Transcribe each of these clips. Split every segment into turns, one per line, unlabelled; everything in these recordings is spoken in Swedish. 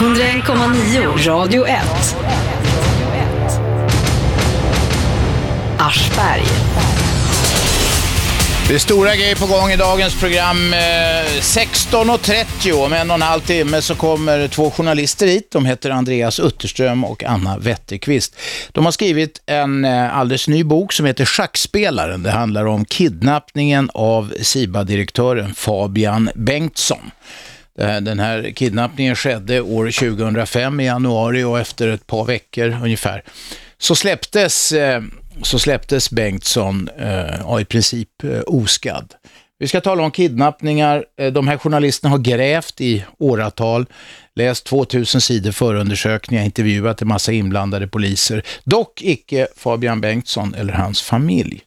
101,9 Radio 1. Aschberg.
Det är stora grejer på gång i dagens program. Eh, 16.30 om en och en halv timme så kommer två journalister hit. De heter Andreas Utterström och Anna Wetterqvist. De har skrivit en eh, alldeles ny bok som heter Schackspelaren. Det handlar om kidnappningen av SIBA-direktören Fabian Bengtsson. Eh, den här kidnappningen skedde år 2005 i januari och efter ett par veckor ungefär så släpptes, eh, så släpptes Bengtsson eh, ja, i princip oskadd. Vi ska tala om kidnappningar. De här journalisterna har grävt i åratal, läst 2000 sidor förundersökningar, intervjuat en massa inblandade poliser. Dock icke Fabian Bengtsson eller hans familj.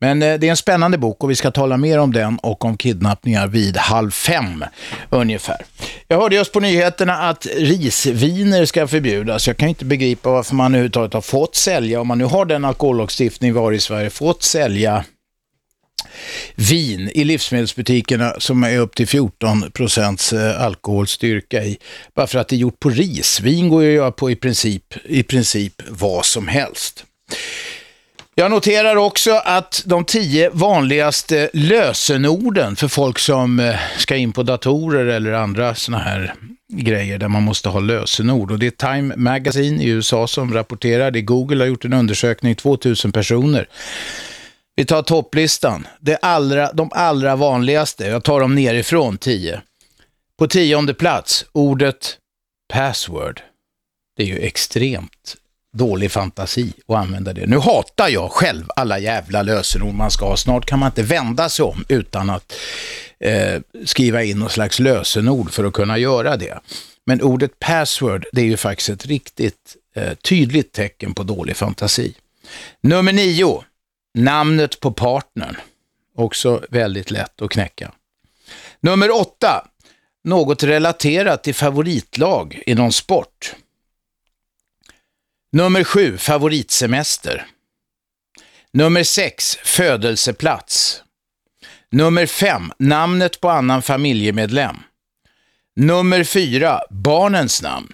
Men eh, det är en spännande bok och vi ska tala mer om den och om kidnappningar vid halv fem ungefär. Jag hörde just på nyheterna att risviner ska förbjudas. Jag kan inte begripa varför man överhuvudtaget har fått sälja, om man nu har den alkohollagstiftning vi har i Sverige, fått sälja vin i livsmedelsbutikerna som är upp till 14 procents eh, alkoholstyrka i. Bara för att det är gjort på ris. Vin går ju att göra på i princip, i princip vad som helst. Jag noterar också att de tio vanligaste lösenorden för folk som eh, ska in på datorer eller andra sådana här grejer där man måste ha lösenord. Och det är Time Magazine i USA som rapporterar det. Google har gjort en undersökning, 2000 personer. Vi tar topplistan. Det allra, de allra vanligaste, jag tar dem nerifrån, tio. På tionde plats, ordet password. Det är ju extremt dålig fantasi att använda det. Nu hatar jag själv alla jävla lösenord man ska ha. Snart kan man inte vända sig om utan att eh, skriva in något slags lösenord för att kunna göra det. Men ordet password, det är ju faktiskt ett riktigt eh, tydligt tecken på dålig fantasi. Nummer nio, namnet på partnern. Också väldigt lätt att knäcka. Nummer åtta, något relaterat till favoritlag i någon sport. Nummer sju, favoritsemester. Nummer sex, födelseplats. Nummer fem, namnet på annan familjemedlem. Nummer fyra, barnens namn.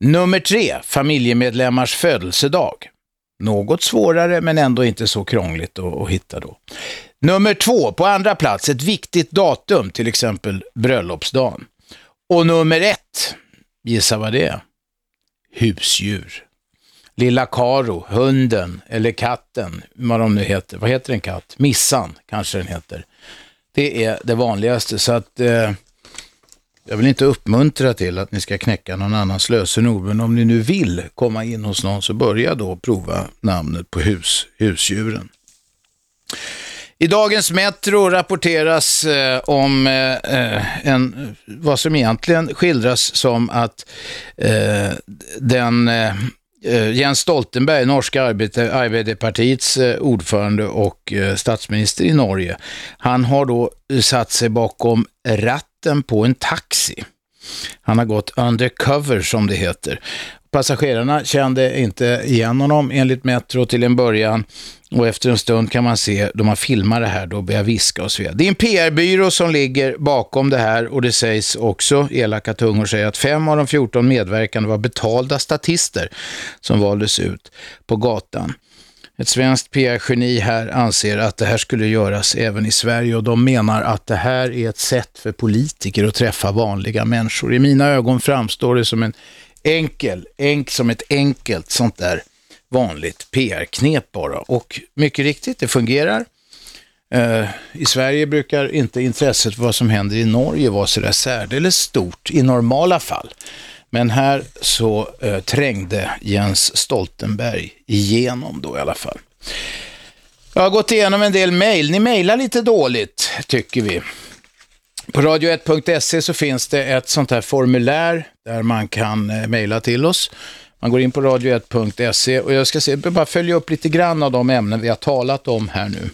Nummer tre, familjemedlemmars födelsedag. Något svårare men ändå inte så krångligt att, att hitta då. Nummer två, på andra plats, ett viktigt datum, till exempel bröllopsdagen. Och nummer ett, gissa vad det är? Husdjur. Lilla Karo, hunden eller katten, vad de nu heter. Vad heter en katt? Missan kanske den heter. Det är det vanligaste. Så att eh, jag vill inte uppmuntra till att ni ska knäcka någon annans lösenord. Men om ni nu vill komma in hos någon så börja då prova namnet på hus, husdjuren. I dagens Metro rapporteras eh, om eh, eh, en, vad som egentligen skildras som att eh, den eh, eh Jens Stoltenberg, norska arbeiderpartiets eh, ordförande och statsminister i Norge, han har då satt sig bakom ratten på en taxi. Han har gått undercover som det heter. Passagerarna kände inte igen honom enligt Metro till en början och efter en stund kan man se, då man filmar det här, då börjar viska och så vidare. Det är en PR-byrå som ligger bakom det här och det sägs också, elaka tungor säger att fem av de 14 medverkande var betalda statister som valdes ut på gatan. Ett svenskt PR-geni här anser att det här skulle göras även i Sverige och de menar att det här är ett sätt för politiker att träffa vanliga människor. I mina ögon framstår det som en enkel, enk, som ett enkelt sånt där vanligt PR-knep bara. Och mycket riktigt, det fungerar. Eh, I Sverige brukar inte intresset för vad som händer i Norge vara sådär särdeles stort i normala fall. Men här så eh, trängde Jens Stoltenberg igenom då i alla fall. Jag har gått igenom en del mejl. Ni mejlar lite dåligt, tycker vi. På radio1.se så finns det ett sånt här formulär där man kan eh, mejla till oss. Man går in på radio1.se och jag ska se, bara följa upp lite grann av de ämnen vi har talat om här nu.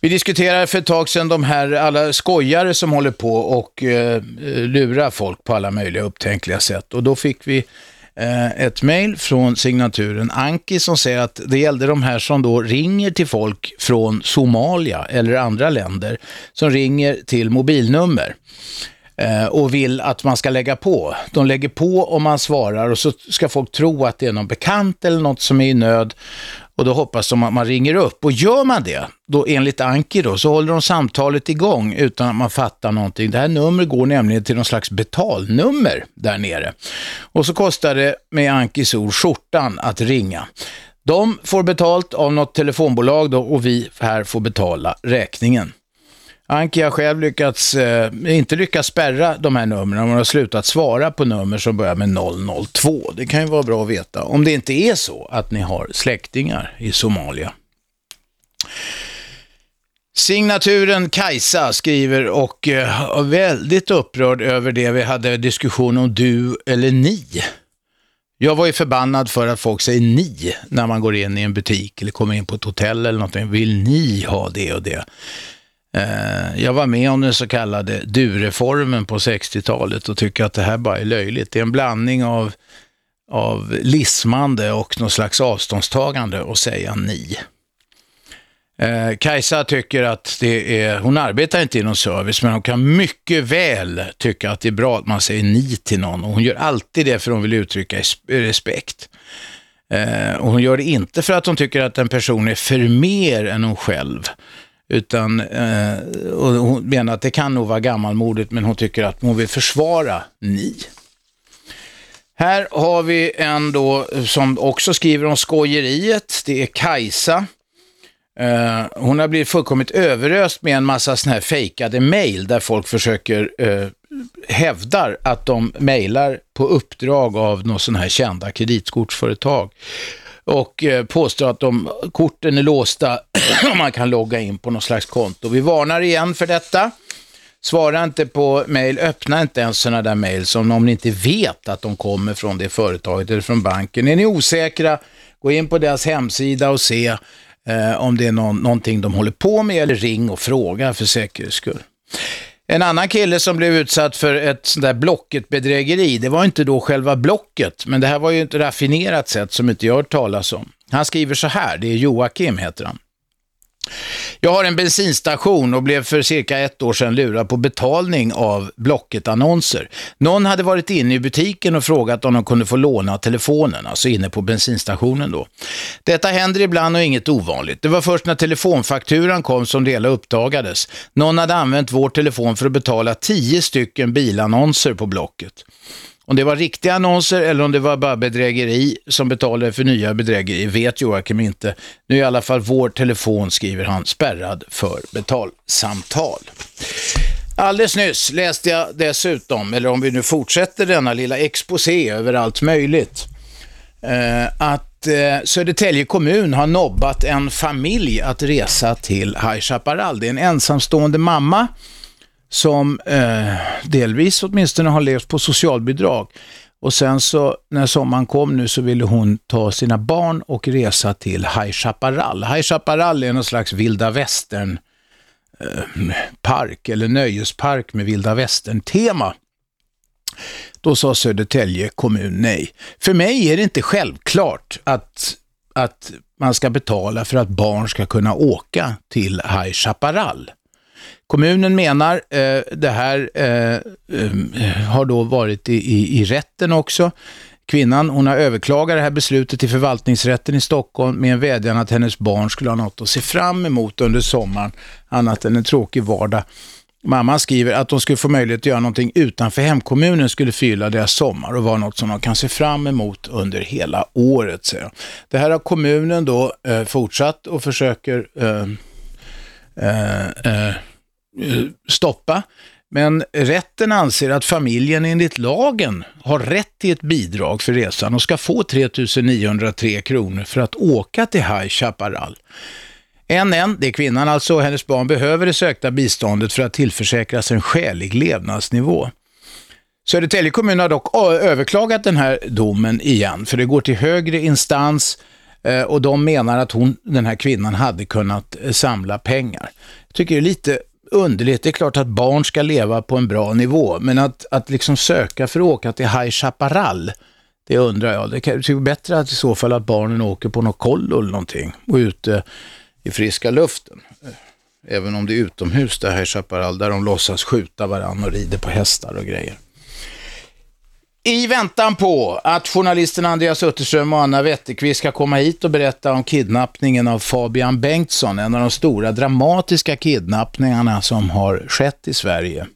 Vi diskuterade för ett tag sedan de här alla skojare som håller på och eh, lurar folk på alla möjliga upptänkliga sätt. Och då fick vi eh, ett mejl från signaturen Anki som säger att det gällde de här som då ringer till folk från Somalia eller andra länder som ringer till mobilnummer. Eh, och vill att man ska lägga på. De lägger på om man svarar och så ska folk tro att det är någon bekant eller något som är i nöd och då hoppas de att man ringer upp. Och gör man det, då enligt Anki då, så håller de samtalet igång utan att man fattar någonting. Det här numret går nämligen till någon slags betalnummer där nere. Och så kostar det med Ankis ord skjortan att ringa. De får betalt av något telefonbolag då och vi här får betala räkningen. Anki har själv lyckats, eh, inte lyckats spärra de här numren. Man har slutat svara på nummer som börjar med 002. Det kan ju vara bra att veta. Om det inte är så att ni har släktingar i Somalia. Signaturen Kajsa skriver och eh, är väldigt upprörd över det vi hade diskussion om du eller ni. Jag var ju förbannad för att folk säger ni när man går in i en butik eller kommer in på ett hotell eller någonting. Vill ni ha det och det? Eh, jag var med om den så kallade du-reformen på 60-talet och tycker att det här bara är löjligt. Det är en blandning av, av lismande och någon slags avståndstagande att säga ni. Eh, Kajsa tycker att det är, hon arbetar inte inom service, men hon kan mycket väl tycka att det är bra att man säger ni till någon. Och hon gör alltid det för hon vill uttrycka respekt. Eh, och hon gör det inte för att hon tycker att en person är för mer än hon själv. Utan, eh, och hon menar att det kan nog vara gammalmodigt, men hon tycker att hon vill försvara ni. Här har vi en då som också skriver om skojeriet. Det är Kajsa. Eh, hon har blivit fullkomligt överöst med en massa sådana här fejkade mejl där folk försöker eh, hävdar att de mejlar på uppdrag av någon sån här kända kreditkortsföretag och eh, påstår att de, korten är låsta och man kan logga in på något slags konto. Vi varnar igen för detta. Svara inte på mejl, öppna inte ens sådana där mejl som om ni inte vet att de kommer från det företaget eller från banken. Är ni osäkra, gå in på deras hemsida och se eh, om det är någon, någonting de håller på med eller ring och fråga för säkerhets skull. En annan kille som blev utsatt för ett sånt där Blocket-bedrägeri, det var inte då själva Blocket, men det här var ju ett raffinerat sätt som inte jag hört talas om. Han skriver så här, det är Joakim heter han. Jag har en bensinstation och blev för cirka ett år sedan lurad på betalning av Blocket-annonser. Någon hade varit inne i butiken och frågat om de kunde få låna telefonen, alltså inne på bensinstationen då. Detta händer ibland och inget ovanligt. Det var först när telefonfakturan kom som det hela uppdagades. Någon hade använt vår telefon för att betala tio stycken bilannonser på Blocket. Om det var riktiga annonser eller om det var bara bedrägeri som betalade för nya bedrägerier vet Joakim inte. Nu är i alla fall vår telefon, skriver han, spärrad för betalsamtal. Alldeles nyss läste jag dessutom, eller om vi nu fortsätter denna lilla exposé över allt möjligt, eh, att eh, Södertälje kommun har nobbat en familj att resa till High Chaparral. Det är en ensamstående mamma som eh, delvis åtminstone har levt på socialbidrag. Och sen så när sommaren kom nu så ville hon ta sina barn och resa till High Chaparral. High Chaparral är någon slags vilda västern eh, park eller nöjespark med vilda västern-tema. Då sa Södertälje kommun nej. För mig är det inte självklart att, att man ska betala för att barn ska kunna åka till High Chaparral. Kommunen menar, eh, det här eh, um, eh, har då varit i, i, i rätten också. Kvinnan hon har överklagat det här beslutet till förvaltningsrätten i Stockholm med en vädjan att hennes barn skulle ha något att se fram emot under sommaren, annat än en tråkig vardag. Mamman skriver att de skulle få möjlighet att göra någonting utanför hemkommunen skulle fylla deras sommar och vara något som de kan se fram emot under hela året. Säger Det här har kommunen då eh, fortsatt och försöker eh, Eh, eh Eh, stoppa. Men rätten anser att familjen enligt lagen har rätt till ett bidrag för resan och ska få 3 903 kronor för att åka till High Chaparral. NN, det är kvinnan alltså, och hennes barn behöver det sökta biståndet för att tillförsäkras en skälig levnadsnivå. Södertälje kommun har dock överklagat den här domen igen, för det går till högre instans eh, och de menar att hon, den här kvinnan hade kunnat eh, samla pengar. Jag tycker det är lite underligt. Det är klart att barn ska leva på en bra nivå, men att, att liksom söka för att åka till High Chaparral, det undrar jag. Det är bättre att i så fall att barnen åker på något kollo eller någonting och ute i friska luften. Även om det är utomhus där här Chaparral, där de låtsas skjuta varandra och rider på hästar och grejer. I väntan på att journalisterna Andreas Utterström och Anna Wetterqvist ska komma hit och berätta om kidnappningen av Fabian Bengtsson, en av de stora dramatiska kidnappningarna som har skett i Sverige,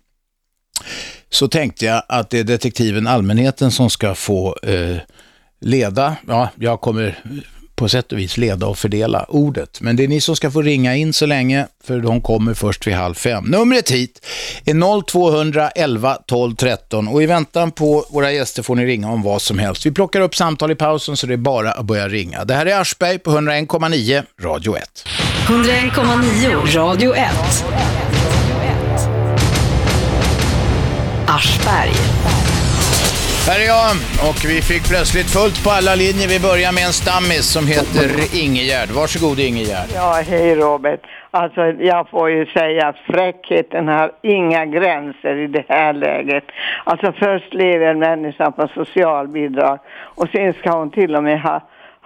så tänkte jag att det är detektiven Allmänheten som ska få eh, leda, ja, jag kommer på sätt och vis leda och fördela ordet. Men det är ni som ska få ringa in så länge, för de kommer först vid halv fem. Numret hit är 0211 12 13 och i väntan på våra gäster får ni ringa om vad som helst. Vi plockar upp samtal i pausen så det är bara att börja ringa. Det här är Aschberg på 101,9 Radio 1.
101,9 Radio 1. Aschberg.
Här är jag och vi fick plötsligt fullt på alla linjer. Vi börjar med en stammis som heter Ingegärd. Varsågod Ingegärd.
Ja, hej Robert. Alltså jag får ju säga att fräckheten har inga gränser i det här läget. Alltså först lever människan på socialbidrag och sen ska hon till och med ha,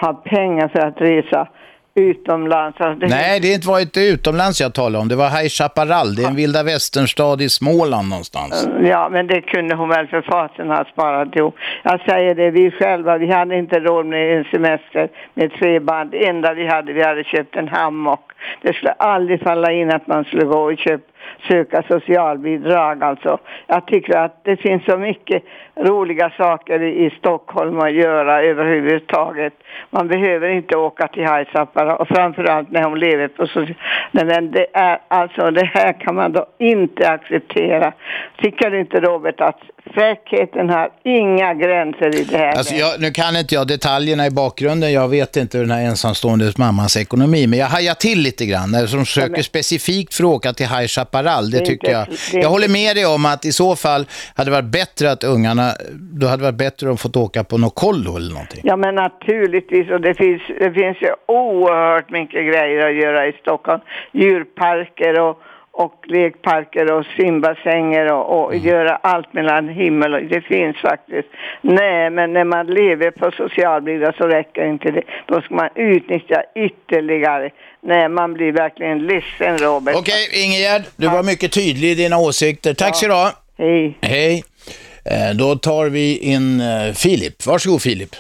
ha pengar för att resa utomlands. Alltså,
det Nej, det var inte utomlands jag talade om. Det var High Chaparral. Det är en vilda västernstad i Småland någonstans.
Ja, men det kunde hon väl för fasen ha sparat ihop. Jag säger det, vi själva, vi hade inte råd med en semester med tre barn. Det enda vi hade, vi hade köpt en hammock. Det skulle aldrig falla in att man skulle gå och köpa söka socialbidrag. Alltså, jag tycker att det finns så mycket roliga saker i Stockholm att göra överhuvudtaget. Man behöver inte åka till High och framförallt när hon lever på social... Men det är alltså det här kan man då inte acceptera. Tycker inte Robert att fräckheten har inga gränser i det här?
Alltså jag, nu kan inte jag detaljerna i bakgrunden. Jag vet inte hur den här ensamstående mammans ekonomi. Men jag hajar till lite grann. När de söker men... specifikt för att åka till High Chaparral. Det, det tycker jag. Jag håller med dig om att i så fall hade det varit bättre att ungarna då hade det varit bättre om de fått åka på något kollo eller någonting.
Ja men naturligtvis och det finns, det finns ju oerhört mycket grejer att göra i Stockholm. Djurparker och och lekparker och simbassänger och, och mm. göra allt mellan himmel och det finns faktiskt. Nej, men när man lever på socialbidrag så räcker inte det. Då ska man utnyttja ytterligare. Nej, man blir verkligen ledsen Robert.
Okej, okay, Ingegärd, du var mycket tydlig i dina åsikter. Tack ja. så du ha.
Hej.
Hej. Eh, då tar vi in eh, Filip. Varsågod Filip.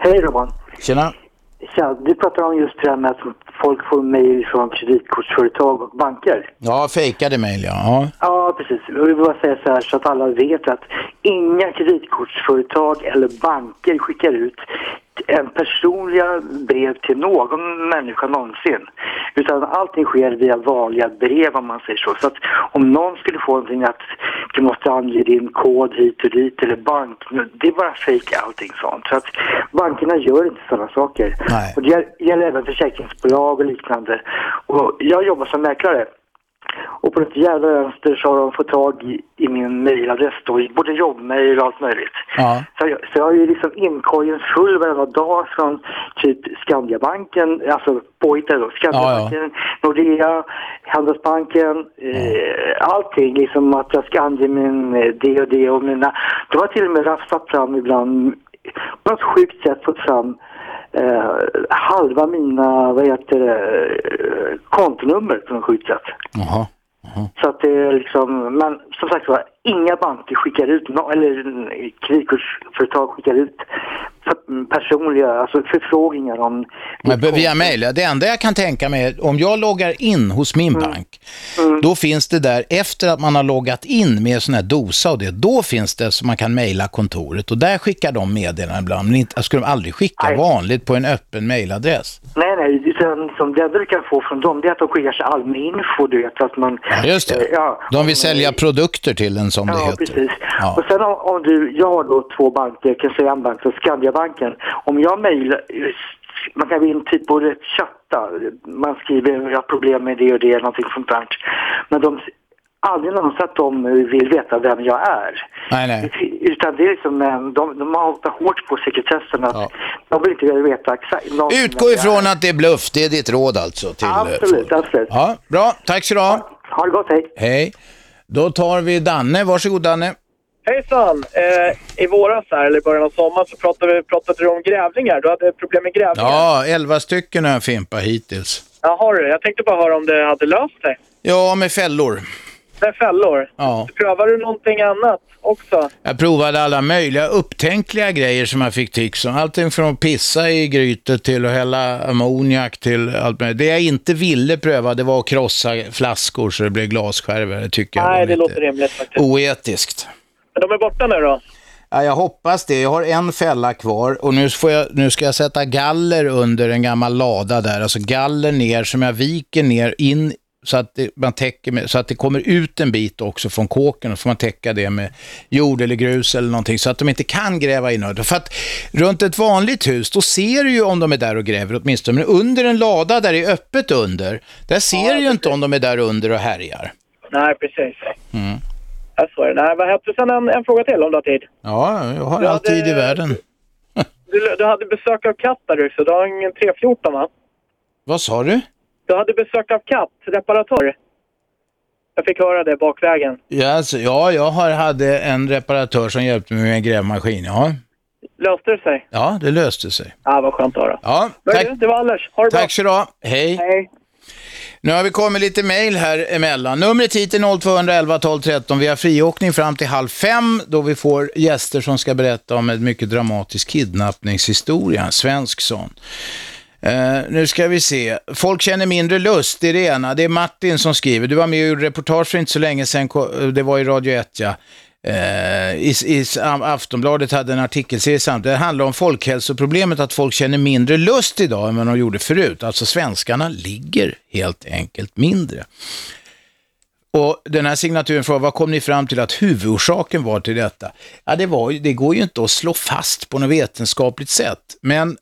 Hej Robban.
Tjena.
Tja, du pratar om just det här med att folk får mejl från kreditkortsföretag och banker.
Ja, fejkade mejl, ja.
Ja, precis. Jag vill bara säga så här så att alla vet att inga kreditkortsföretag eller banker skickar ut en personliga brev till någon människa någonsin. Utan allting sker via vanliga brev om man säger så. Så att om någon skulle få någonting att du måste ange din kod hit och dit eller bank, det är bara fejk allting sånt. Så att bankerna gör inte sådana saker.
Nej.
Och det gäller även försäkringsbolag och liknande. Och jag jobbar som mäklare. Och på ett jävla vänster så har de fått tag i, i min mejladress då, både jobbmejl och allt möjligt.
Ja.
Så, jag, så jag har ju liksom inkorgen full varenda dag från typ Skandiabanken, alltså påhittade då, Skandiabanken, ja, ja. Nordea, Handelsbanken, eh, allting liksom att jag ska ange min eh, det och det och mina, de har till och med rafsat fram ibland på något sjukt sätt fått fram eh, halva mina, vad heter det, kontonummer sjukt sätt.
Jaha.
Så att det är liksom, men som sagt var, inga banker skickar ut, eller kreditkortsföretag skickar ut personliga alltså förfrågningar om...
Men via mail, det enda jag kan tänka mig om jag loggar in hos min mm. bank, mm. då finns det där, efter att man har loggat in med sån här dosa och det, då finns det så man kan mejla kontoret och där skickar de meddelanden ibland, men inte, skulle de aldrig skicka nej. vanligt på en öppen mejladress?
Nej, nej, utan som du kan få från dem det är att de skickar sig allmän info, du vet, att man...
Ja, just det. Ja, de vill sälja produkter till en som
ja,
det heter.
Precis. Ja, precis. Och sen om, om, du, jag har då två banker, kan säga en bank, så Skandia banken. Om jag mejlar, man kan gå in typ på chatta, man skriver jag har problem med det och det, någonting sånt där. Men de, aldrig någonsin att de vill veta vem jag är.
Nej, nej.
Utan det är liksom, de, de har hållit hårt på sekretessen att ja. de vill inte veta exakt.
Utgå ifrån att det är bluff, det är ditt råd alltså. Till
absolut, folk. absolut.
Ja, bra, tack så du ha.
Ha det gott, hej.
Hej. Då tar vi Danne, varsågod Danne.
Hejsan! Eh, I våras här, eller i början av sommaren, så pratade, vi, pratade du om grävlingar. Du hade problem med grävlingar.
Ja, elva stycken har jag fimpat hittills.
Ja, har du? Jag tänkte bara höra om det hade löst sig.
Ja, med fällor.
Med fällor?
Ja.
Prövar du någonting annat också?
Jag provade alla möjliga upptänkliga grejer som jag fick tics om. Allting från att pissa i grytet till att hälla ammoniak till allt möjligt. Det jag inte ville pröva det var att krossa flaskor så det blev glasskärvor. Det tycker jag
Nej, det låter rimligt faktiskt.
oetiskt.
Men de är borta nu då?
Ja, jag hoppas det. Jag har en fälla kvar och nu, får jag, nu ska jag sätta galler under en gammal lada där. Alltså galler ner som jag viker ner in så att det, man täcker med, så att det kommer ut en bit också från kåken och får man täcka det med jord eller grus eller någonting så att de inte kan gräva in. För att runt ett vanligt hus, då ser du ju om de är där och gräver åtminstone. Men under en lada där det är öppet under, där ser
Ja,
du ju inte om de är där under och härjar.
Nej, precis.
Mm.
Jag så är det. Nej, vad hette sen en, en fråga till om du har tid?
Ja, jag har
Ja,
all tid i världen.
Du, du hade besök av katt där också. Du har ingen 314 va?
Vad sa du?
Du hade besök av katt, reparatör. Jag fick höra det bakvägen.
Ja, alltså, ja, jag har, hade en reparatör som hjälpte mig med en grävmaskin. Ja,
Löste det sig?
ja det löste sig.
Ja, vad skönt att höra.
Ja,
Men
tack,
du, det var Anders. Ha det bra.
tack så du. Hej.
Hej.
Nu har vi kommit lite mejl här emellan. Numret hit är 0211 12 13. Vi har friåkning fram till halv fem då vi får gäster som ska berätta om en mycket dramatisk kidnappningshistoria, en svensk sån. Uh, nu ska vi se. Folk känner mindre lust, det är det ena. Det är Martin som skriver. Du var med och gjorde reportage för inte så länge sedan. Eh, det var i Radio 1, ja. Uh, i, i, Aftonbladet hade en artikelserie samtidigt. Det handlar om folkhälsoproblemet att folk känner mindre lust idag än vad de gjorde förut. Alltså svenskarna ligger helt enkelt mindre. Och den här signaturen frågar, vad kom ni fram till att huvudorsaken var till detta? Ja, det, var, det går ju inte att slå fast på något vetenskapligt sätt, men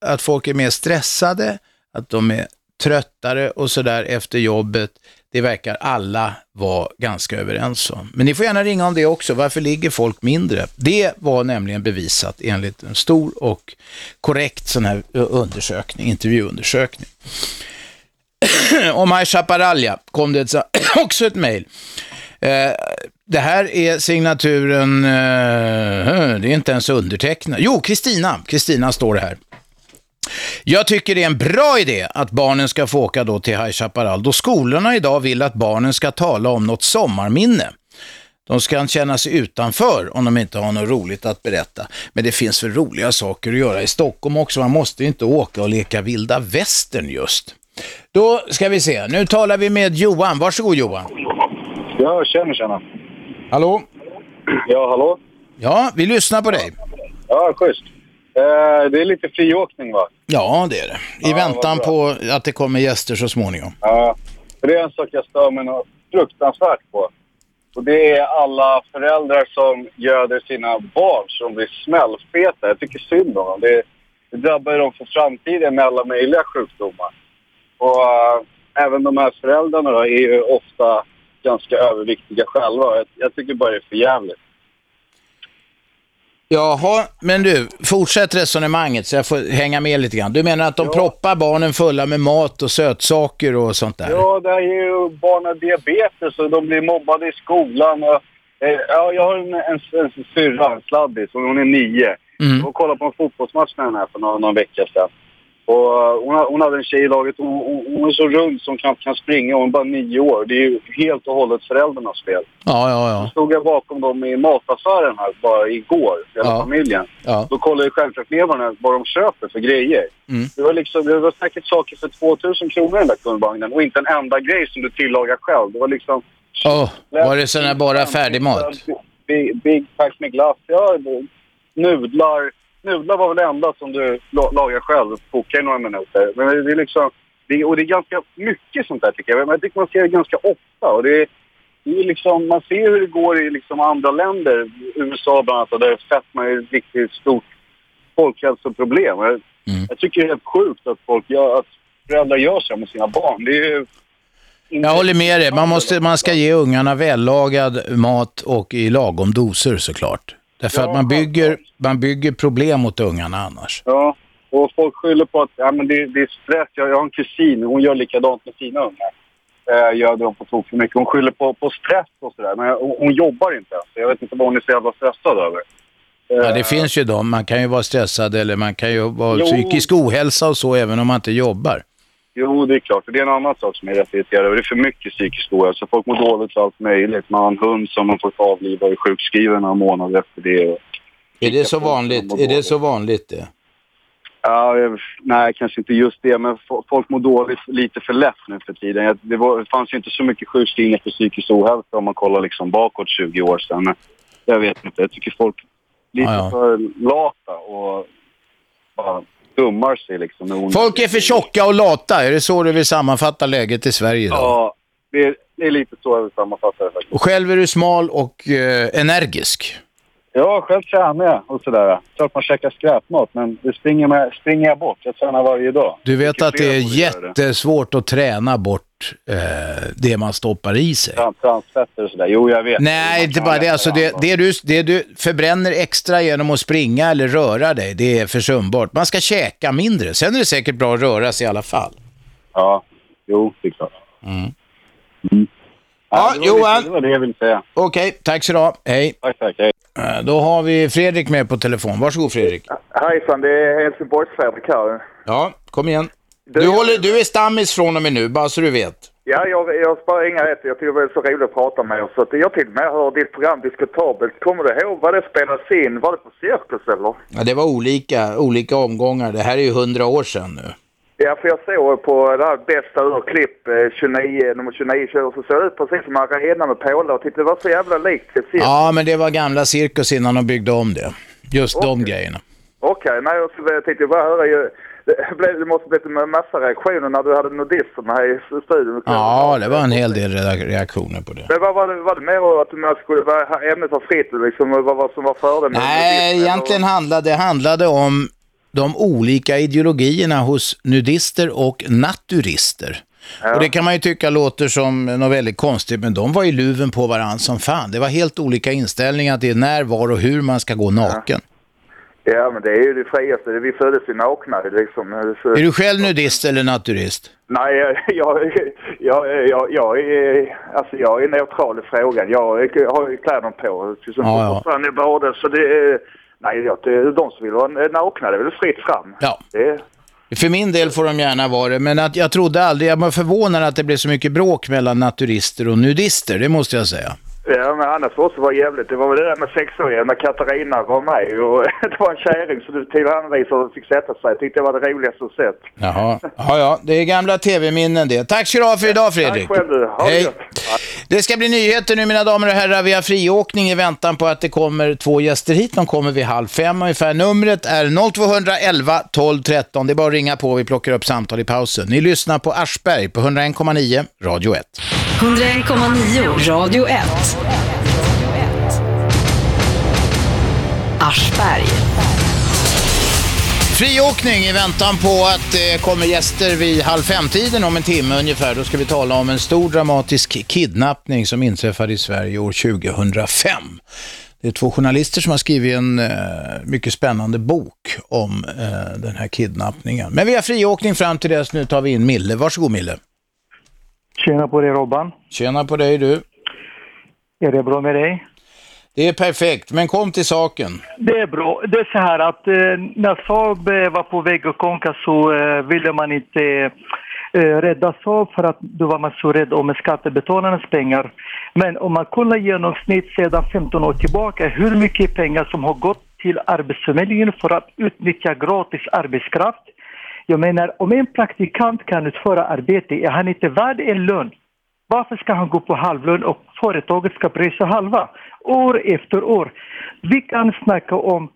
att folk är mer stressade, att de är tröttare och sådär efter jobbet, det verkar alla vara ganska överens om. Men ni får gärna ringa om det också, varför ligger folk mindre? Det var nämligen bevisat enligt en stor och korrekt sån här eh, undersökning, intervjuundersökning. om High Chaparral kom det också ett mejl. Eh, det här är signaturen, eh, det är inte ens undertecknat. Jo, Kristina, Kristina står det här. Jag tycker det är en bra idé att barnen ska få åka då till High Chaparral, då skolorna idag vill att barnen ska tala om något sommarminne. De ska känna sig utanför om de inte har något roligt att berätta. Men det finns väl roliga saker att göra i Stockholm också. Man måste inte åka och leka vilda västern just. Då ska vi se, nu talar vi med Johan. Varsågod Johan.
Ja, tjena, tjena.
Hallå?
Ja, hallå?
Ja, vi lyssnar på dig.
Ja, schysst. Eh, det är lite friåkning, va?
Ja, det är det. I
Ja,
väntan på att det kommer gäster så småningom.
Ja. Det är en sak jag stör mig något fruktansvärt på. Och det är alla föräldrar som göder sina barn så de blir smällfeta. Jag tycker synd om dem. Det, det drabbar dem för framtiden med alla möjliga sjukdomar. Och eh, även de här föräldrarna då är ju ofta ganska överviktiga själva. Jag, jag tycker bara det är för jävligt.
Jaha, men du, fortsätt resonemanget så jag får hänga med lite grann. Du menar att de
Ja.
proppar barnen fulla med mat och sötsaker och sånt där?
Ja, det är ju barnen diabetes och de blir mobbade i skolan. Och, eh, ja, jag har en, en, en syrra, en sladdis, och hon är nio.
Mm.
Jag var och kollade på en fotbollsmatch med henne här för någon, någon vecka sedan. Och eh, hon, hon hade en tjej i laget, hon, hon, är så rund som knappt kan springa och hon är bara nio år. Det är ju helt och hållet föräldrarnas fel.
Ja, ja, ja.
stod jag bakom dem i mataffären här bara igår, hela
Ja.
familjen.
ja.
Då kollade jag självklart ner vad de- vad de köper för grejer.
Mm.
Det, var liksom, det var säkert saker för 2000 kronor i den där kundvagnen och inte en enda grej som du tillagar själv. Det var liksom...
Åh, var det sån här bara färdigmat?
Big, big pack med glass, ja. Nudlar. Nudlar var väl det enda som du la, lagar själv. Kokar i några minuter. Men det, är liksom... Det, och det är ganska mycket sånt där tycker jag. Men jag tycker man ser det ganska ofta. Och det, är- det är liksom, man ser hur det går i liksom andra länder. USA bland annat, där fetma är ett riktigt stort folkhälsoproblem. Jag,
Mm.
jag tycker det är helt sjukt att, folk gör, att föräldrar gör så med sina barn. Det är
Jag håller med dig. Man, måste, man ska ge ungarna vällagad mat och i lagom doser såklart. Därför
Ja,
att man bygger, man bygger problem mot ungarna annars.
Ja, och folk skyller på att ja, men det, det är stress. Jag, jag har en kusin, hon gör likadant med sina ungar. eh, göder dem på tok för mycket. Hon skyller på, på stress och sådär. Men hon, hon jobbar inte ens. Jag vet inte vad hon är så jävla stressad över.
Ja, det finns ju de. Man kan ju vara stressad eller man kan ju vara
Jo.
psykisk ohälsa och så även om man inte jobbar.
Jo, det är klart. Det är en annan sak som jag är rätt irriterad över. Det är för mycket psykisk ohälsa. Folk mår dåligt och allt möjligt. Man har en hund som man får avliva och är sjukskriven några månader efter det.
Är det så vanligt? Är det så vanligt det?
Ja, jag- nej, kanske inte just det. Men fo- folk mår dåligt lite för lätt nu för tiden. Det, var, det fanns ju inte så mycket sjukskrivningar för psykisk ohälsa om man kollar liksom bakåt 20 år sedan. Men Jag vet inte. Jag tycker folk är lite
Ja, ja.
för lata och bara dummar sig liksom.
Folk är för tjocka och lata. Är det så du vill sammanfatta läget i Sverige idag?
Ja, det är, det är lite så jag vill sammanfatta det faktiskt.
Och själv är du smal och eh, energisk.
Ja, själv tränar jag och sådär. Klart man käkar skräpmat, men det springer, med, springer jag bort. Jag tränar varje dag.
Du vet
Mycket
att det är
det.
jättesvårt att träna bort eh, det man stoppar i sig.
Trans- Transfetter och sådär. Jo, jag vet.
Nej, inte bara det. Alltså det, det, du, det du förbränner extra genom att springa eller röra dig, det är försumbart. Man ska käka mindre. Sen är det säkert bra att röra sig i alla fall.
Ja, jo, det är klart.
Mm.
Mm.
Ja,
det
Johan.
Det var det jag ville säga.
Okej, tack så du. Hej.
Tack, tack. Hej.
Eh, Då har vi Fredrik med på telefon. Varsågod Fredrik.
Hejsan, det är Helsingborgs-Fredrik här.
Ja, kom igen. Du, håller, du är stammis från och med nu, bara så du vet.
Ja, jag, jag sparar inga rätt. Jag tycker det var så roligt att prata med er. Så att jag till och med hör ditt program diskutabelt. Kommer du ihåg vad det spelades in? Var det på Cirkus eller?
Ja, det var olika, olika omgångar. Det här är ju hundra år sedan nu.
Ja, för jag såg på det här bästa urklipp, eh, 29, nummer 29, så såg det ut precis som en arena med pålar. Jag tyckte det var så jävla likt.
Ja, men det var gamla cirkus innan de byggde om det. Just de grejerna.
Okej, nej, jag tänkte bara höra ju. Det, måste blivit en massa reaktioner när du hade nudisterna här i studion.
Ja, det var en hel del re- reaktioner på det.
Men vad var det, var det mer att man skulle vara, ämnet var fritt liksom, vad, vad som var före? med
Nej, egentligen handlade det handlade om de olika ideologierna hos nudister och naturister. Och det kan man ju tycka låter som något väldigt konstigt, men de var ju luven på varann som fan. Det var helt olika inställningar till när, var och hur man ska gå naken.
Ja, men det är ju det friaste. Vi föddes ju nakna liksom. Så,
Är du själv nudist eller naturist?
Nej, jag, jag, jag, jag, är, alltså jag är neutral i frågan. Jag har ju kläderna på. Exempel
Ja, ja.
ja, ja. bada, så det är... Nej, jag- de som vill vara nakna, det är väl fritt fram.
Ja.
Det,
För min del får de gärna vara det, men att jag trodde aldrig, jag var förvånad att det blev så mycket bråk mellan naturister och nudister, det måste jag säga.
Ja, men annars var det var jävligt. Det var väl det där med sexåringen när Katarina var med och det var en kärring så du tillhanvisade och fick sätta sig. Jag tyckte det var det roligaste jag sett.
Jaha, ja, ja, det är gamla tv-minnen det. Tack så du ha för idag Fredrik.
Tack själv. Ha
Hej. Det ska bli nyheter nu mina damer och herrar. Vi har friåkning i väntan på att det kommer två gäster hit. De kommer vid halv fem ungefär. Numret är 0211 12 13. Det är bara att ringa på. Vi plockar upp samtal i pausen. Ni lyssnar på Aschberg på 101,9 Radio 1.
101,9 Radio 1. Aschberg.
Friåkning i väntan på att det kommer gäster vid halv fem-tiden om en timme ungefär. Då ska vi tala om en stor dramatisk kidnappning som inträffade i Sverige år 2005. Det är två journalister som har skrivit en eh, mycket spännande bok om eh, den här kidnappningen. Men vi har friåkning fram till dess. Nu tar vi in Mille. Varsågod Mille.
Tjena på dig Robban.
Tjena på dig du.
Är det bra med dig?
Det är perfekt, men kom till saken.
Det är bra. Det är så här att eh, när Saab eh, var på väg att konka så eh, ville man inte eh, rädda Saab för att då var man så rädd om skattebetalarnas pengar. Men om man kollar genomsnitt sedan 15 år tillbaka hur mycket pengar som har gått till Arbetsförmedlingen för att utnyttja gratis arbetskraft. Jag menar, om en praktikant kan utföra arbete, är han inte värd en lön? Varför ska han gå på halvlön och företaget ska pröjsa halva? År efter år. Vi kan snacka om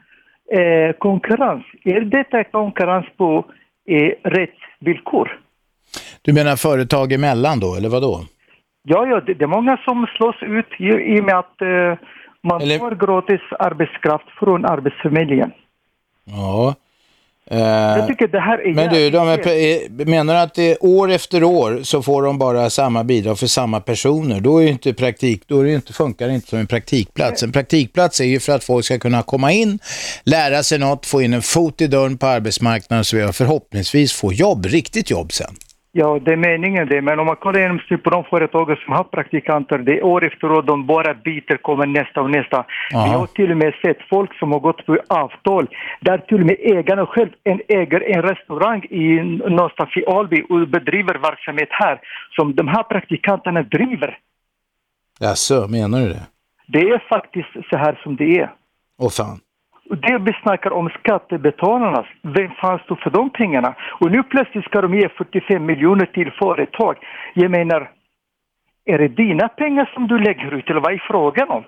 eh, konkurrens. Är detta konkurrens på eh, rätt villkor?
Du menar företag emellan då, eller vad då?
Ja, ja, det, det är många som slås ut i, i och med att eh, man
Eller-
får gratis arbetskraft från Arbetsförmedlingen.
Ja. Eh,
Jag tycker det här är
Men du, de är, eh, menar du att det år efter år så får de bara samma bidrag för samma personer? Då är inte praktik, då är det inte, funkar det inte som en praktikplats. En praktikplats är ju för att folk ska kunna komma in, lära sig något, få in en fot i dörren på arbetsmarknaden så vi förhoppningsvis får jobb, riktigt jobb sen.
Ja, det är meningen det. Men om man kollar igenom på de företagen som har praktikanter, det är år efter år de bara byter, kommer nästa och nästa. Vi har till och med sett folk som har gått på avtal där till och med ägarna själv en äger en restaurang i någonstans i Alby och bedriver verksamhet här som de här praktikanterna driver.
Jaså, menar du det?
Det är faktiskt så här som det är.
Åh fan.
Och det vi snackar om skattebetalarnas. Vem fanns då för de pengarna? Och nu plötsligt ska de ge 45 miljoner till företag. Jag menar, är det dina pengar som du lägger ut eller vad är frågan om?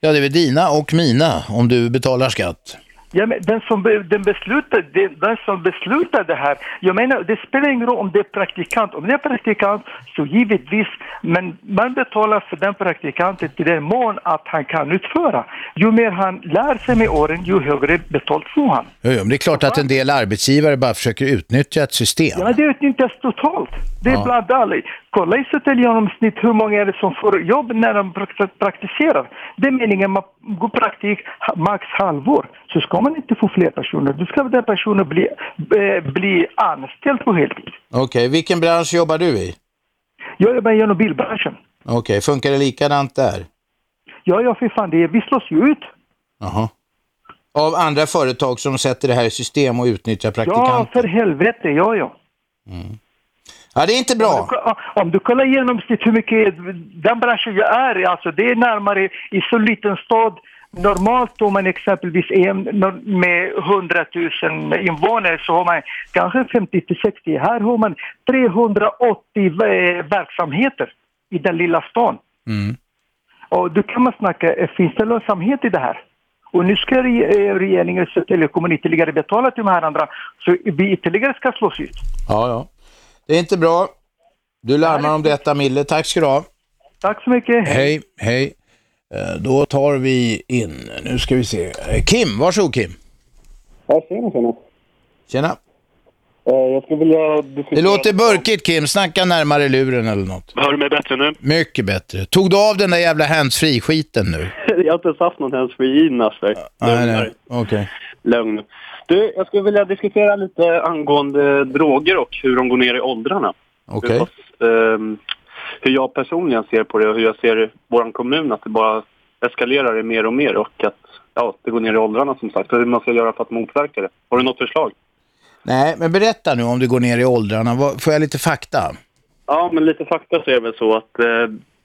Ja, det är väl dina och mina om du betalar skatt.
Ja, men den, som, den, beslutar, den, den som beslutar det här, jag menar det spelar ingen roll om det är praktikant. Om det är praktikant så givetvis, men man betalar för den praktikanten till den mån att han kan utföra. Ju mer han lär sig med åren, ju högre betalt får han.
Jo, men det är klart att en del arbetsgivare bara försöker utnyttja ett system.
Ja, det utnyttjas totalt. Det är
Ja.
bland alla. Kolla i Södertälje genomsnitt hur många är det som får jobb när de prak- praktiserar. Det är meningen man går praktik max halvår. Så ska man inte få fler personer. Då ska den personen bli, eh, bli anställd på heltid.
Okej, vilken bransch jobbar du i?
Jag jobbar inom bilbranschen.
Okej, funkar det likadant där?
Ja, ja, för fan, det är, vi slås ju ut.
Jaha. Av andra företag som sätter det här i system och utnyttjar
Ja,
praktikanter?
för helvete, ja, ja.
Ja, det är inte bra.
Om du kollar genomsnitt hur mycket den branschen jag är i, alltså det är närmare i så liten stad. Normalt om man exempelvis är med 100 000 invånare så har man kanske 50 till 60. Här har man 380 eh, verksamheter i den lilla stan.
Mm.
Och då kan man snacka, eh, finns det lönsamhet i det här? Och nu ska eh, regeringen Södertälje kommun ytterligare betala till de här andra så vi ytterligare ska slås ut.
Ja, ja. Det är inte bra. Du larmar om detta, Mille. Tack ska du ha.
Tack så mycket.
Hej, hej. Eh, Då tar vi in, nu ska vi se. Eh, Kim, varsågod Kim.
Ja, tjena, tjena.
Tjena.
Eh, Jag skulle vilja diskutera...
Det låter burkigt Kim, snacka närmare luren eller något.
Hör du mig bättre nu?
Mycket bättre. Tog du av den där jävla handsfree-skiten nu?
Jag har inte ens haft någon handsfree in, Asper.
Nej, nej. Okej.
Lugn. Du, jag skulle vilja diskutera lite angående droger och hur de går ner i åldrarna.
Okej.
Hur, ehm, hur jag personligen ser på det och hur jag ser vår kommun, att det bara eskalerar det mer och mer och att ja, det går ner i åldrarna som sagt. Hur man ska göra för att motverka det. Har du något förslag?
Nej, men berätta nu om du går ner i åldrarna. Får jag lite fakta?
Ja, men lite fakta så är det väl så att eh,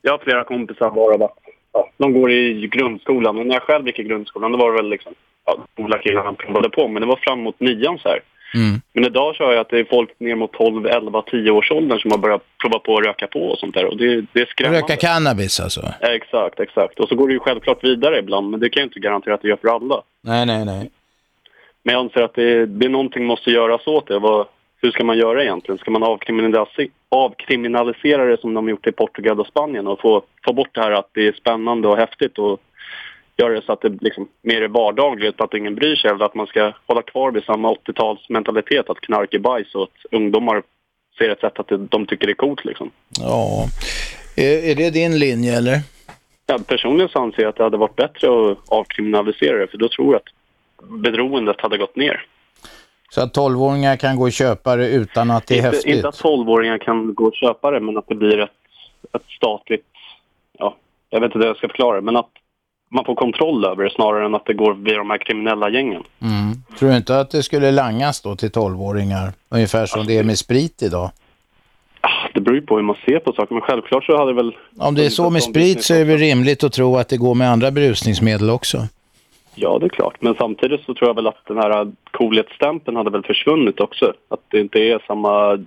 jag har flera kompisar varav att ja, de går i grundskolan. Och när jag själv gick i grundskolan då var det väl liksom, ja, coola killarna provade på. Men det var fram mot nian så här.
Mm.
Men idag så hör jag att det är folk ner mot 12, 11, 10 års åldern som har börjat prova på att röka på och sånt där. Och det, det är skrämmande.
Röka cannabis alltså?
Ja, Exakt, exakt. Och så går det ju självklart vidare ibland, men det kan jag inte garantera att det gör för alla.
Nej, nej, nej.
Men jag anser att det, det är någonting måste göras åt det. Vad, hur ska man göra egentligen? Ska man avkriminalisera, avkriminalisera det som de har gjort i Portugal och Spanien och få, få bort det här att det är spännande och häftigt och göra det så att det liksom mer är vardagligt, att ingen bryr sig eller att man ska hålla kvar vid samma 80-talsmentalitet att knark är bajs och att ungdomar ser ett sätt att de tycker det är coolt liksom.
Ja. Är, är det din linje eller?
Ja, personligen så anser jag att det hade varit bättre att avkriminalisera det för då tror jag att beroendet hade gått ner.
Så att 12-åringar kan gå och köpa det utan att det är
inte,
häftigt?
inte att 12-åringar kan gå och köpa det, men att det blir ett, ett statligt... Ja, jag vet inte hur jag ska förklara det, men att man får kontroll över det snarare än att det går via de här kriminella gängen.
Mm. Tror du inte att det skulle langas då till 12-åringar? Ungefär som det är med sprit idag?
Det beror ju på hur man ser på saker, men självklart så hade det väl...
Om det är så med sprit så är det väl rimligt att tro att det går med andra berusningsmedel också?
Ja, det är klart. Men samtidigt så tror jag väl att den här coolhetsstämpeln hade väl försvunnit också. Att det inte är samma...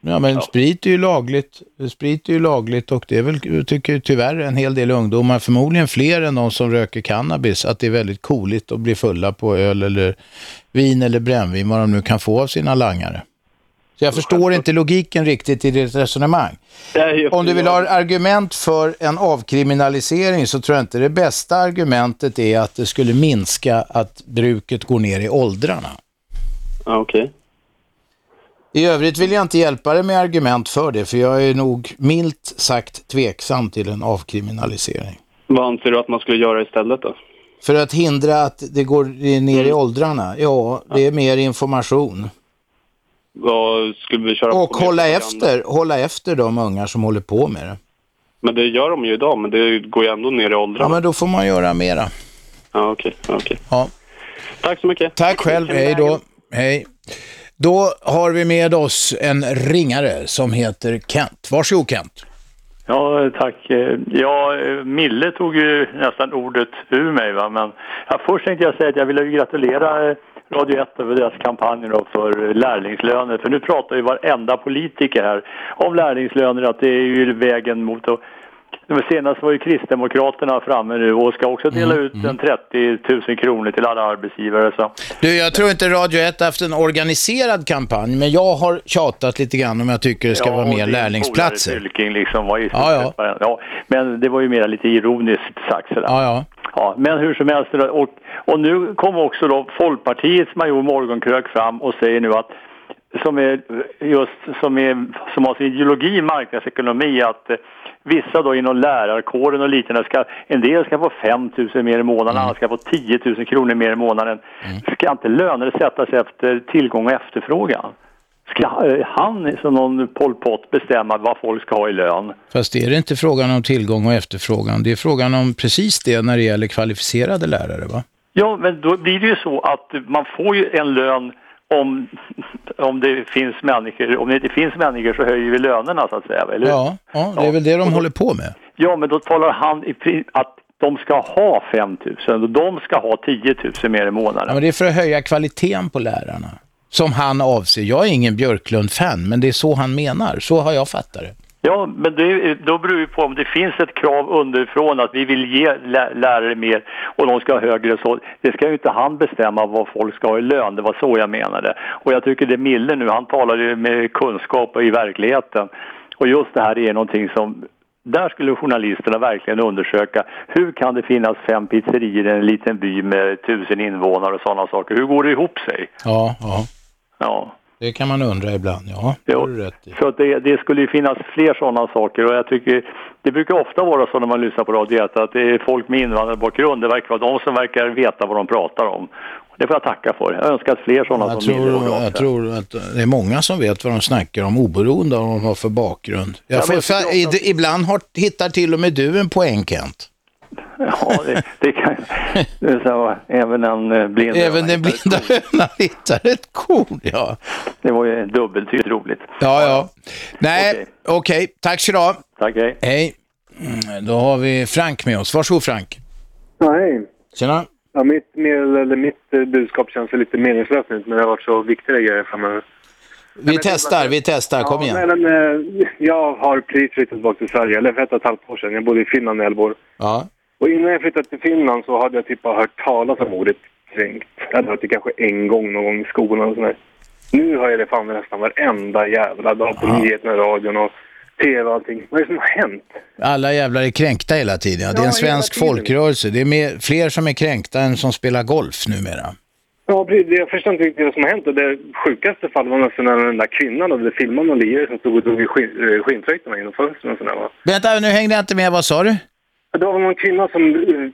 Ja, men sprit är ju lagligt. Sprit är ju lagligt och det är väl, tycker tyvärr en hel del ungdomar, förmodligen fler än de som röker cannabis, att det är väldigt cooligt att bli fulla på öl eller vin eller brännvin, vad de nu kan få av sina langare. Så jag förstår inte logiken riktigt i ditt resonemang. Om du vill ha argument för en avkriminalisering så tror jag inte det bästa argumentet är att det skulle minska att bruket går ner i åldrarna.
Ja, okej.
I övrigt vill jag inte hjälpa dig med argument för det, för jag är nog milt sagt tveksam till en avkriminalisering.
Vad anser du att man skulle göra istället då?
För att hindra att det går ner
Mm.
i åldrarna, ja, det är mer information.
Vad skulle vi köra
Och
på
hålla efter, hålla efter de ungar som håller på med det.
Men det gör de ju idag, men det går ju ändå ner i
Ja,
åldrarna.
men då får man göra mera.
Ja, okej. okej.
Ja.
Tack så mycket.
Tack själv, hej då. Hej. Då har vi med oss en ringare som heter Kent. Varsågod Kent.
Ja, tack. Ja, Mille tog ju nästan ordet ur mig. Va? Men ja, först tänkte jag säga att jag ville gratulera Radio 1 över deras kampanj då för lärlingslöner. För nu pratar ju varenda politiker här om lärlingslöner, att det är ju vägen mot att men senast var ju Kristdemokraterna framme nu och ska också dela ut en 30 000 kronor till alla arbetsgivare. Så.
Du, jag tror inte Radio 1 har haft en organiserad kampanj, men jag har tjatat lite grann om jag tycker det ska
Ja,
vara mer lärlingsplatser.
Fylking liksom var i
Ja, ja.
ja. Men det var ju mer lite ironiskt sagt sådär.
Ja, ja.
Ja, men hur som helst, och, och nu kom också då Folkpartiets major Morgonkrök fram och säger nu att som är just som, är, som har sin ideologi marknadsekonomi att vissa då inom lärarkåren och liknande ska, en del ska få 5 000 mer i månaden, andra ska få 10 000 kronor mer i månaden. Ska inte löner sättas efter tillgång och efterfrågan? Ska eh, han som någon Pol Pot bestämma vad folk ska ha i lön?
Fast det är inte frågan om tillgång och efterfrågan. Det är frågan om precis det när det gäller kvalificerade lärare, va?
Ja, men då blir det ju så att man får ju en lön om, om det finns människor. Om det inte finns människor så höjer vi lönerna så att säga, eller?
Ja, ja det är väl det de håller på med.
Ja, men då talar han i att de ska ha 5 000 och de ska ha 10 000 mer i
Ja,
månaden.
men det är för att höja kvaliteten på lärarna. Som han avser. Jag är ingen Björklund-fan, men det är så han menar. Så har jag fattat det.
Ja, men det, då beror det på om det finns ett krav underifrån att vi vill ge lä- lärare mer och de ska ha högre så. Det ska ju inte han bestämma vad folk ska ha i lön, det var så jag menade. Och jag tycker det Mille nu, han talar ju med kunskap i verkligheten. Och just det här är någonting som där skulle journalisterna verkligen undersöka. Hur kan det finnas fem pizzerior i en liten by med tusen invånare och sådana saker? Hur går det ihop sig?
Ja, ja.
Ja.
Det kan man undra ibland, ja. I.
Så det, det skulle ju finnas fler sådana saker och jag tycker det brukar ofta vara så när man lyssnar på Radio 1 att det är folk med invandrarbakgrund, det verkar vara de som verkar veta vad de pratar om. Det får jag tacka för. Jag önskar att fler sådana
Jag
som
tror, jag tror att det är många som vet vad de snackar om, oberoende av vad de har för bakgrund. Jag får,
jag tycker
för, ibland har, hittar till och med du en poäng, Kent.
Ja, det, det kan det så, även en eh, blind
Även den blinda hönan hittar ett korn, ja.
Det var ju dubbeltydigt roligt.
Ja, ja. Nej, okej. Tack så du.
Tack, hej.
Hej. Mm, Då har vi Frank med oss. Varsågod Frank.
Ja, hej.
Tjena.
Ja, mitt, eller mitt eh, budskap känns lite meningslöst nu, men det har varit så viktiga grejer framöver.
Vi testar, vi testar. Kom igen.
Ja, men, eh, jag har precis flyttat tillbaka till Sverige, eller för ett och ett halvt år sedan. Jag bodde i Finland i elva år.
Ja.
Och innan jag flyttade till Finland så hade jag typ bara hört talas om ordet kränkt. Jag hade hört det kanske en gång någon gång i skolan och sådär. Nu hör jag det fan nästan varenda jävla dag på nyheterna, radion och tv och allting. Vad är det som har hänt?
Alla jävlar är kränkta hela tiden. Ja, det är
Ja,
en svensk folkrörelse. Det är mer, fler som är kränkta än som spelar golf numera.
Ja. Jag förstår inte riktigt vad som har hänt. Och det sjukaste fallet var nästan när den där kvinnan hade filmat någon lirare som stod och drog i skinn- eh, skinntröjorna genom fönstren och sådär va.
Vänta, nu hängde jag inte med. Vad sa du?
Det var någon kvinna som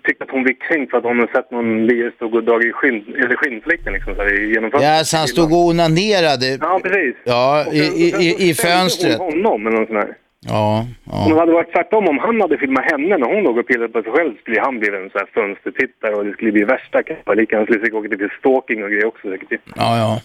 tyckte att hon blev kränkt för att hon hade sett någon lirare stå och dragit i skinn, eller skinnfläkten liksom så här, genom fönstret.
Ja, så han stod och onanerade.
Ja, precis.
Ja, i, i, i, i fönstret.
Hon honom eller något sånt där.
Ja,
Om det
ja.
hade varit tvärtom, om han hade filmat henne när hon låg och pillade på sig själv skulle han bli en sån här fönstertittare och det skulle bli värsta kappa. Lika han skulle säkert åka till stalking och grejer också säkert.
Ja, ja.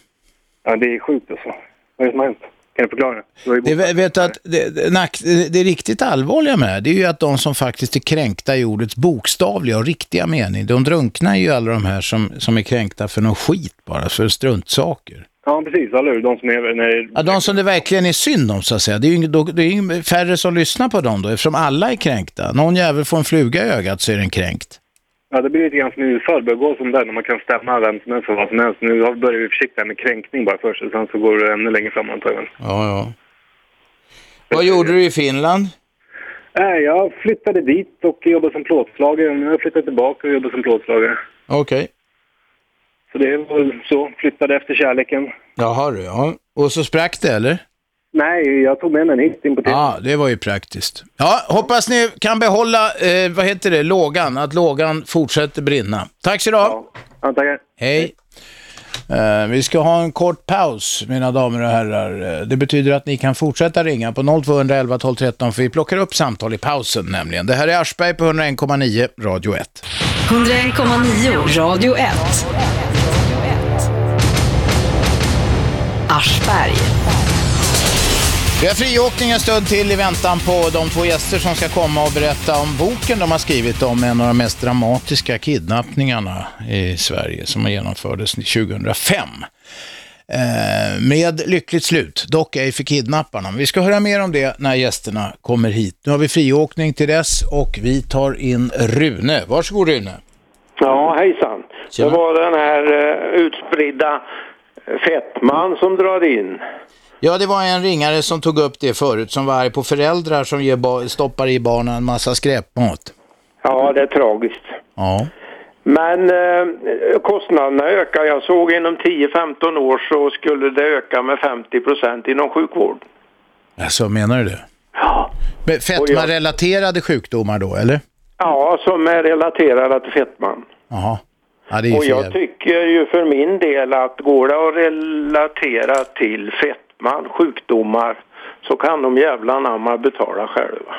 Ja, det är sjukt alltså. Vad är det som har hänt? Kan du förklara? Det
Det, vet att det, det, det, det riktigt allvarliga med det här, det är ju att de som faktiskt är kränkta i ordets bokstavliga och riktiga mening, de drunknar ju alla de här som, som är kränkta för någon skit bara, för struntsaker.
Ja, precis. Eller hur? De som är... När...
Ja, de som det verkligen är synd om så att säga, det är ju det är färre som lyssnar på dem då, eftersom alla är kränkta. Någon jävel får en fluga i ögat så är den kränkt.
Ja, det blir lite grann som i USA. Det börjar gå som där när man kan stämma vem som helst för vad som helst. Nu börjar vi försiktiga med kränkning bara först och sen så går det ännu längre fram antagligen.
Ja, ja. Vad gjorde du i Finland?
Nej, jag flyttade dit och jobbade som plåtslagare. Nu har jag flyttat tillbaka och jobbar som plåtslagare.
Okej.
Så det var så. Flyttade efter kärleken.
Jaha du, ja. Och så sprack det eller?
Nej, jag tog med mig en hit in på tv.
Ja, det var ju praktiskt. Ja, hoppas ni kan behålla, eh, vad heter det, lågan, att lågan fortsätter brinna. Tack så du ha.
Ja, tackar.
Hej. Eh, vi ska ha en kort paus, mina damer och herrar. Eh, Det betyder att ni kan fortsätta ringa på 0211 12 13 för vi plockar upp samtal i pausen nämligen. Det här är Aschberg på 101,9 Radio 1.
101,9 Radio 1. Aschberg.
Vi har friåkning en stund till i väntan på de två gäster som ska komma och berätta om boken de har skrivit om en av de mest dramatiska kidnappningarna i Sverige som genomfördes 2005. Eh, med lyckligt slut, dock ej för kidnapparna. Vi ska höra mer om det när gästerna kommer hit. Nu har vi friåkning till dess och vi tar in Rune. Varsågod Rune.
Ja, hejsan. Det var den här uh, utspridda fettman som drar in.
Ja, det var en ringare som tog upp det förut som var arg på föräldrar som ger stoppar i barnen en massa skräpmat.
Ja, det är tragiskt.
Ja.
Men eh, kostnaderna ökar. Jag såg inom 10-15 år så skulle det öka med 50 procent inom sjukvård.
Alltså, menar du det?
Ja.
Men Fetma-relaterade sjukdomar då, eller?
Ja, som är relaterade till fettman.
Jaha. Ja,
Och jag tycker ju för min del att går det att relatera till fettman, sjukdomar, så kan de jävla namma betala själva.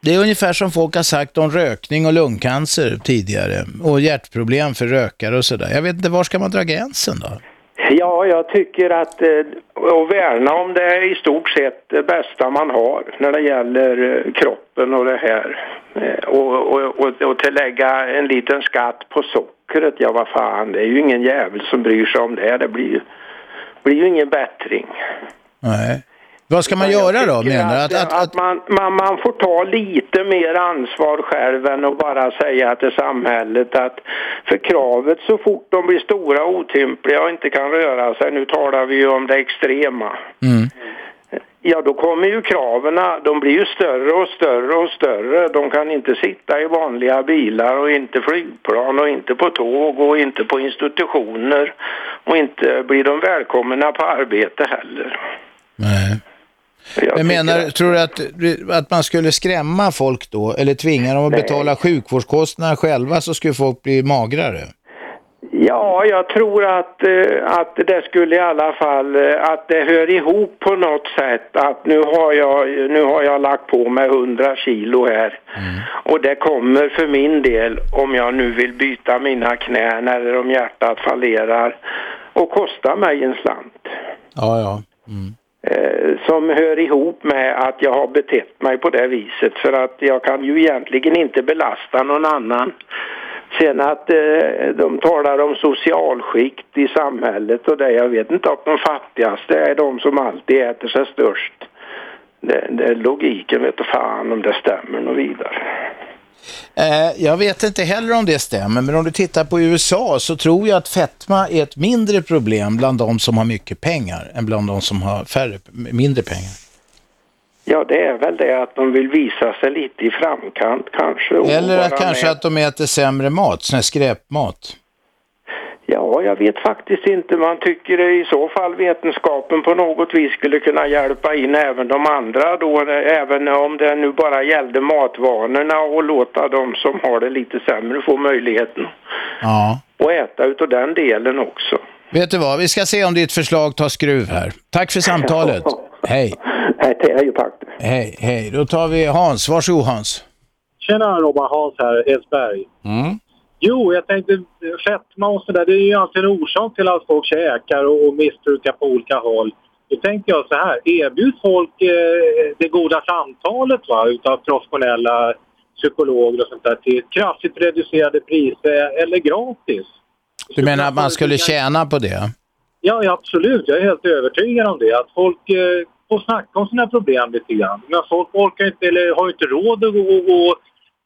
Det är ungefär som folk har sagt om rökning och lungcancer tidigare och hjärtproblem för rökare och sådär. Jag vet inte, var ska man dra gränsen då?
Ja, jag tycker att eh, att värna om det är i stort sett det bästa man har när det gäller eh, kroppen och det här. Eh, och, och, och, och tillägga en liten skatt på sockret, ja vad fan, det är ju ingen jävel som bryr sig om det. Det blir blir ju ingen bättring.
Nej. Vad ska man göra då, menar du?
Att, att, att man, man, man får ta lite mer ansvar själv än att bara säga till samhället att för kravet så fort de blir stora, otympliga och inte kan röra sig, nu talar vi ju om det extrema.
Mm.
Ja, då kommer ju kraven, de blir ju större och större och större. De kan inte sitta i vanliga bilar och inte flygplan och inte på tåg och inte på institutioner och inte blir de välkomna på arbete heller.
Nej. Jag menar, tror du att, att man skulle skrämma folk då, eller tvinga dem att
Nej.
betala sjukvårdskostnaderna själva så skulle folk bli magrare?
Ja, jag tror att, eh, att det skulle i alla fall, eh, att det hör ihop på något sätt att nu har jag, nu har jag lagt på mig 100 kilo här och det kommer för min del om jag nu vill byta mina knän eller om hjärtat fallerar och kosta mig en slant.
Ja, ja.
eh, som hör ihop med att jag har betett mig på det viset för att jag kan ju egentligen inte belasta någon annan. Sen att eh, de talar om socialskikt i samhället och det, jag vet inte att de fattigaste är de som alltid äter sig störst. Det, det, logiken vet du fan om det stämmer och vidare.
Eh, jag vet inte heller om det stämmer, men om du tittar på USA så tror jag att fetma är ett mindre problem bland de som har mycket pengar än bland de som har färre, mindre pengar.
Ja, det är väl det att de vill visa sig lite i framkant kanske. och
Eller att kanske
med.
att de äter sämre mat, sån här skräpmat.
Ja, jag vet faktiskt inte. Man tycker i så fall vetenskapen på något vis skulle kunna hjälpa in även de andra då, även om det nu bara gällde matvanorna och låta de som har det lite sämre få möjligheten
Ja.
att äta utav den delen också.
Vet du vad, vi ska se om ditt förslag tar skruv här. Tack för samtalet. Hej.
Hej, hej, tack.
Hej, hej. Då tar vi Hans. Varsågod Hans.
Tjena Robban, Hans här, Edsberg.
Mm.
Jo, jag tänkte fetma och sådär, det är ju alltid en orsak till att folk käkar och, och missbrukar på olika håll. Då tänkte jag så här, erbjuds folk eh, det goda samtalet va, utav professionella psykologer och sånt där till kraftigt reducerade priser eller gratis?
Du menar att man skulle tjäna på det?
Ja, ja, absolut. Jag är helt övertygad om det. Att folk eh, får snacka om sina problem lite grann. Men folk orkar inte, eller har inte råd att gå, gå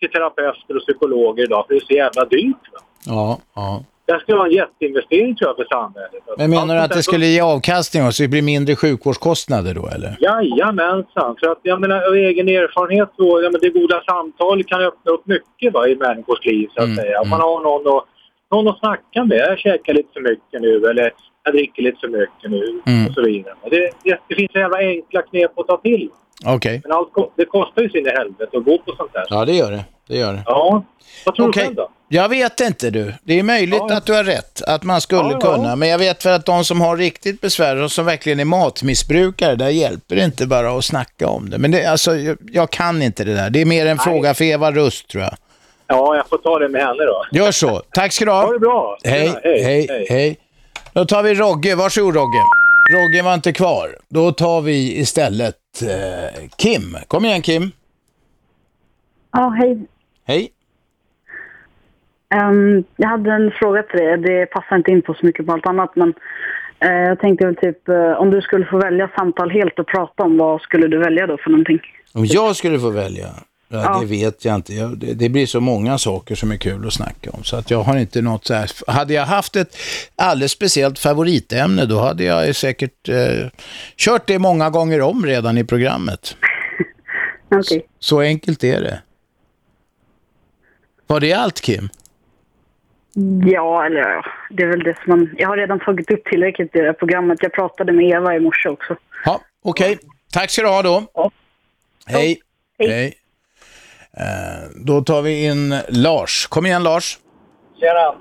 till terapeuter och psykologer idag för det är så jävla dyrt.
Ja, ja.
Det skulle vara en jätteinvestering tror jag för samhället.
Men menar du att det
där-
skulle ge avkastning och så det blir mindre sjukvårdskostnader då eller?
Jajamensan. För att jag menar av egen erfarenhet så, ja, men det goda samtalet kan öppna upp mycket va, i människors liv så att
Mm,
säga. Om man har någon att, någon att snacka med. Jag käkar lite för mycket nu eller jag dricker lite för mycket nu
Mm.
och så vidare. Det, det, det finns så jävla enkla knep att ta till.
Okej.
Men allt, det kostar ju sin i helvete att gå på sånt där.
Ja, det gör det. Det gör det.
Ja. Vad tror
Okej.
du själv då?
Jag vet inte du. Det är möjligt att du har rätt, att man skulle
Ja, ja.
kunna. Men jag vet för att de som har riktigt besvär och som verkligen är matmissbrukare, där hjälper det inte bara att snacka om det. Men det, alltså, jag, jag kan inte det där. Det är mer en fråga för Eva Rust tror jag.
Ja, jag får ta det med henne då.
Gör så. Tack ska du ha.
Ha det bra.
Hej, Hej,
hej,
hej. Då tar vi Rogge. Varsågod Rogge. Rogge var inte kvar. Då tar vi istället eh, Kim. Kom igen Kim.
Ja, hej.
Hej.
Ehm, jag hade en fråga till dig. Det passar inte in på så mycket på allt annat, men eh, jag tänkte väl typ eh, om du skulle få välja samtal helt och prata om, vad skulle du välja då för någonting?
Om jag skulle få välja? Ja,
Ja.
Det vet jag inte. Jag, det, det blir så många saker som är kul att snacka om. Så att jag har inte något så här. Hade jag haft ett alldeles speciellt favoritämne då hade jag säkert eh, kört det många gånger om redan i programmet.
Okej.
Så enkelt är det. Var det allt Kim?
Ja, eller ja, det är väl det som man... Jag har redan tagit upp tillräckligt i det här programmet. Jag pratade med Eva i morse också.
Ja, okej. Tack ska du ha då. Hej. Hej. Eh, då tar vi in Lars. Kom igen Lars.
Tjena!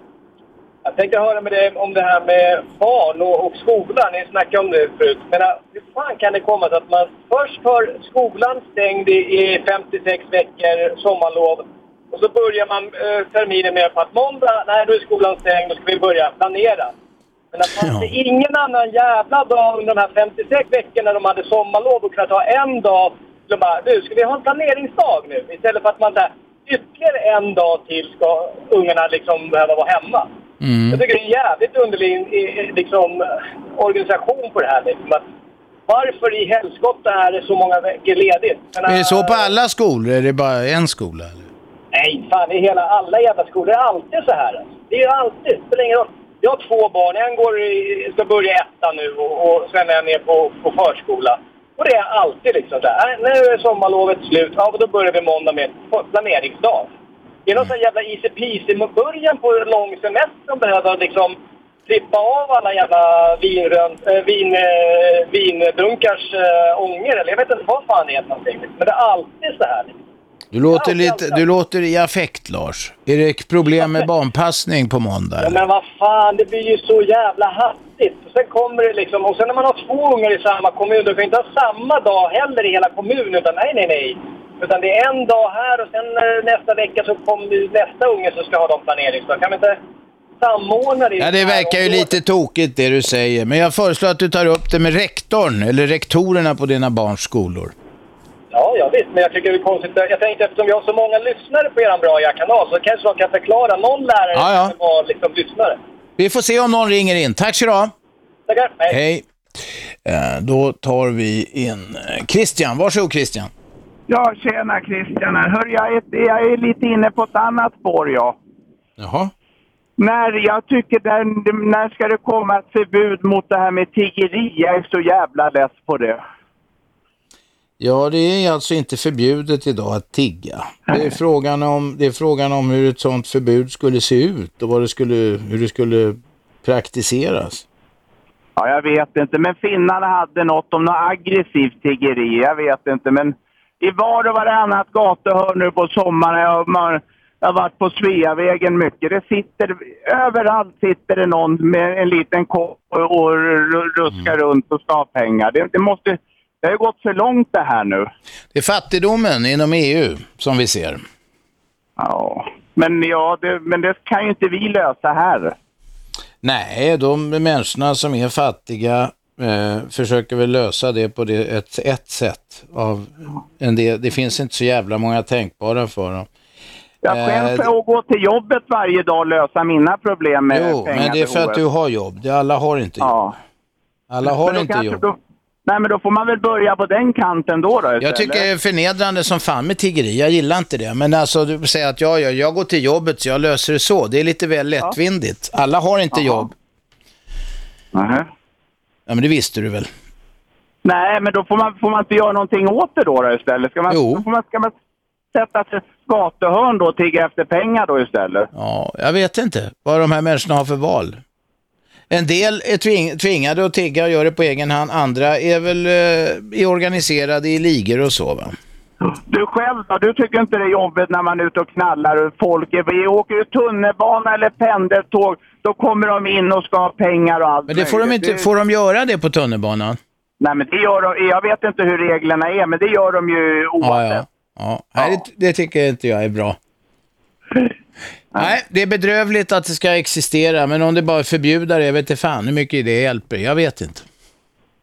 Jag tänkte höra med dig om det här med barn och, och skolan. Ni snackade om det förut. Men äh, hur fan kan det komma sig att man först har skolan stängd i, i 56 veckor, sommarlov. Och så börjar man eh, terminen med att måndag, nej då är skolan stängd, då ska vi börja planera. Men att man inte ingen annan jävla dag under de här 56 veckorna de hade sommarlov och kunna ta en dag så bara, du ska vi ha en planeringsdag nu? Istället för att man där ytterligare en dag till ska ungarna liksom behöva vara hemma. Jag tycker det är en jävligt underlig i- i- liksom, organisation på det här. Liksom. Att varför i helskotta är det så många veckor ledigt? Men,
Är det så på alla skolor? Är det bara en skola? Eller?
Nej, fan i hela, alla jävla skolor. Det är alltid så här. Alltså. Det är alltid. Det ingen roll. Jag har två barn. En går i, ska börja ettan nu och, och sen är jag ner på, på förskola. Och det är alltid liksom så här. "Nej, Nu är sommarlovet slut. Ja, men då börjar vi måndag med planeringsdag. Det är någon sån jävla easy peasy början på lång semester de behöver liksom klippa av alla jävla vinrön, äh, vin, äh, vindunkars äh, ånger eller jag vet inte vad fan det är någonting. Men det är alltid så här.
Du låter, lite, du låter i affekt Lars. Är det problem med barnpassning på måndag?
Ja, men vad fan, det blir ju så jävla hattigt. Och sen kommer det liksom, och sen när man har två ungar i samma kommun, då kan ju inte ha samma dag heller i hela kommunen, utan nej, nej, nej. Utan det är en dag här och sen eh, nästa vecka så kommer nästa unge som ska ha de planeringsdag. Kan vi inte samordna det?
Ja, det verkar ju lite tokigt det du säger. Men jag föreslår att du tar upp det med rektorn eller rektorerna på dina barns skolor.
Ja, ja visst, men jag tycker det är konstigt. Jag tänkte eftersom vi har så många lyssnare på er bra kanal så kanske de kan förklara. Någon lärare
Ja, ja.
kan vara liksom lyssnare.
Vi får se om någon ringer in. Tack så du ha.
Tackar. Hej.
Hej. Eh, då tar vi in eh, Christian. Varsågod Christian.
Ja, tjena Christian. Hör, jag, är, jag är lite inne på ett annat spår, ja.
Jaha.
När jag tycker, där, när ska det komma ett förbud mot det här med tiggeri? Jag är så jävla less på det.
Ja, det är alltså inte förbjudet idag att tigga. Det är frågan om, det är frågan om hur ett sådant förbud skulle se ut och vad det skulle, hur det skulle praktiseras.
Ja, jag vet inte. Men finnarna hade något om något aggressivt tiggeri. Jag vet inte. Men i var och varannat gatuhörn nu på sommaren. Jag, man, jag har varit på Sveavägen mycket. Det sitter, överallt sitter det någon med en liten kopp och, och ru- ruskar runt och ska ha pengar. Det, det måste... Det har ju gått för långt det här nu.
Det är fattigdomen inom EU som vi ser.
Ja, men, ja, det, men det kan ju inte vi lösa här.
Nej, de människorna som är fattiga eh, försöker väl lösa det på det, ett, ett sätt. Av en del, det finns inte så jävla många tänkbara för dem.
Jag själv
Eh,
får jag gå till jobbet varje dag och lösa mina problem med
Jo, men det är för att du har jobb. Det, alla har inte jobb.
Ja.
Alla har
Men
inte jobb.
Nej, men då får man väl börja på den kanten då. då
Jag tycker det är förnedrande som fan med tiggeri. Jag gillar inte det. Men alltså du säger att ja, ja, jag går till jobbet så jag löser det så. Det är lite väl lättvindigt. Alla har inte jobb.
Nähä.
Ja, men det visste du väl?
Nej, men då får man, får man inte göra någonting åt det då, då istället? Ska man, Då får man, ska man sätta sig gatuhörn då och tigga efter pengar då istället?
Ja, jag vet inte vad de här människorna har för val. En del är tving tvingade att tigga och gör det på egen hand. Andra är väl eh, är organiserade i ligor och så va?
Du själv då? Du tycker inte det är jobbigt när man är ute och knallar och folk är... Vi åker ju tunnelbana eller pendeltåg. Då kommer de in och ska ha pengar och allt
Men det får de inte, får de göra det på tunnelbanan?
Nej men det gör de. Jag vet inte hur reglerna är men det gör de ju
Ja,
oavsett.
ja. ja. Nej, det, det tycker inte jag är bra. Nej, det är bedrövligt att det ska existera, men om det bara är förbjuda det, jag vet inte fan hur mycket det hjälper. Jag vet inte.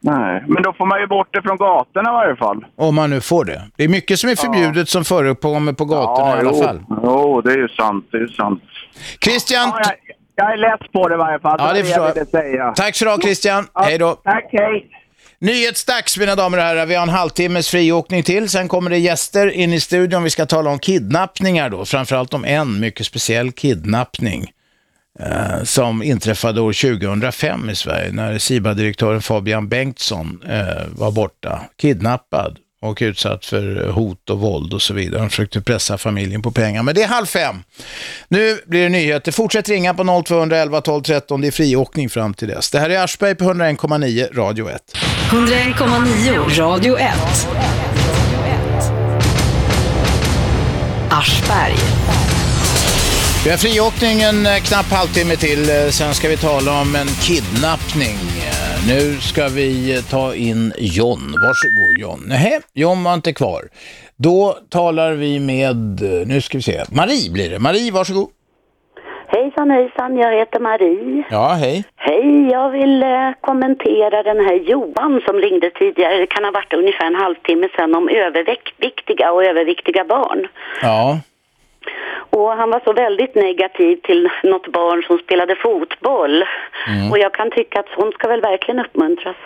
Nej, men då får man ju bort det från gatorna i varje fall.
Om man nu får det. Det är mycket som är förbjudet som förekommer på gatorna i alla
jo.
fall.
Jo, det är ju sant. Det är ju sant.
Christian!
Ja, jag, jag är less på det i varje fall.
Ja, det förstår
jag ville säga.
Tack så du Christian. hej då.
Tack, hej.
Nyhetsdags mina damer och herrar. Vi har en halvtimmes friåkning till. Sen kommer det gäster in i studion. Vi ska tala om kidnappningar då. Framförallt om en mycket speciell kidnappning. Eh, som inträffade år 2005 i Sverige när SIBA-direktören Fabian Bengtsson eh, var borta, kidnappad och utsatt för hot och våld och så vidare. Han försökte pressa familjen på pengar. Men det är halv fem. Nu blir det nyheter. Fortsätt ringa på 0211 12 13. Det är friåkning fram till dess. Det här är Aschberg på 101,9 Radio 1.
101,9 Radio 1. Aschberg.
Vi har friåkning en eh, knapp halvtimme till. Eh, sen ska vi tala om en kidnappning. Eh, nu ska vi ta in John. Varsågod John. Nej, John var inte kvar. Då talar vi med, nu ska vi se, Marie blir det. Marie, varsågod.
Hejsan hejsan, jag heter Marie.
Ja, hej.
Hej, jag vill eh, kommentera den här Johan som ringde tidigare, det kan ha varit ungefär en halvtimme sedan, om överviktiga och överviktiga barn.
Ja.
Och han var så väldigt negativ till något barn som spelade fotboll.
Mm.
Och jag kan tycka att sånt ska väl verkligen uppmuntras.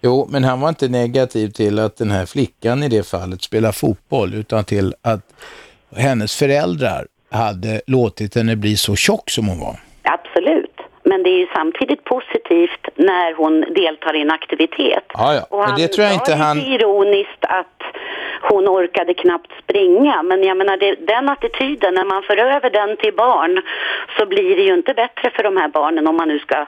Jo, men han var inte negativ till att den här flickan i det fallet spelar fotboll, utan till att hennes föräldrar hade låtit henne bli så tjock som hon var.
Absolut. Men det är ju samtidigt positivt när hon deltar i en aktivitet.
Ja, ja.
Och
Men
han
det tror jag inte han...
ironiskt att hon orkade knappt springa. Men jag menar, det, den attityden, när man för över den till barn så blir det ju inte bättre för de här barnen om man nu ska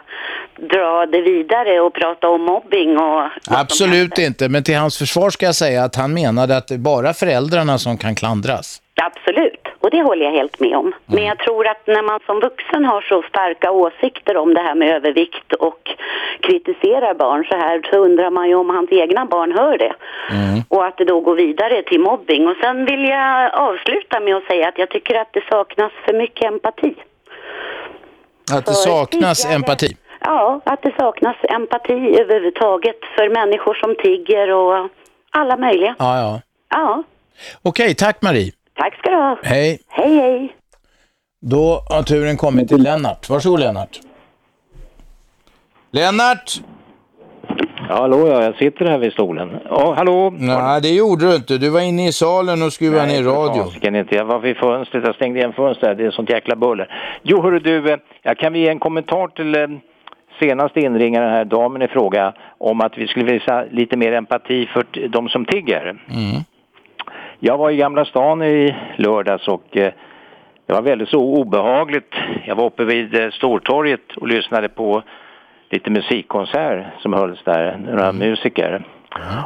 dra det vidare och prata om mobbing och...
Absolut inte, men till hans försvar ska jag säga att han menade att det är bara föräldrarna som kan klandras.
Absolut, och det håller jag helt med om. Men jag tror att när man som vuxen har så starka åsikter om det här med övervikt och kritiserar barn så här så undrar man ju om hans egna barn hör det. Och att det då går vidare till mobbing. Och sen vill jag avsluta med att säga att jag tycker att det saknas för mycket empati.
Att det saknas
tidigare-
empati.
Ja, att det saknas empati överhuvudtaget för människor som tigger och alla möjliga.
Ja, ja.
Ja,
Okej, tack Marie.
Tack ska du ha.
Hej.
Hej, hej.
Då har turen kommit till Lennart. Varsågod Lennart. Lennart!
Ja, hallå, ja, jag sitter här vid stolen. Ja, hallå?
Nej, det gjorde du inte. Du var inne i salen och skruvade ner radio.
Fasiken inte. Jag var vid fönstret, jag stängde igen fönstret. Det är sånt jäkla buller. Jo, hörru du, eh, jag kan vi ge en kommentar till eh, senaste inringaren här, damen i fråga, om att vi skulle visa lite mer empati för de som tigger.
Mm.
Jag var i Gamla stan i lördags och eh, det var väldigt så obehagligt. Jag var uppe vid eh, Stortorget och lyssnade på lite musikkonsert som hölls där, några musiker.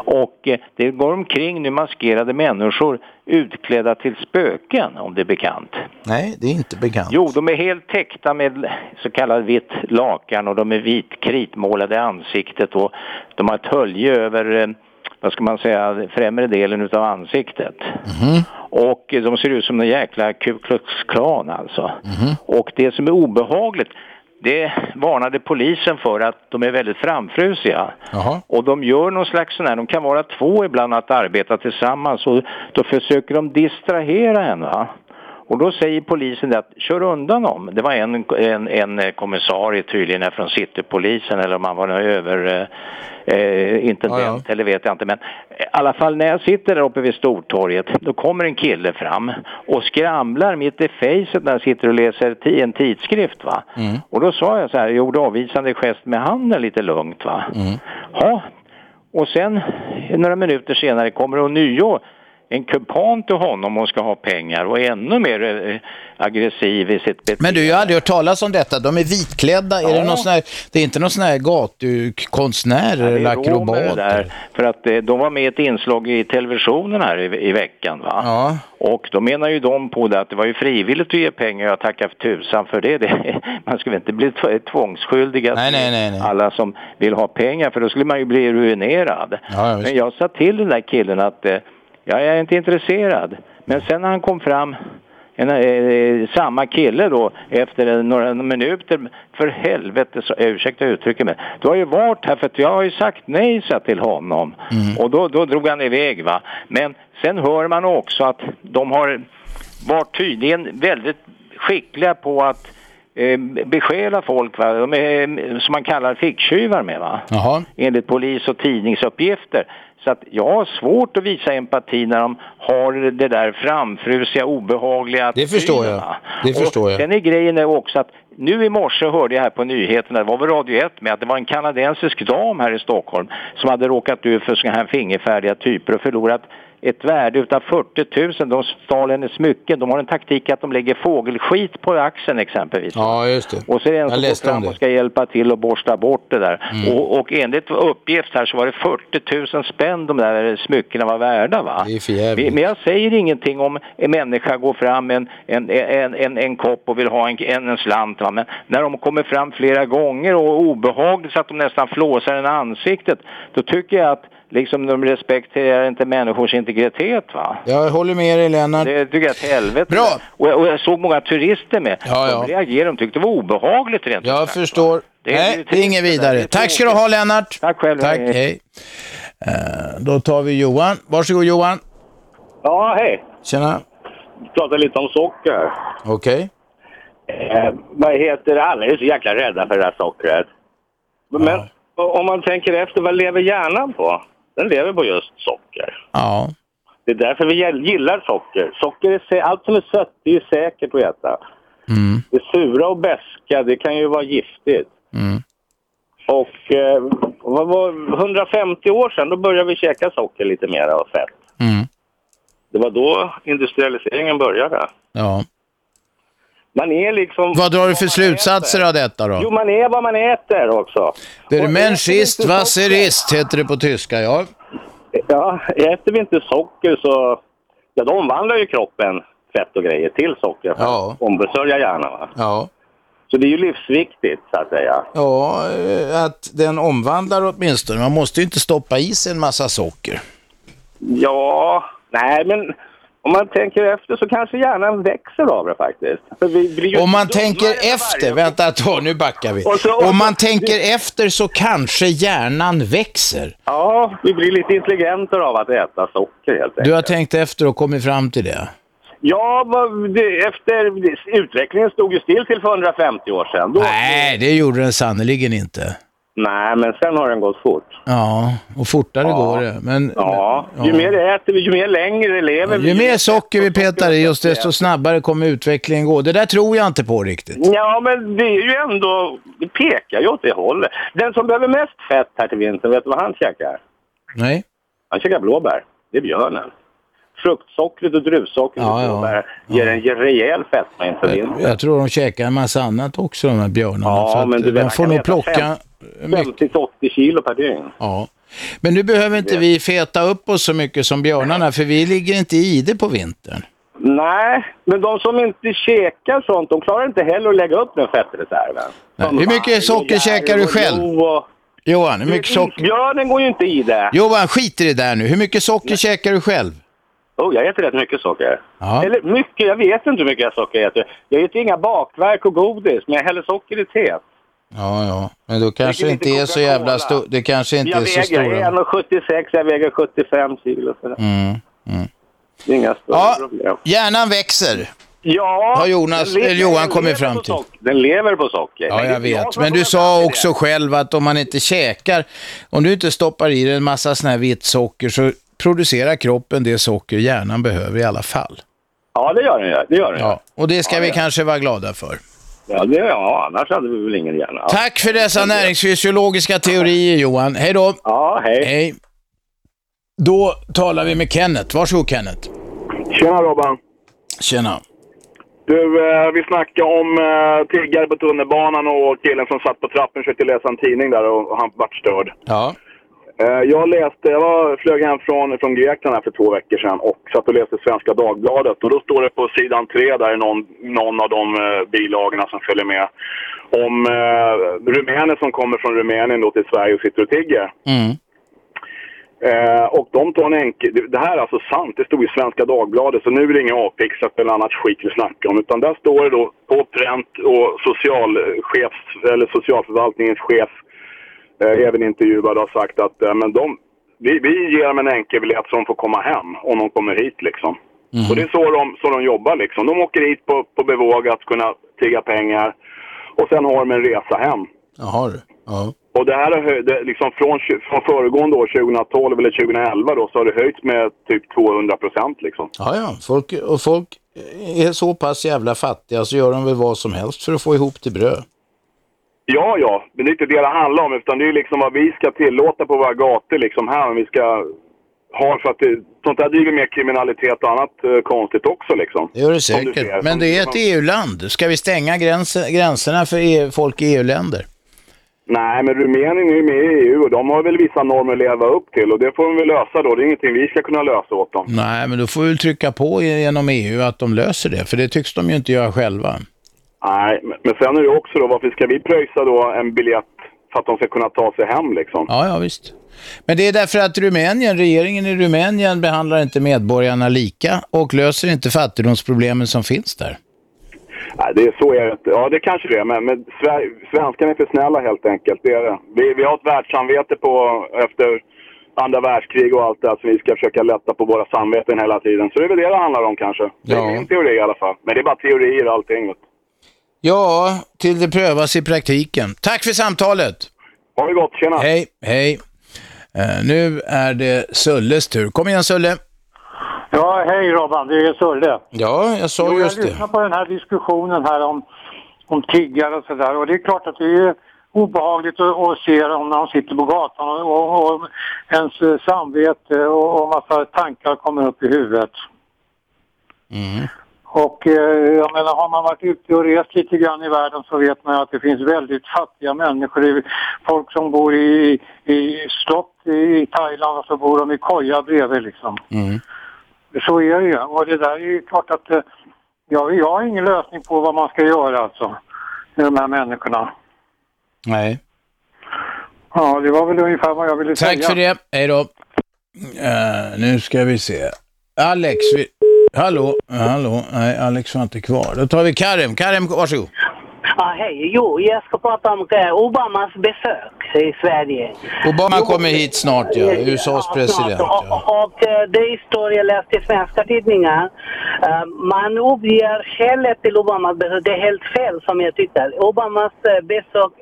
Och eh, det går omkring nu maskerade människor utklädda till spöken, om det är bekant.
Nej, det är inte bekant.
Jo, de är helt täckta med så kallad vitt lakan och de är vit kritmålade i ansiktet och de har ett hölje över, vad ska man säga, främre delen utav ansiktet. Och eh, de ser ut som en jäkla Ku Klux Klan alltså. Och det som är obehagligt, det varnade polisen för att de är väldigt framfrusiga.
Jaha.
Och de gör någon slags sån här, de kan vara två ibland att arbeta tillsammans och då försöker de distrahera henne va. Och då säger polisen att kör undan dem. Det var en, en, en kommissarie tydligen från Citypolisen eller om han var över eh, eh, intendent eller vet jag inte. Men i alla fall när jag sitter där uppe vid Stortorget då kommer en kille fram och skramlar mitt i facet när jag sitter och läser en tidskrift va. Och då sa jag så här, gjorde avvisande gest med handen lite lugnt va. Ja, och sen några minuter senare kommer det ånyo en kupan till honom och ska ha pengar och ännu mer eh, aggressiv i sitt beteende.
Men du, jag har aldrig hört talas om detta. De är vitklädda. Är
Ja.
det, någon sån här, det är inte någon sån här gatukonstnärer eller
är
akrobater?
där, för att eh, de var med i ett inslag i televisionen här i, i veckan va?
Ja.
Och då menar ju de på det att det var ju frivilligt att ge pengar, jag tackar för tusan för det. det man skulle inte bli tv- tvångsskyldiga
Nej, nej, nej, nej.
alla som vill ha pengar för då skulle man ju bli ruinerad.
Ja.
Men jag sa till den där killen att eh, jag är inte intresserad. Men sen när han kom fram en, eh, samma kille då efter några minuter, för helvete, så, ursäkta uttrycket men du har ju varit här för att jag har ju sagt nej så till honom. Och då, då drog han iväg va. Men sen hör man också att de har varit tydligen väldigt skickliga på att eh, besjäla folk va. De är eh, som man kallar ficktjuvar med va.
Jaha.
Enligt polis och tidningsuppgifter. Så att jag har svårt att visa empati när de har det där framfrusiga, obehagliga
Det förstår jag. Det
Och
förstår jag.
Sen är grejen är också att nu i morse hörde jag här på nyheterna, det var väl Radio 1 med, att det var en kanadensisk dam här i Stockholm som hade råkat ut för sådana här fingerfärdiga typer och förlorat ett värde utav 40 000. De stal hennes smycken. De har en taktik att de lägger fågelskit på axeln exempelvis.
Ja, just det.
Och så är det en som går fram och ska hjälpa till och borsta bort det där.
Mm.
Och, och enligt uppgift här så var det 40 000 spänn de där smyckena var värda va?
Det är för jävligt.
Men jag säger ingenting om en människa går fram med en, en, en, en, en kopp och vill ha en, en, en slant va? Men när de kommer fram flera gånger och obehagligt så att de nästan flåsar en ansiktet då tycker jag att liksom de respekterar inte människors integritet va?
Jag håller med dig Lennart.
Det tycker jag är ett helvete.
Bra.
Och jag, och jag såg många turister med.
Ja, ja.
De reagerade, de tyckte det var obehagligt rent
Jag
sagt.
förstår.
Det är-
Nej,
det är
inget vidare.
Det är
Tack ska du ha Lennart.
Tack själv.
Tack,
hej.
hej. Eh, då tar vi Johan. Varsågod Johan.
Ja, hej.
Tjena.
Prata lite om socker.
Okej.
Eh, vad heter det? Alla är så jäkla rädda för det här sockret. Men om man tänker efter, vad lever hjärnan på? Den lever på just socker.
Ja.
Det är därför vi gillar socker. Socker är allt som är sött, det är säkert att äta.
Mm.
Det sura och beska, det kan ju vara giftigt.
Mm.
Och eh, vad var 150 år sedan, då började vi käka socker lite mer och fett.
Mm.
Det var då industrialiseringen började.
Ja.
Man är liksom...
Vad drar du för slutsatser av detta då?
Jo, man är vad man äter också.
Der Mensch ist was er ist, heter det på tyska, ja.
Ja, äter vi inte socker så... Ja, då omvandlar ju kroppen fett och grejer till socker för
Ja.
att ombesörja hjärnan. Va?
Ja.
Så det är ju livsviktigt, så att säga.
Ja, eh, att den omvandlar åtminstone. Man måste ju inte stoppa i sig en massa socker.
Ja, nej men om man tänker efter så kanske hjärnan växer av det faktiskt.
Om man tänker efter, vänta ett tag, nu backar vi.
Och så- och så-
Om man tänker efter så kanske hjärnan växer.
Ja, vi blir lite intelligentare av att äta socker helt enkelt.
Du har tänkt efter och kommit fram till det?
Ja, efter utvecklingen stod ju still till för 150 år sedan. Då,
Nej, det gjorde den sannerligen inte.
Nej, men sen har den gått fort.
Ja, och fortare går det. Men,
Ja, ju
Ja.
mer äter vi, ju mer längre lever vi.
ju mer socker vi petar i oss, desto snabbare kommer utvecklingen gå. Det där tror jag inte på riktigt.
Ja, men det är ju ändå, det pekar ju åt det hållet. Den som behöver mest fett här till vintern, vet du vad han käkar?
Nej.
Han käkar blåbär. Det är björnen. Fruktsockret och druvsockret
Ja,
och
ja.
blåbär ger en rejäl fetma inför vintern.
Jag tror de käkar en massa annat också, de här björnarna.
Ja, men du vet,
de får nog plocka...
fem- 50-80 kilo per dygn.
Ja. Men nu behöver inte vi feta upp oss så mycket som björnarna, för vi ligger inte i det på vintern.
Nej, men de som inte käkar sånt, de klarar inte heller att lägga upp den fettreserven.
Nej. Hur mycket socker käkar du själv? Johan, hur mycket socker?
Björnen går ju inte i det.
Johan, skit i det där nu. Hur mycket socker käkar du själv?
Oh, jag äter rätt mycket socker.
Ja.
Eller mycket, jag vet inte hur mycket jag socker jag äter. Jag äter inga bakverk och godis, men jag häller socker i te.
Ja, ja. Men då kanske det inte är så jävla stor... Det kanske inte
jag
är så
väger, jag
stora...
1,76, jag väger 75 kilo. Så det
Mm, mm.
är inga större
Ja,
problem.
hjärnan växer.
Ja,
Har Jonas,
lever-
Johan kommit fram till.
Den lever på socker.
Ja,
det
jag vet. Men du sa också själv att om man inte käkar, om du inte stoppar i dig en massa sån här vitt socker så producerar kroppen det socker hjärnan behöver i alla fall.
det. Ja, det gör den. Det gör den.
Ja, och det ska
Ja,
vi
ja.
kanske vara glada för.
Ja, det, ja, annars hade vi väl ingen hjärna.
Tack för dessa näringsfysiologiska teorier Johan. Hej då!
Ja, hej.
Hej. Då talar vi med Kenneth. Varsågod Kenneth.
Tjena Robban.
Tjena.
Du, eh, vi snackade om eh, tiggare på tunnelbanan och killen som satt på trappen och försökte läsa en tidning där och, och han vart störd.
Ja.
Eh, jag läste, jag var, flög hem från, från Grekland här för två veckor sedan och satt och läste Svenska Dagbladet. Och då står det på sidan tre där någon, någon av de eh, bilagorna som följer med om eh, rumäner som kommer från Rumänien då till Sverige och sitter och tigger.
Mm.
Eh, och de tar en enkel... Det här är alltså sant. Det stod i Svenska Dagbladet. Så nu är det inget apixat eller annat skit vi snackar om. Utan där står det då på pränt och socialchefs, eller socialförvaltningens chef, även intervjuad, har sagt att eh, men de, vi, vi ger dem en enkelbiljett så de får komma hem om de kommer hit liksom. Och det är så de, så de jobbar liksom. De åker hit på, på bevåg att kunna tigga pengar och sen har de en resa hem.
Jaha du. Ja.
Och det här har det, liksom från, från föregående år, 2012 eller 2011 då, så har det höjts med typ 200 procent liksom.
Ja, ja. Folk, och folk är så pass jävla fattiga så gör de väl vad som helst för att få ihop till bröd.
Ja, ja, men det är inte det det handlar om, utan det är liksom vad vi ska tillåta på våra gator liksom här, om vi ska ha för att det, sånt där driver mer kriminalitet och annat eh, konstigt också liksom.
Det gör det
du ser,
säkert. Men det är ett EU-land. Ska vi stänga gränsen, gränserna för EU, folk i EU-länder?
Nej, men Rumänien är ju med i EU och de har väl vissa normer att leva upp till och det får de väl lösa då. Det är ingenting vi ska kunna lösa åt dem.
Nej, men då får vi väl trycka på genom EU att de löser det, för det tycks de ju inte göra själva.
Nej, men- sen är det också då, varför ska vi pröjsa då en biljett för att de ska kunna ta sig hem liksom?
Ja, ja visst. Men det är därför att Rumänien, regeringen i Rumänien behandlar inte medborgarna lika och löser inte fattigdomsproblemen som finns där.
Nej, det är så är det. Ja, det kanske det är, men, men svenskarna är för snälla helt enkelt. Det är det. Vi, vi har ett världssamvete på efter andra världskrig och allt det så vi ska försöka lätta på våra samveten hela tiden. Så det är väl det det handlar om kanske. Det är min teori i alla fall. Men det är bara teorier och allting. vet.
Ja, till det prövas i praktiken. Tack för samtalet.
Ha det gott, tjena.
Hej, hej. Eh, nu är det Sulles tur. Kom igen Sulle.
Ja, hej Robban, det är Sulle.
Ja, jag sa
Jo,
just
jag
det.
lyssnar på den här diskussionen här om, om tiggare och sådär och det är klart att det är obehagligt att, att se dem när de sitter på gatan och, och, och ens samvete och, och massa tankar kommer upp i huvudet. Och eh, jag menar, har man varit ute och rest lite grann i världen så vet man att det finns väldigt fattiga människor. Folk som bor i, i slott i Thailand och så bor de i koja bredvid liksom.
Mm.
Så är det ju. Och det där är ju klart att eh, ja, jag har ingen lösning på vad man ska göra alltså. Med de här människorna.
Nej.
Ja, det var väl ungefär vad jag ville säga.
Tack för det. Hej då. Eh, nu ska vi se. Alex, vi... hallå? Hallå? Nej, Alex var inte kvar. Då tar vi Karim. Karim, varsågod.
Ja, hej. Jo, jag ska prata om eh, Obamas besök i Sverige.
Obama kommer hit snart, ja. USAs
Ja,
president.
snart. Och, och eh, det står jag läste i svenska tidningar. Eh, Man uppger skälet till Obamas besök. Det är helt fel som jag tycker. Obamas besök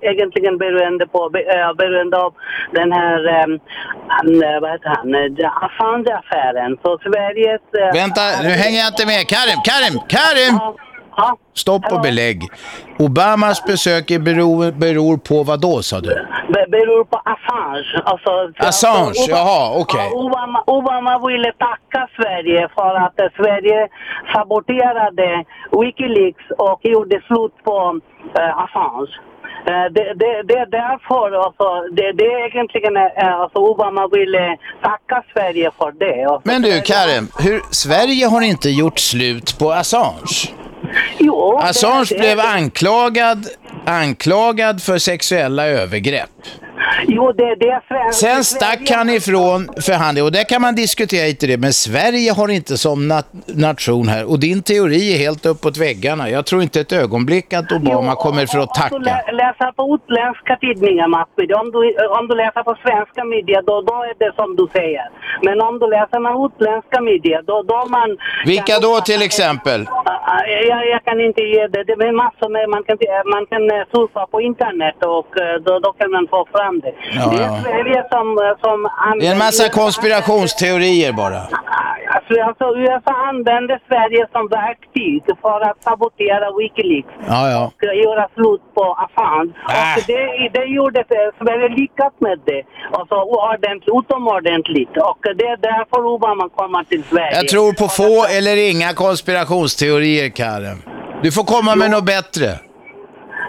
egentligen beroende på, be- beroende av den här, vad heter han, Assange-affären. Så Sveriges...
Vänta, nu hänger jag inte med. Karim, Karim, Karim! Stopp och belägg. Obamas besök beror, beror på vad då, sa du?
Be- beror på Assange. Alltså, för-
Assange,
Obama-
jaha, okej.
Ja, Obama, Obama ville tacka Sverige för att Sverige saboterade Wikileaks och gjorde slut på eh, Assange. Eh, det, det, det är därför, alltså, det, det är egentligen, eh, alltså Obama ville tacka Sverige för det.
Men du, Karim, hur, Sverige har inte gjort slut på Assange.
Jo,
Assange blev anklagad, anklagad för sexuella övergrepp.
Jo, det, det är Sverige.
Sen stack han ifrån förhandling och där kan man diskutera inte det, men Sverige har inte som nat nation här och din teori är helt uppåt väggarna. Jag tror inte ett ögonblick att Obama kommer för att
Om du
tacka.
lä- läser på utländska tidningar, massmedia, om du, om du läser på svenska media, då, då är det som du säger. Men om du läser med utländska media, då, då man...
Vilka då till exempel?
Jag, jag kan inte ge det. Det är massor med, man kan, man kan surfa på internet och eh, då, då kan man få fram det.
Ja,
det är
ja.
Sverige som, eh, som
Det är en massa konspirationsteorier bara.
För alltså USA använder Sverige som verktyg för att sabotera Wikileaks
Ja, ja.
och göra slut på Assange. Och det, det gjorde Sverige lyckat med det. Alltså ordentligt, utomordentligt. Och det är därför Obama kommer till Sverige.
Jag tror på få eller inga konspirationsteorier, Karin. Du får komma med något bättre.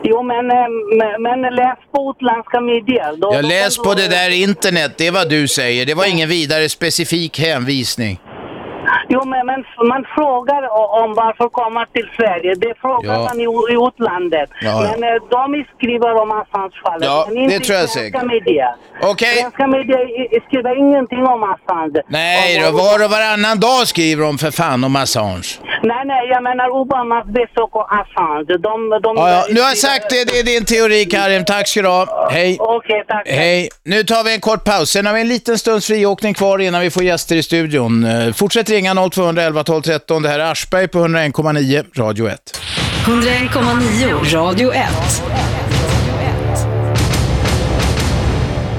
Jo, men, eh, men, men läs på utländska medier. Då,
Jag läs på det där internet, det är vad du säger. Det var ingen vidare specifik hänvisning.
Jo, men, men man frågar om varför komma till Sverige. Det frågar
Ja.
man i, i utlandet.
Ja, ja.
Men eh, de skriver om Assange-fallet.
Ja,
men inte
det tror jag säkert.
media.
Okej.
Svenska i- skriver ingenting om Assange.
Nej då, var och varannan dag skriver de för fan om Assange.
Nej, nej, jag menar Obamas besök och Assange. De, de,
Ja, ja. Nu har jag sagt det, det är din teori Karim. Tack ska du ha. Hej.
Okej, tack.
Hej. Nu tar vi en kort paus. Sen har vi en liten stunds friåkning kvar innan vi får gäster i studion. Eh, Fortsätt ringa 0211 12 13. Det här är Aschberg på 101,9 Radio 1.
101,9 Radio 1.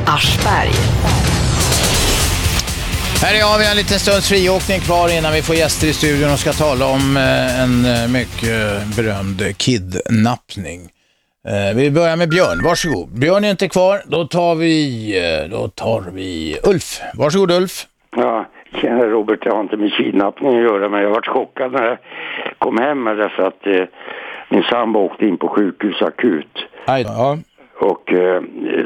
Aschberg.
Här är jag, vi har en liten stunds friåkning kvar innan vi får gäster i studion och ska tala om eh, en eh, mycket berömd kidnappning. Eh, Vi börjar med Björn, varsågod. Björn är inte kvar, då tar vi, då tar vi Ulf. Varsågod Ulf.
Ja, tjena Robert, jag har inte med kidnappning att göra men jag varit chockad när jag kom hem därför att eh, min sambo åkte in på sjukhus akut.
Ja.
Och eh,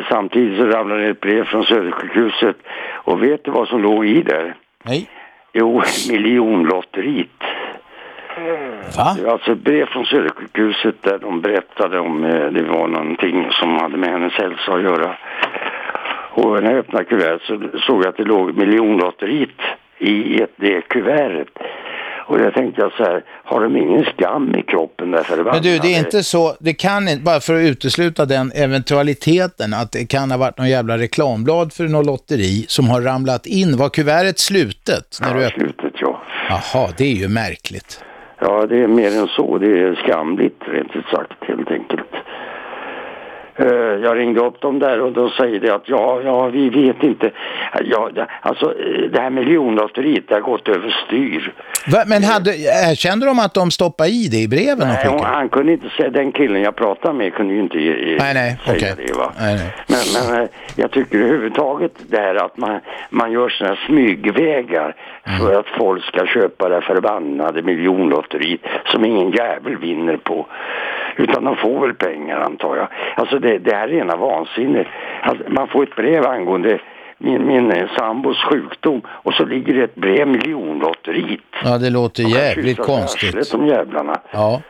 samtidigt så ramlade det ett brev från Södersjukhuset och vet du vad som låg i där?
Nej.
Jo, miljonlotteriet.
Va?
Det var alltså ett brev från Södersjukhuset där de berättade om eh, det var någonting som hade med hennes hälsa att göra. Och när jag öppnade kuvertet så såg jag att det låg miljonlotteriet i ett, det kuvertet. Och jag tänkte jag så här, har de ingen skam i kroppen därför det
Men du, det är inte så, det kan inte, bara för att utesluta den eventualiteten att det kan ha varit någon jävla reklamblad för något lotteri som har ramlat in. Var kuvertet slutet? När
Ja,
du
slutet ja.
Jaha, det är ju märkligt.
Ja, det är mer än så. Det är skamligt rent ut sagt helt enkelt. Eh, Jag ringde upp dem där och då säger de att ja, ja, vi vet inte. Ja, alltså eh, det här miljonlotteriet det har gått över styr.
Va, men hade, erkände de att de stoppade i det i breven?
Nej, hon, han kunde inte säga, den killen jag pratade med kunde ju inte eh,
Nej, nej,
säga
okej.
det va.
Nej, nej.
Men, men eh, jag tycker överhuvudtaget det här att man, man gör sådana smygvägar
Mm.
för att folk ska köpa det förbannade miljonlotteriet som ingen jävel vinner på. Utan de får väl pengar antar jag. Alltså det, det här är rena vansinne. Alltså, man får ett brev angående min, min eh, sambos sjukdom och så ligger det ett brev miljonlotteriet.
Ja, det låter jävligt
Kyssas i
konstigt.
De jävlarna.
Ja.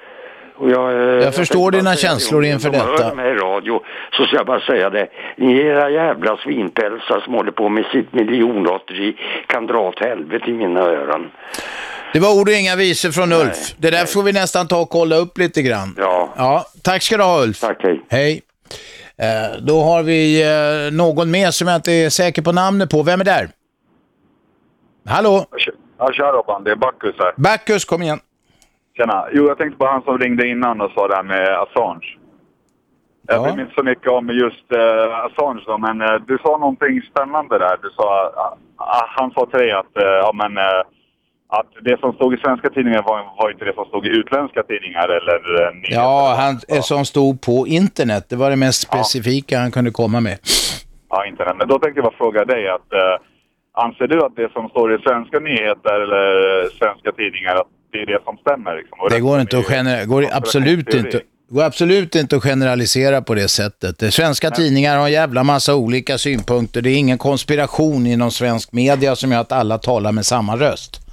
Och jag, eh,
Jag förstår
tänkte bara
dina
det,
känslor
om
inför
de hör
detta.
mig i radio så ska jag bara säga det. Ni era jävla svinpälsar som håller på med sitt miljonlotteri kan dra åt helvete i mina öron.
Det var ord och inga visor från Ulf. Det där får vi nästan ta och kolla upp lite grann.
Ja.
Ja, tack ska du ha Ulf.
Tack, hej.
Hej. Eh, då har vi eh, någon med som jag inte är säker på namnet på. Vem är där? Hallå?
Ja, tja Robban, det är Bacchus här.
Bacchus, kom igen.
Tjena. Jo, jag tänkte på han som ringde innan och sa det här med Assange. Jag mig inte så mycket om just uh, Assange då, men eh, du sa någonting spännande där. Du sa, uh, han sa till dig att, eh, ja, men, eh, att det som stod i svenska tidningar var, var inte det som stod i utländska tidningar eller uh,
Ja, han eh, som stod på internet. Det var det mest specifika han kunde komma med.
Ja, internet. Men då tänkte jag bara fråga dig att eh, anser du att det som står i svenska nyheter eller eh, svenska tidningar att det är det som stämmer? Liksom?
Det går inte att genera- går absolut inte går absolut inte att generalisera på det sättet. De svenska tidningar har en jävla massa olika synpunkter. Det är ingen konspiration inom svensk media som gör att alla talar med samma röst.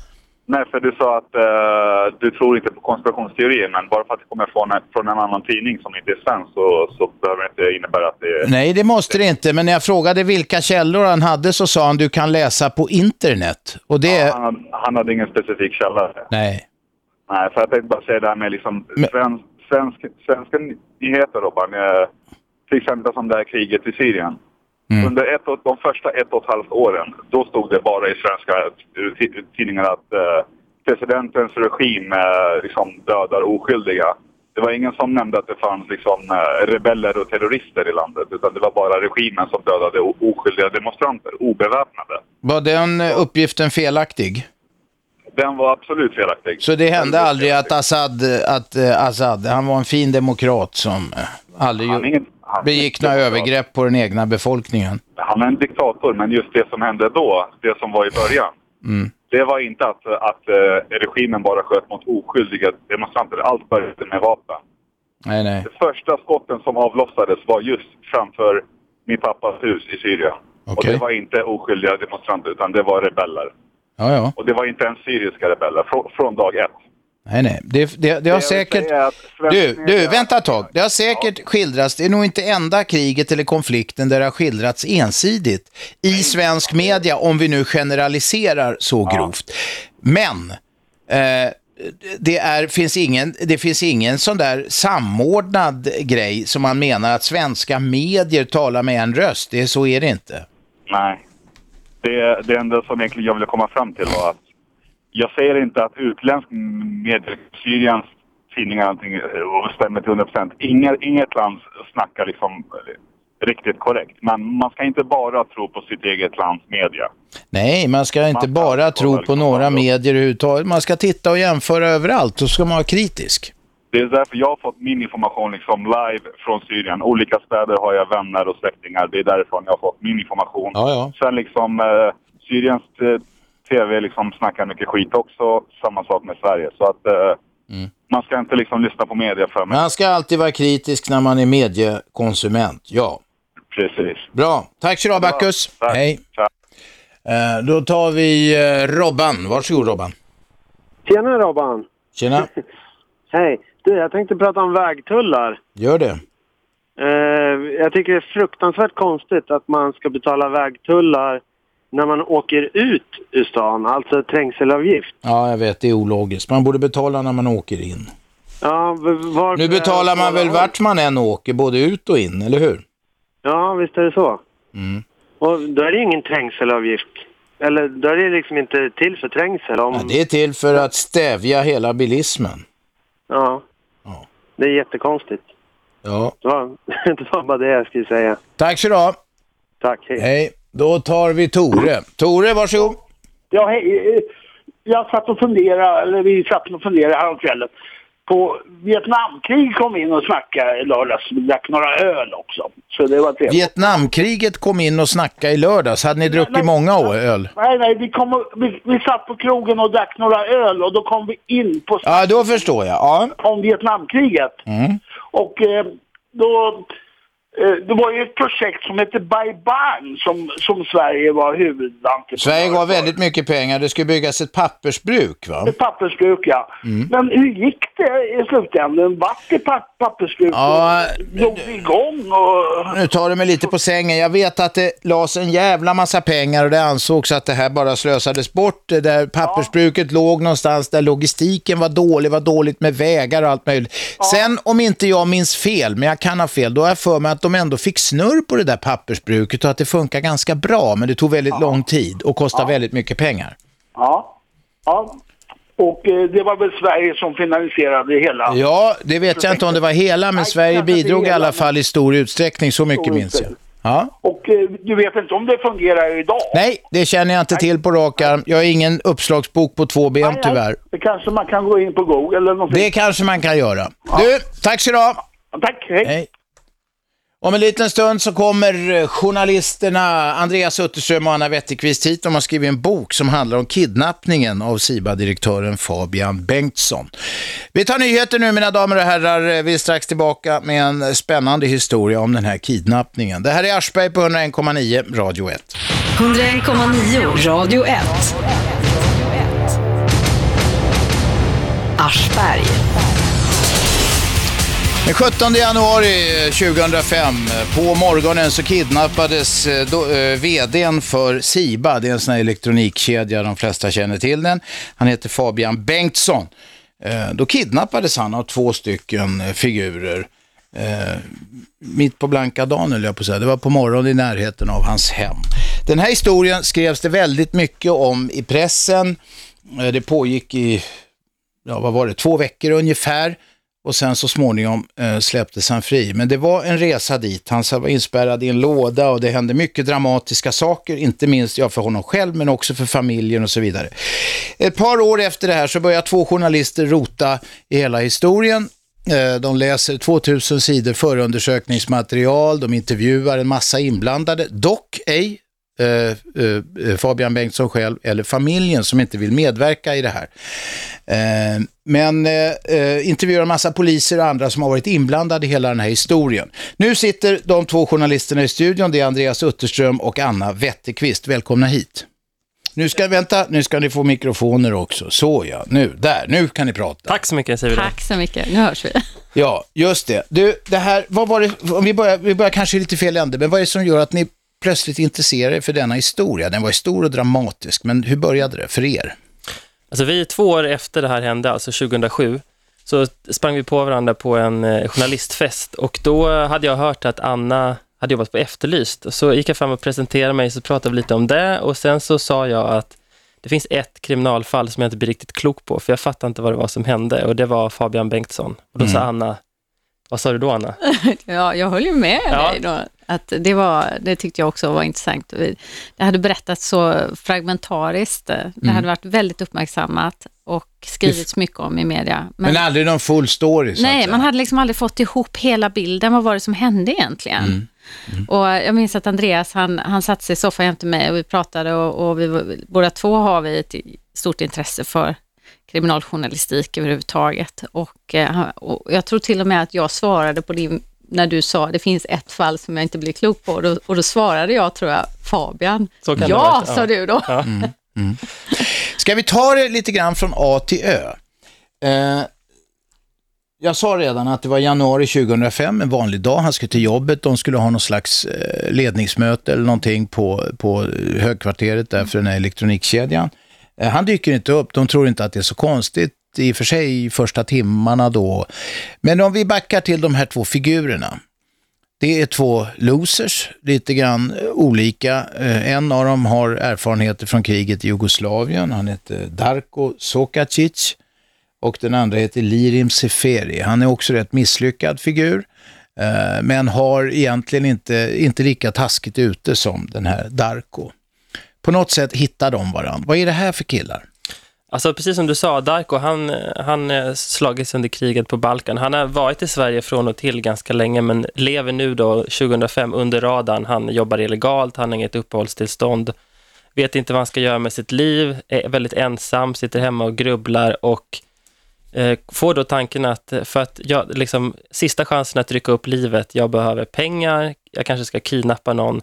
Nej, för du sa att eh, du tror inte på konspirationsteorier, men bara för att det kommer från från en annan tidning som inte är svensk så, så behöver det inte innebära att det är...
Nej, det måste det inte. Men när jag frågade vilka källor han hade så sa han du kan läsa på internet. Och det...
Ja, han, hade- han hade ingen specifik källa.
Nej.
Nej, för jag tänkte bara säga det här med liksom svensk, svensk, svenska nyheter, Robban. Eh, till exempel som det här kriget i Syrien.
Mm.
Under ett, de första ett och ett halvt åren, då stod det bara i svenska ti- tidningar att eh, presidentens regim eh, liksom dödar oskyldiga. Det var ingen som nämnde att det fanns liksom, eh, rebeller och terrorister i landet, utan det var bara regimen som dödade oskyldiga demonstranter, obeväpnade.
Var den eh, uppgiften felaktig?
Den var absolut felaktig.
Så det hände aldrig att Assad, att eh, Assad, han var en fin demokrat som aldrig
Han är ingen- han är
begick några övergrepp på den egna befolkningen.
Han är en diktator, men just det som hände då, det som var i början,
Mm.
det var inte att, att eh, regimen bara sköt mot oskyldiga demonstranter. Allt började med vapen.
Nej, nej.
De första skotten som avlossades var just framför min pappas hus i Syrien. Och
Okej.
det var inte oskyldiga demonstranter, utan det var rebeller.
Ja, ja.
Och det var inte ens syriska rebeller, från, från dag ett.
Nej, nej. Det, det, det har
vill
säkert... Du, du, vänta ett tag. Det har säkert skildrats, det är nog inte enda kriget eller konflikten där det har skildrats ensidigt i svensk media, om vi nu generaliserar så grovt. Men eh, det, är, finns ingen, det finns ingen sån där samordnad grej som man menar att svenska medier talar med en röst. Det, så är det inte.
Nej. Det, det enda som egentligen jag ville komma fram till var att jag säger inte att utländsk media, Syriens tidningar allting, eh, stämmer till 100 procent. Inget, land snackar liksom eh, riktigt korrekt. Men man ska inte bara tro på sitt eget lands media.
Nej, man ska inte bara tro på några medier överhuvudtaget. Man ska titta och jämföra överallt och ska man vara kritisk.
Det är därför jag har fått min information liksom live från Syrien. Olika städer har jag vänner och släktingar. Det är därifrån jag har fått min information.
Ja, ja.
Sen liksom eh, Syriens eh, TV liksom snackar mycket skit också. Samma sak med Sverige. Så att eh,
Mm.
man ska inte liksom lyssna på media för mig.
Man ska alltid vara kritisk när man är mediekonsument, ja.
Precis.
Bra, tack så du ha Bacchus. Hej. Eh, då tar vi eh, Robban, varsågod Robban.
Tjena Robban!
Tjena,
Hej! Du, jag tänkte prata om vägtullar.
gör det.
Eh, jag tycker det är fruktansvärt konstigt att man ska betala vägtullar när man åker ut ur stan, alltså trängselavgift.
Ja, jag vet, det är ologiskt. Man borde betala när man åker in.
Ja, v- varför...
Nu betalar man väl vart man än åker, både ut och in, eller hur?
Ja, visst är det så.
Mm.
Och då är det ingen trängselavgift. Eller då är det liksom inte till för trängsel. Om...
Ja, det är till för att stävja hela bilismen.
Ja. Det är jättekonstigt.
Ja.
Det var, det var bara det jag skulle säga.
Tack så du.
Tack, hej.
Hej. Då tar vi Tore. Tore, varsågod.
Ja, hej. Jag satt och funderade, eller vi satt och funderade häromkvällen på Vietnamkrig kom in och snackade i lördags. Vi drack några öl också. Så det var trevligt.
Vietnamkriget kom in och snackade i lördags. Hade ni druckit många år öl?
Nej, nej, vi, kom och, vi, vi satt på krogen och drack några öl och då kom vi in på
Ja, då förstår jag. Ja.
om Vietnamkriget.
Mm.
Och eh, då, det var ju ett projekt som hette Bai Bang som, som Sverige var huvudentreprenör
Sverige gav väldigt mycket pengar. Det skulle byggas ett pappersbruk, va?
Ett pappersbruk, ja.
Mm.
Men hur gick det i slutändan? Vart det pa- pappersbruk?
Ja,
Drog igång? Och...
Nu tar du mig lite på sängen. Jag vet att det lades en jävla massa pengar och det ansågs att det här bara slösades bort. Det där pappersbruket låg någonstans där logistiken var dålig, var dåligt med vägar och allt möjligt. Sen, om inte jag minns fel, men jag kan ha fel, då har jag för mig att de ändå fick snurr på det där pappersbruket och att det funkar ganska bra, men det tog väldigt lång tid och kostade väldigt mycket pengar.
Ja. ja. Och eh, det var väl Sverige som finansierade det hela?
Ja, det vet jag inte om det var hela, men Sverige
kanske inte
bidrog i alla fall i stor utsträckning, så mycket minns jag. Ja.
Och eh, du vet inte om det fungerar idag?
Nej, det känner jag inte till på rak arm. Jag har ingen uppslagsbok på två ben tyvärr.
Det kanske man kan gå in på Google eller någonting.
Det kanske man kan göra. Du, tack så du ha.
Tack, hej.
Om en liten stund så kommer eh, journalisterna Andreas Utterström och Anna Wetterqvist hit. De har skrivit en bok som handlar om kidnappningen av SIBA-direktören Fabian Bengtsson. Vi tar nyheter nu mina damer och herrar. Vi är strax tillbaka med en spännande historia om den här kidnappningen. Det här är Aschberg på 101,9 Radio 1.
101,9 Radio 1. Aschberg.
Den 17 januari eh, 2005 på morgonen så kidnappades eh, då, eh, vdn för Siba, det är en sån här elektronikkedja, de flesta känner till den. Han heter Fabian Bengtsson. Eh, då kidnappades han av två stycken eh, figurer. Eh, mitt på blanka dagen höll jag på att säga. Det var på morgonen i närheten av hans hem. Den här historien skrevs det väldigt mycket om i pressen. Eh, det pågick i, ja vad var det, två veckor ungefär och sen så småningom eh, släpptes han fri. Men det var en resa dit. Han var inspärrad i en låda och det hände mycket dramatiska saker, inte minst ja, för honom själv men också för familjen och så vidare. Ett par år efter det här så börjar två journalister rota i hela historien. Eh, De läser 2000 sidor förundersökningsmaterial, de intervjuar en massa inblandade, dock ej Fabian Bengtsson själv eller familjen som inte vill medverka i det här. Eh, men eh, eh, intervjuar en massa poliser och andra som har varit inblandade i hela den här historien. Nu sitter de två journalisterna i studion, det är Andreas Utterström och Anna Wetterqvist. Välkomna hit. Nu ska, vänta, nu ska ni få mikrofoner också. Så ja, nu, där, nu kan ni prata.
Tack så mycket säger vi då.
Tack så mycket, nu hörs vi.
Ja, just det. Du, det här, vad var det, om vi börjar, vi börjar kanske i lite fel ände, men vad är det som gör att ni plötsligt intresserar er för denna historia? Den var ju stor och dramatisk, men hur började det för er?
Alltså vi två år efter det här hände, alltså 2007, så sprang vi på varandra på en eh, journalistfest och då hade jag hört att Anna hade jobbat på Efterlyst. Så gick jag fram och presenterade mig så pratade vi lite om det och sen så sa jag att det finns ett kriminalfall som jag inte blir riktigt klok på för jag fattar inte vad det var som hände och det var Fabian Bengtsson. Och då sa
Mm.
Anna, vad sa du då Anna?
Ja, jag höll ju med
Ja.
dig då. Att det, var, det tyckte jag också var intressant. Det hade berättats så fragmentariskt. Det
Mm.
hade varit väldigt uppmärksammat och skrivits mycket om i media.
Men, aldrig någon full story
Nej, man hade liksom aldrig fått ihop hela bilden. Vad var det som hände egentligen?
Mm.
Och jag minns att Andreas, han, han satte sig i soffan jämte mig och vi pratade och, och vi, båda två har vi ett stort intresse för kriminaljournalistik överhuvudtaget. Och, eh, och jag tror till och med att jag svarade på din, när du sa det finns ett fall som jag inte blir klok på och då, och då svarade jag tror jag Fabian.
Så kan det
ja,
vara.
sa du då.
Mm. Mm. Ska vi ta det lite grann från A till Ö? Eh, jag sa redan att det var januari 2005, en vanlig dag. Han skulle till jobbet, de skulle ha någon slags eh, ledningsmöte eller någonting på, på högkvarteret där för den här elektronikkedjan. Eh, han dyker inte upp, de tror inte att det är så konstigt i och för sig i första timmarna då. Men om vi backar till de här två figurerna. Det är två losers, lite grann eh, olika. Eh, en av dem har erfarenheter från kriget i Jugoslavien. Han heter Darko Sokacic och den andra heter Lirim Seferi. Han är också rätt misslyckad figur, eh, men har egentligen inte, inte lika taskigt ute som den här Darko. På något sätt hittar de varandra. Vad är det här för killar?
Alltså precis som du sa, Darko, han, han eh, slagits under kriget på Balkan. Han har varit i Sverige från och till ganska länge, men lever nu då 2005 under radarn. Han jobbar illegalt, han har inget uppehållstillstånd, vet inte vad han ska göra med sitt liv, är väldigt ensam, sitter hemma och grubblar och eh, får då tanken att eh, för att jag, liksom, sista chansen att rycka upp livet, jag behöver pengar, jag kanske ska kidnappa någon.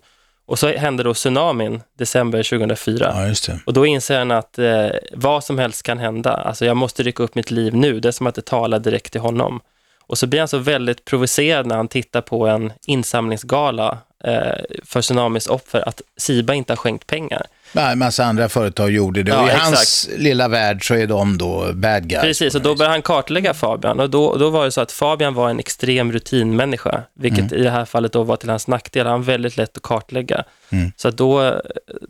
Och så hände då tsunamin december 2004.
Ja.
Och då inser han att eh, vad som helst kan hända. Alltså jag måste rycka upp mitt liv nu. Det är som att det talar direkt till honom. Och så blir han så väldigt provocerad när han tittar på en insamlingsgala eh, för tsunamis offer att Siba inte har skänkt pengar.
Nej, En massa andra företag gjorde det
Ja,
och i
exakt.
hans lilla värld så är de då bad guys.
Precis, och då börjar han kartlägga Fabian. Och då, då var det så att Fabian var en extrem rutinmänniska, vilket i det här fallet då var till hans nackdel. Han var väldigt lätt att kartlägga.
Mm.
Så att då,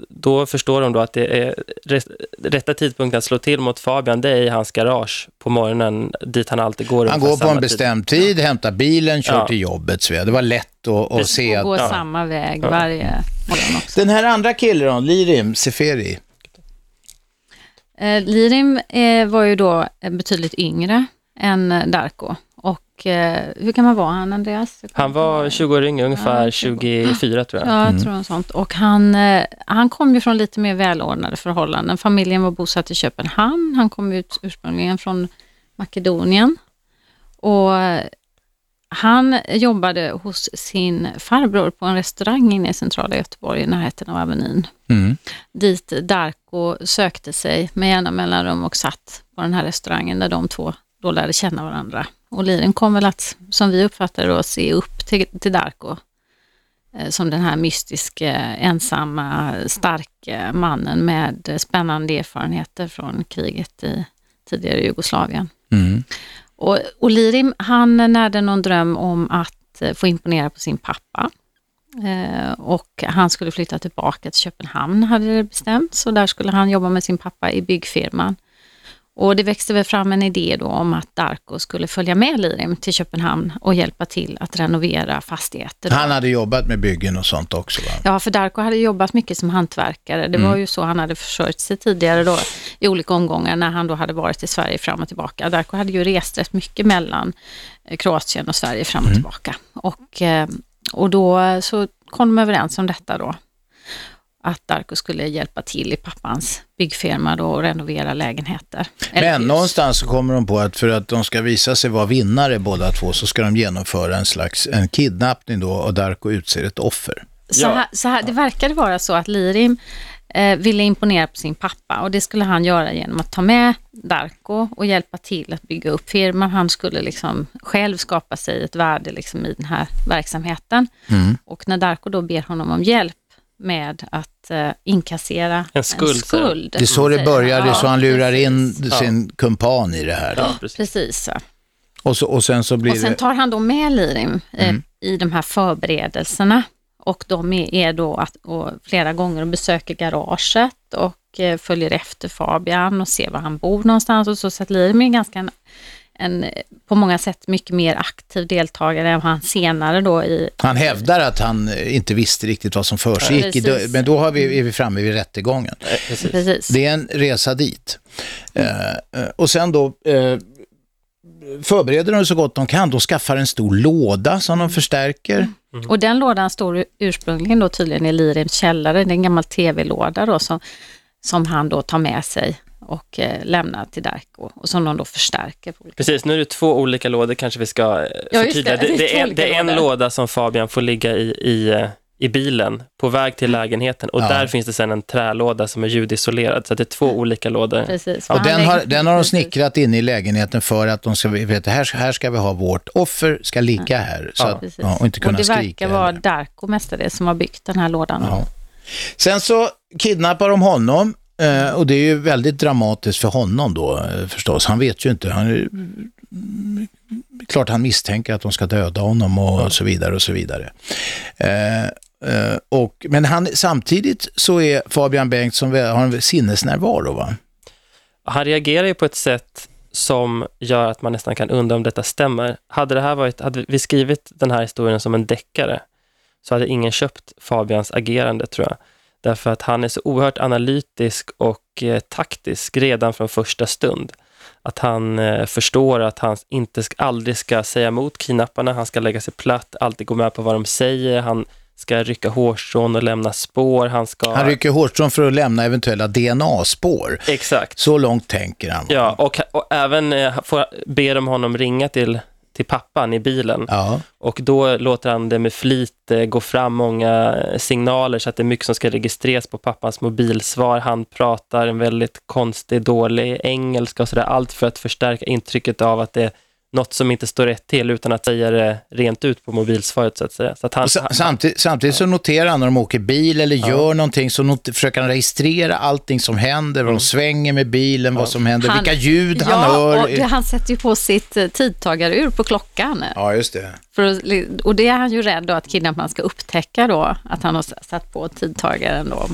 då förstår de då att det är rätt, rätta tidpunkten att slå till mot Fabian, det är i hans garage på morgonen, dit han alltid går.
Han går på en
tid.
bestämd tid, hämtar bilen, kör
Ja.
till jobbet. Så det var lätt att, att se att...
gå samma väg
Ja.
varje.
Den här andra killen då, Lirim Seferi.
Eh, Lirim eh, var ju då eh, betydligt yngre än eh, Darko. Och eh, hur kan man vara han, Andreas?
Han var 20 år yngre, ungefär 24 tror jag.
Ja, jag tror något sånt. Och han, eh, han kom ju från lite mer välordnade förhållanden. Familjen var bosatt i Köpenhamn. Han kom ut ursprungligen från Makedonien. Och han jobbade hos sin farbror på en restaurang inne i centrala Göteborg i närheten av Avenyn.
Mm.
Dit Darko sökte sig med jämna mellanrum och satt på den här restaurangen där de två då lärde känna varandra. Och Liren kom väl att, som vi uppfattade då, se upp till, till Darko eh, som den här mystiska, ensamma, starka mannen med spännande erfarenheter från kriget i tidigare Jugoslavien.
Mm.
Och, och Lirim, han närde någon dröm om att eh, få imponera på sin pappa. Eh, och han skulle flytta tillbaka till Köpenhamn, hade det bestämts. Och där skulle han jobba med sin pappa i byggfirman. Och det växte väl fram en idé då om att Darko skulle följa med Lirim till Köpenhamn och hjälpa till att renovera fastigheter.
Han hade jobbat med byggen och sånt också va?
Ja, för Darko hade jobbat mycket som hantverkare. Det var
Mm.
ju så han hade försörjt sig tidigare då i olika omgångar när han då hade varit i Sverige fram och tillbaka. Darko hade ju rest rätt mycket mellan eh, Kroatien och Sverige fram och
Mm.
tillbaka. Och, eh, och då så kom de överens om detta då. Att Darko skulle hjälpa till i pappans byggfirma då och renovera lägenheter.
Men
hus.
någonstans så kommer de på att för att de ska visa sig vara vinnare båda två så ska de genomföra en slags en kidnappning då och Darko utser ett offer.
Så, här, så här, det verkade vara så att Lirim eh, ville imponera på sin pappa och det skulle han göra genom att ta med Darko och hjälpa till att bygga upp firman. Han skulle liksom själv skapa sig ett värde liksom i den här verksamheten.
Mm.
Och när Darko då ber honom om hjälp med att eh, inkassera
En skuld,
en skuld
Det är så det det är så han lurar in
precis.
sin kumpan i det här.
Ja, precis.
Och, så, och sen så blir
Och sen tar han då med Lirim eh,
Mm.
i de här förberedelserna. Och de är, då att och flera gånger och besöker garaget och eh, följer efter Fabian och ser var han bor någonstans. Och så, så att Lirim är ganska en, en, eh, på många sätt mycket mer aktiv deltagare än han senare då i...
Han hävdar att han eh, inte visste riktigt vad som försiggick,
Precis.
men då har vi, är vi framme vid rättegången.
Precis.
Det är en resa dit. Eh, eh, och sen då eh, förbereder de så gott de kan, då skaffar en stor låda som de förstärker.
Och den lådan står ursprungligen då tydligen i Lirims källare. Det är en gammal tv-låda då som, som han då tar med sig och eh, lämnar till Darko och som de då förstärker. På.
Precis, nu är det två olika lådor kanske vi ska eh,
Ja,
förtydliga.
det.
Det,
Det är
det, är,
olika
det är en
lådor.
låda som Fabian får ligga i, i, eh, i bilen på väg till lägenheten och
Ja.
där finns det sen en trälåda som är ljudisolerad. Så att det är två olika lådor.
Precis.
Och den har, den har de snickrat in i lägenheten för att de ska veta, här, här ska vi ha vårt offer, ska ligga här. Så att,
Precis.
ja, och inte kunna
och det
skrika.
verkar vara Darko mestadels som har byggt den här lådan.
Ja. Sen så kidnappar de honom eh, och det är ju väldigt dramatiskt för honom då eh, förstås. Han vet ju inte. Han är, klart han misstänker att de ska döda honom och så vidare och så vidare. Eh, eh, och, men han, samtidigt så är Fabian Bengtsson, har en sinnesnärvaro va?
Han reagerar ju på ett sätt som gör att man nästan kan undra om detta stämmer. Hade, det här varit, hade vi skrivit den här historien som en deckare så hade ingen köpt Fabians agerande tror jag. Därför att han är så oerhört analytisk och eh, taktisk redan från första stund. Att han eh, förstår att han inte ska, aldrig ska säga emot kidnapparna, han ska lägga sig platt, alltid gå med på vad de säger, han ska rycka hårstrån och lämna spår, han ska...
Han rycker hårstrån för att lämna eventuella DNA-spår.
Exakt.
Så långt tänker han.
Ja, och, och även eh, får, ber de honom ringa till, till pappan i bilen.
Ja.
Och då låter han det med flit eh, gå fram många eh, signaler så att det är mycket som ska registreras på pappans mobilsvar. Han pratar en väldigt konstig, dålig engelska och sådär. Allt för att förstärka intrycket av att det något som inte står rätt till utan att säga det rent ut på mobilsvaret så att säga. Så att han,
samtidigt, samtidigt så noterar han när de åker bil eller gör någonting så not, försöker han registrera allting som händer, vad de svänger med bilen, vad som händer, vilka ljud han
ja,
hör.
Och det, han sätter ju på sitt eh, tidtagarur på klockan.
Ja, just det.
För att, och det är han ju rädd då att kidnapparen ska upptäcka då, att han har satt på tidtagaren då.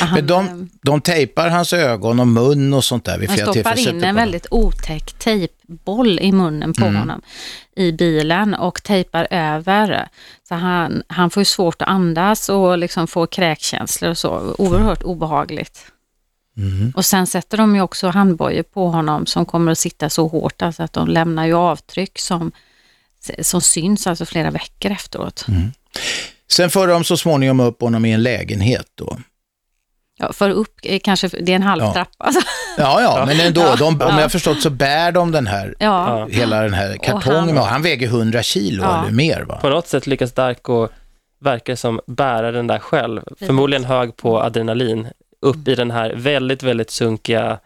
Han,
Men de, de tejpar hans ögon och mun och sånt där vid flera
stoppar
tillfällen.
in
sätter
en väldigt otäck tejpboll i munnen på
Mm.
honom i bilen och tejpar över. Så han, han får ju svårt att andas och liksom får kräkkänslor och så. Oerhört obehagligt.
Mm.
Och sen sätter de ju också handbojor på honom som kommer att sitta så hårt alltså att de lämnar ju avtryck som, som syns alltså flera veckor efteråt.
Mm. Sen för de så småningom upp honom i en lägenhet då.
Ja, för upp, eh, kanske, det är en halv
Ja.
trappa. Alltså.
Ja, ja, men ändå,
Ja.
de, om jag
Ja.
har förstått så bär de den här,
Ja.
hela den här
Och
kartongen.
han-
med. Han väger 100 kilo
Ja.
eller mer va?
På något sätt lyckas Darko verka som bära den där själv. Förmodligen hög på adrenalin. Upp i den här väldigt, väldigt sunkiga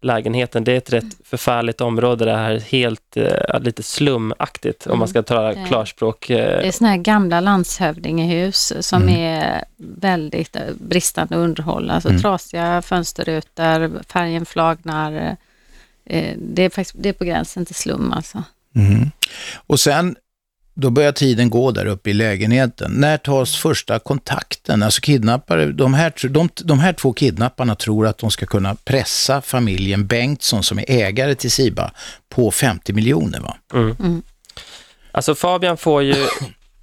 lägenheten. Det är ett rätt förfärligt område det här, helt eh, lite slumaktigt om man ska
Mm.
klarspråk.
Det
Eh,
är sådana här gamla landshövdingehus som
Mm.
är väldigt eh, bristande underhåll. Alltså
Mm.
trasiga fönsterrutor, färgen flagnar. eh, Det är, faktiskt, det är på gränsen till slum alltså.
Mm. Och sen då börjar tiden gå där uppe i lägenheten. När tas första kontakten? Alltså kidnappare, de här, de, de här två kidnapparna tror att de ska kunna pressa familjen Bengtsson som är ägare till Siba på 50 miljoner va?
Mm. Mm. Alltså Fabian får ju,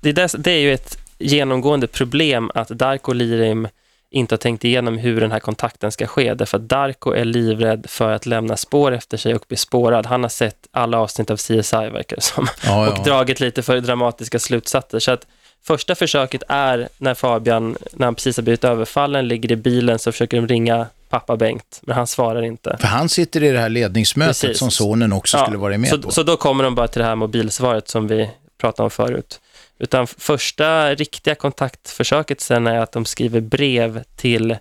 det är, det är ju ett genomgående problem att Darko Lirim inte har tänkt igenom hur den här kontakten ska ske. Därför att Darko är livrädd för att lämna spår efter sig och bli spårad. Han har sett alla avsnitt av CSI, verkar det som. Ja, ja. Och dragit lite för dramatiska slutsatser. Så att första försöket är när Fabian, när han precis har blivit överfallen, ligger i bilen så försöker de ringa pappa Bengt, men han svarar inte.
För han sitter i det här ledningsmötet Precis. som sonen också ja, skulle vara med
så,
på.
Så då kommer de bara till det här mobilsvaret som vi pratade om förut. Utan första riktiga kontaktförsöket sen är att de skriver brev till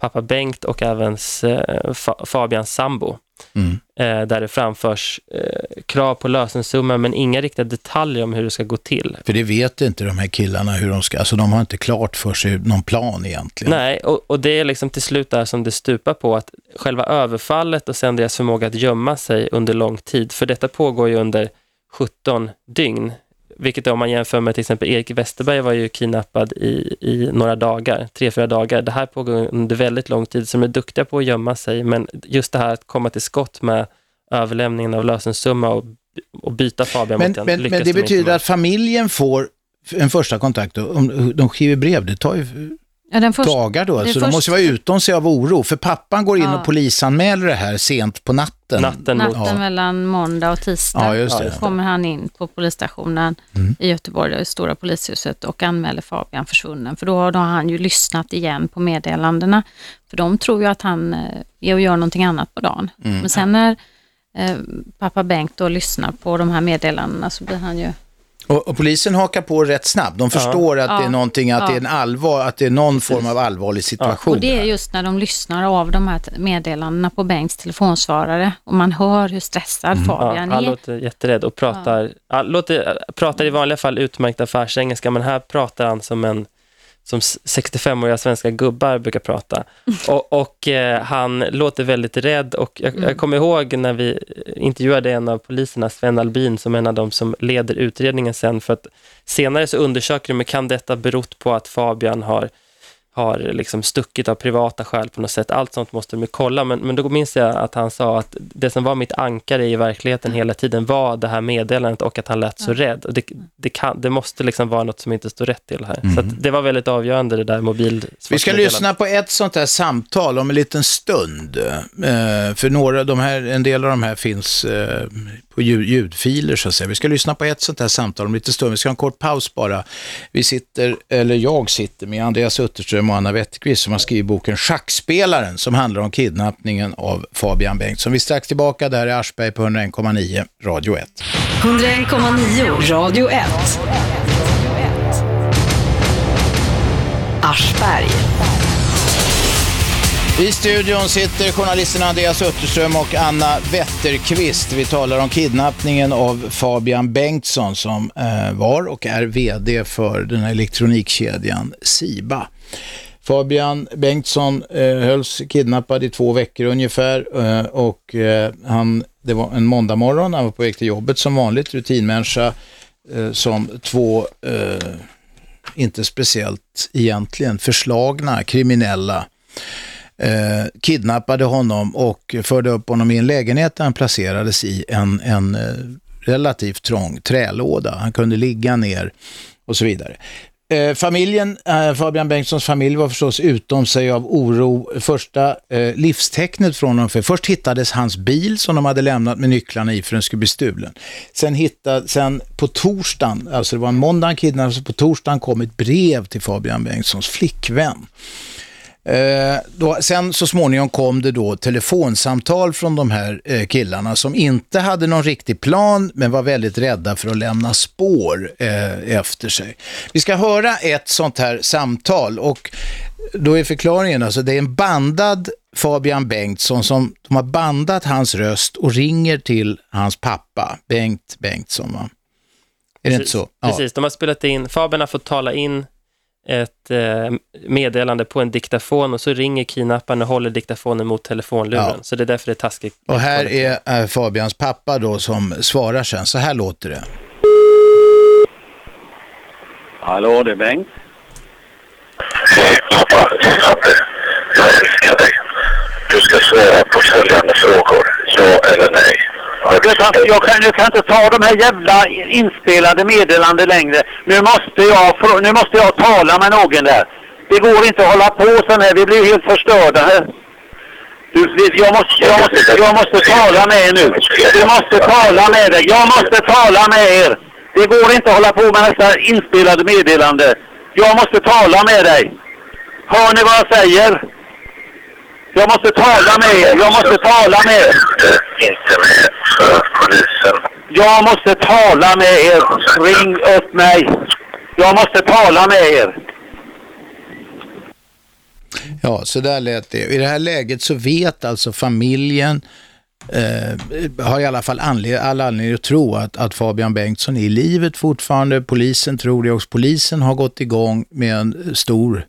pappa Bengt och även eh, Fabians sambo. Mm. Eh, där det framförs eh, krav på lösensumma men inga riktiga detaljer om hur det ska gå till.
För det vet inte de här killarna hur de ska, alltså de har inte klart för sig någon plan egentligen.
Nej, och, och det är liksom till slut där som det stupar på att själva överfallet och sen deras förmåga att gömma sig under lång tid, för detta pågår ju under 17 dygn vilket om man jämför med till exempel Erik Westerberg var ju kidnappad i, i några dagar, tre, fyra dagar. Det här pågår under väldigt lång tid, så de är duktiga på att gömma sig. Men just det här att komma till skott med överlämningen av lösensumma och, och byta Fabian
men,
mot en
Men, men det betyder att familjen får en första kontakt, om de skriver brev, det tar ju Ja, först, dagar då, så först... de måste vara utom sig av oro. För pappan går in ja. och polisanmäler det här sent på natten.
Natten, natten ja. mellan måndag och tisdag ja, just det. kommer han in på polisstationen mm. i Göteborg, i stora polishuset och anmäler Fabian försvunnen. För då har, då har han ju lyssnat igen på meddelandena. För de tror ju att han eh, är och gör någonting annat på dagen. Mm. Men sen när eh, pappa Bengt då lyssnar på de här meddelandena så blir han ju
och, och, polisen hakar på rätt snabbt. De förstår ja. att det är någonting, att ja. det är en allvar, att det är någon form av allvarlig situation.
Och det är just när de lyssnar av de här meddelandena på Bengts telefonsvarare och man hör hur stressad mm. Fabian
är. Han låter jätterädd och pratar, han låter, pratar i vanliga fall utmärkt affärsengelska men här pratar han som en som 65-åriga svenska gubbar brukar prata. Och, och eh, han låter väldigt rädd och jag, jag mm. kommer ihåg när vi intervjuade en av poliserna, Sven Albin, som en av dem som leder utredningen sen, för att senare så undersöker de, kan detta berott på att Fabian har har liksom stuckit av privata skäl på något sätt. Allt sånt måste de ju kolla, men, men då minns jag att han sa att det som var mitt ankare i verkligheten hela tiden var det här meddelandet och att han lät så rädd. Och det, det, kan, det måste liksom vara något som inte står rätt till här. Mm. Så det var väldigt avgörande det där mobil...
Vi ska lyssna på ett sånt här samtal om en liten stund. Eh, för några, de här, en del av de här finns eh, på ljud, ljudfiler så att säga. Vi ska lyssna på ett sånt här samtal om lite stund. Vi ska ha en kort paus bara. Vi sitter, eller jag sitter med Andreas Utterström och Anna Wetterqvist som har skrivit boken Schackspelaren som handlar om kidnappningen av Fabian Bengtsson. Vi är strax tillbaka där i Aschberg på 101,9 Radio 1.
101,9 Radio 1. Aschberg.
I studion sitter journalisterna Andreas Utterström och Anna Wetterqvist. Vi talar om kidnappningen av Fabian Bengtsson som eh, var och är vd för den här elektronikkedjan Siba. Fabian Bengtsson eh, hölls kidnappad i två veckor ungefär eh, och eh, han, det var en måndag morgon, han var på väg till jobbet som vanligt, rutinmänniska eh, som två, eh, inte speciellt egentligen förslagna kriminella eh, kidnappade honom och förde upp honom i en lägenhet där han placerades i en, en eh, relativt trång trälåda. Han kunde ligga ner och så vidare. Eh, familjen, eh, Fabian Bengtssons familj var förstås utom sig av oro. Första eh, livstecknet från honom, för först hittades hans bil som de hade lämnat med nycklarna i för den skulle bli stulen. Sen, hittade, sen på torsdagen, alltså det var en måndag han kidnappades, på torsdagen kom ett brev till Fabian Bengtssons flickvän Eh, då, sen så småningom kom det då telefonsamtal från de här eh, killarna som inte hade någon riktig plan men var väldigt rädda för att lämna spår eh, efter sig. Vi ska höra ett sånt här samtal och då är förklaringen alltså det är en bandad Fabian Bengtsson som de har bandat hans röst och ringer till hans pappa Bengt Bengtsson. Va? Är
precis,
det inte så?
Ja. Precis, de har spelat in, Fabian har fått tala in ett eh, meddelande på en diktafon och så ringer kidnapparen och håller diktafonen mot telefonluren. Ja. Så det är därför det är taskigt.
Och här är äh, Fabians pappa då som svarar sen. Så här låter det.
Hallå, det är Bengt.
Jag älskar dig. Du ska svara på följande frågor. Ja eller nej.
Jag kan, jag, kan, jag kan inte ta de här jävla inspelade meddelanden längre. Nu måste, jag, nu måste jag tala med någon där. Det går inte att hålla på så här. Vi blir helt förstörda här. Du, jag, måste, jag, måste, jag måste tala med er nu. Du måste tala med dig. Jag måste tala med er. Det går inte att hålla på med dessa inspelade meddelanden. Jag måste tala med dig. Hör ni vad jag säger? Jag måste tala med er. Jag måste tala med er.
Inte med polisen.
Jag måste tala med er. Ring upp mig. Jag måste tala med er.
Ja, så där lät det. I det här läget så vet alltså familjen, eh, har i alla fall anled all anledning att tro att, att Fabian Bengtsson är i livet fortfarande. Polisen tror det också. Polisen har gått igång med en stor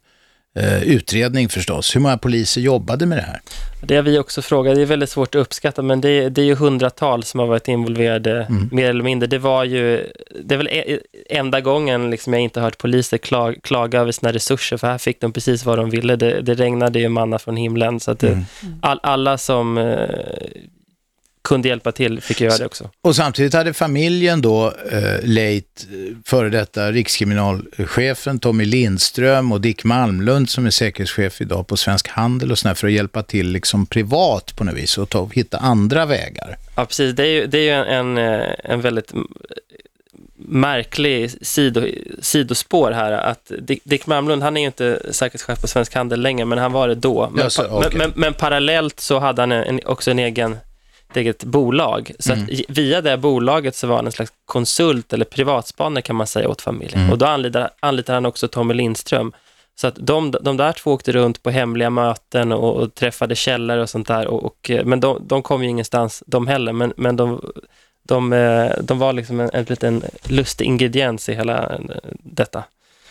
utredning förstås. Hur många poliser jobbade med det här?
Det har vi också frågat. Det är väldigt svårt att uppskatta, men det, det är ju hundratals som har varit involverade,
Mm.
mer eller mindre. Det var ju, det är väl e- enda gången liksom jag inte hört poliser klag, klaga över sina resurser, för här fick de precis vad de ville. Det, det regnade ju manna från himlen, så att det,
Mm.
all, alla som eh, kunde hjälpa till fick göra det också.
Och samtidigt hade familjen då eh, lejt eh, före detta rikskriminalchefen Tommy Lindström och Dick Malmlund som är säkerhetschef idag på Svensk Handel och sådär för att hjälpa till liksom privat på något vis och ta, hitta andra vägar.
Ja, precis. Det är ju, det är ju en, en, eh, väldigt m- märklig sido, sidospår här. Att Dick, Malmlund, han är ju inte säkerhetschef på Svensk Handel längre, men han var det då. Men,
Ja, så, okej.
men, men, men parallellt så hade han en, också en egen ett eget bolag. Så
Mm.
via det bolaget så var han en slags konsult eller privatspanare kan man säga åt familjen.
Mm.
Och då anlitar, anlitar han också Tommy Lindström. Så att de, de där två åkte runt på hemliga möten och, och träffade källare och sånt där. Och, och, men de, de kom ju ingenstans de heller. Men, men de, de, eh, de var liksom en, en liten lustig ingrediens i hela eh, detta.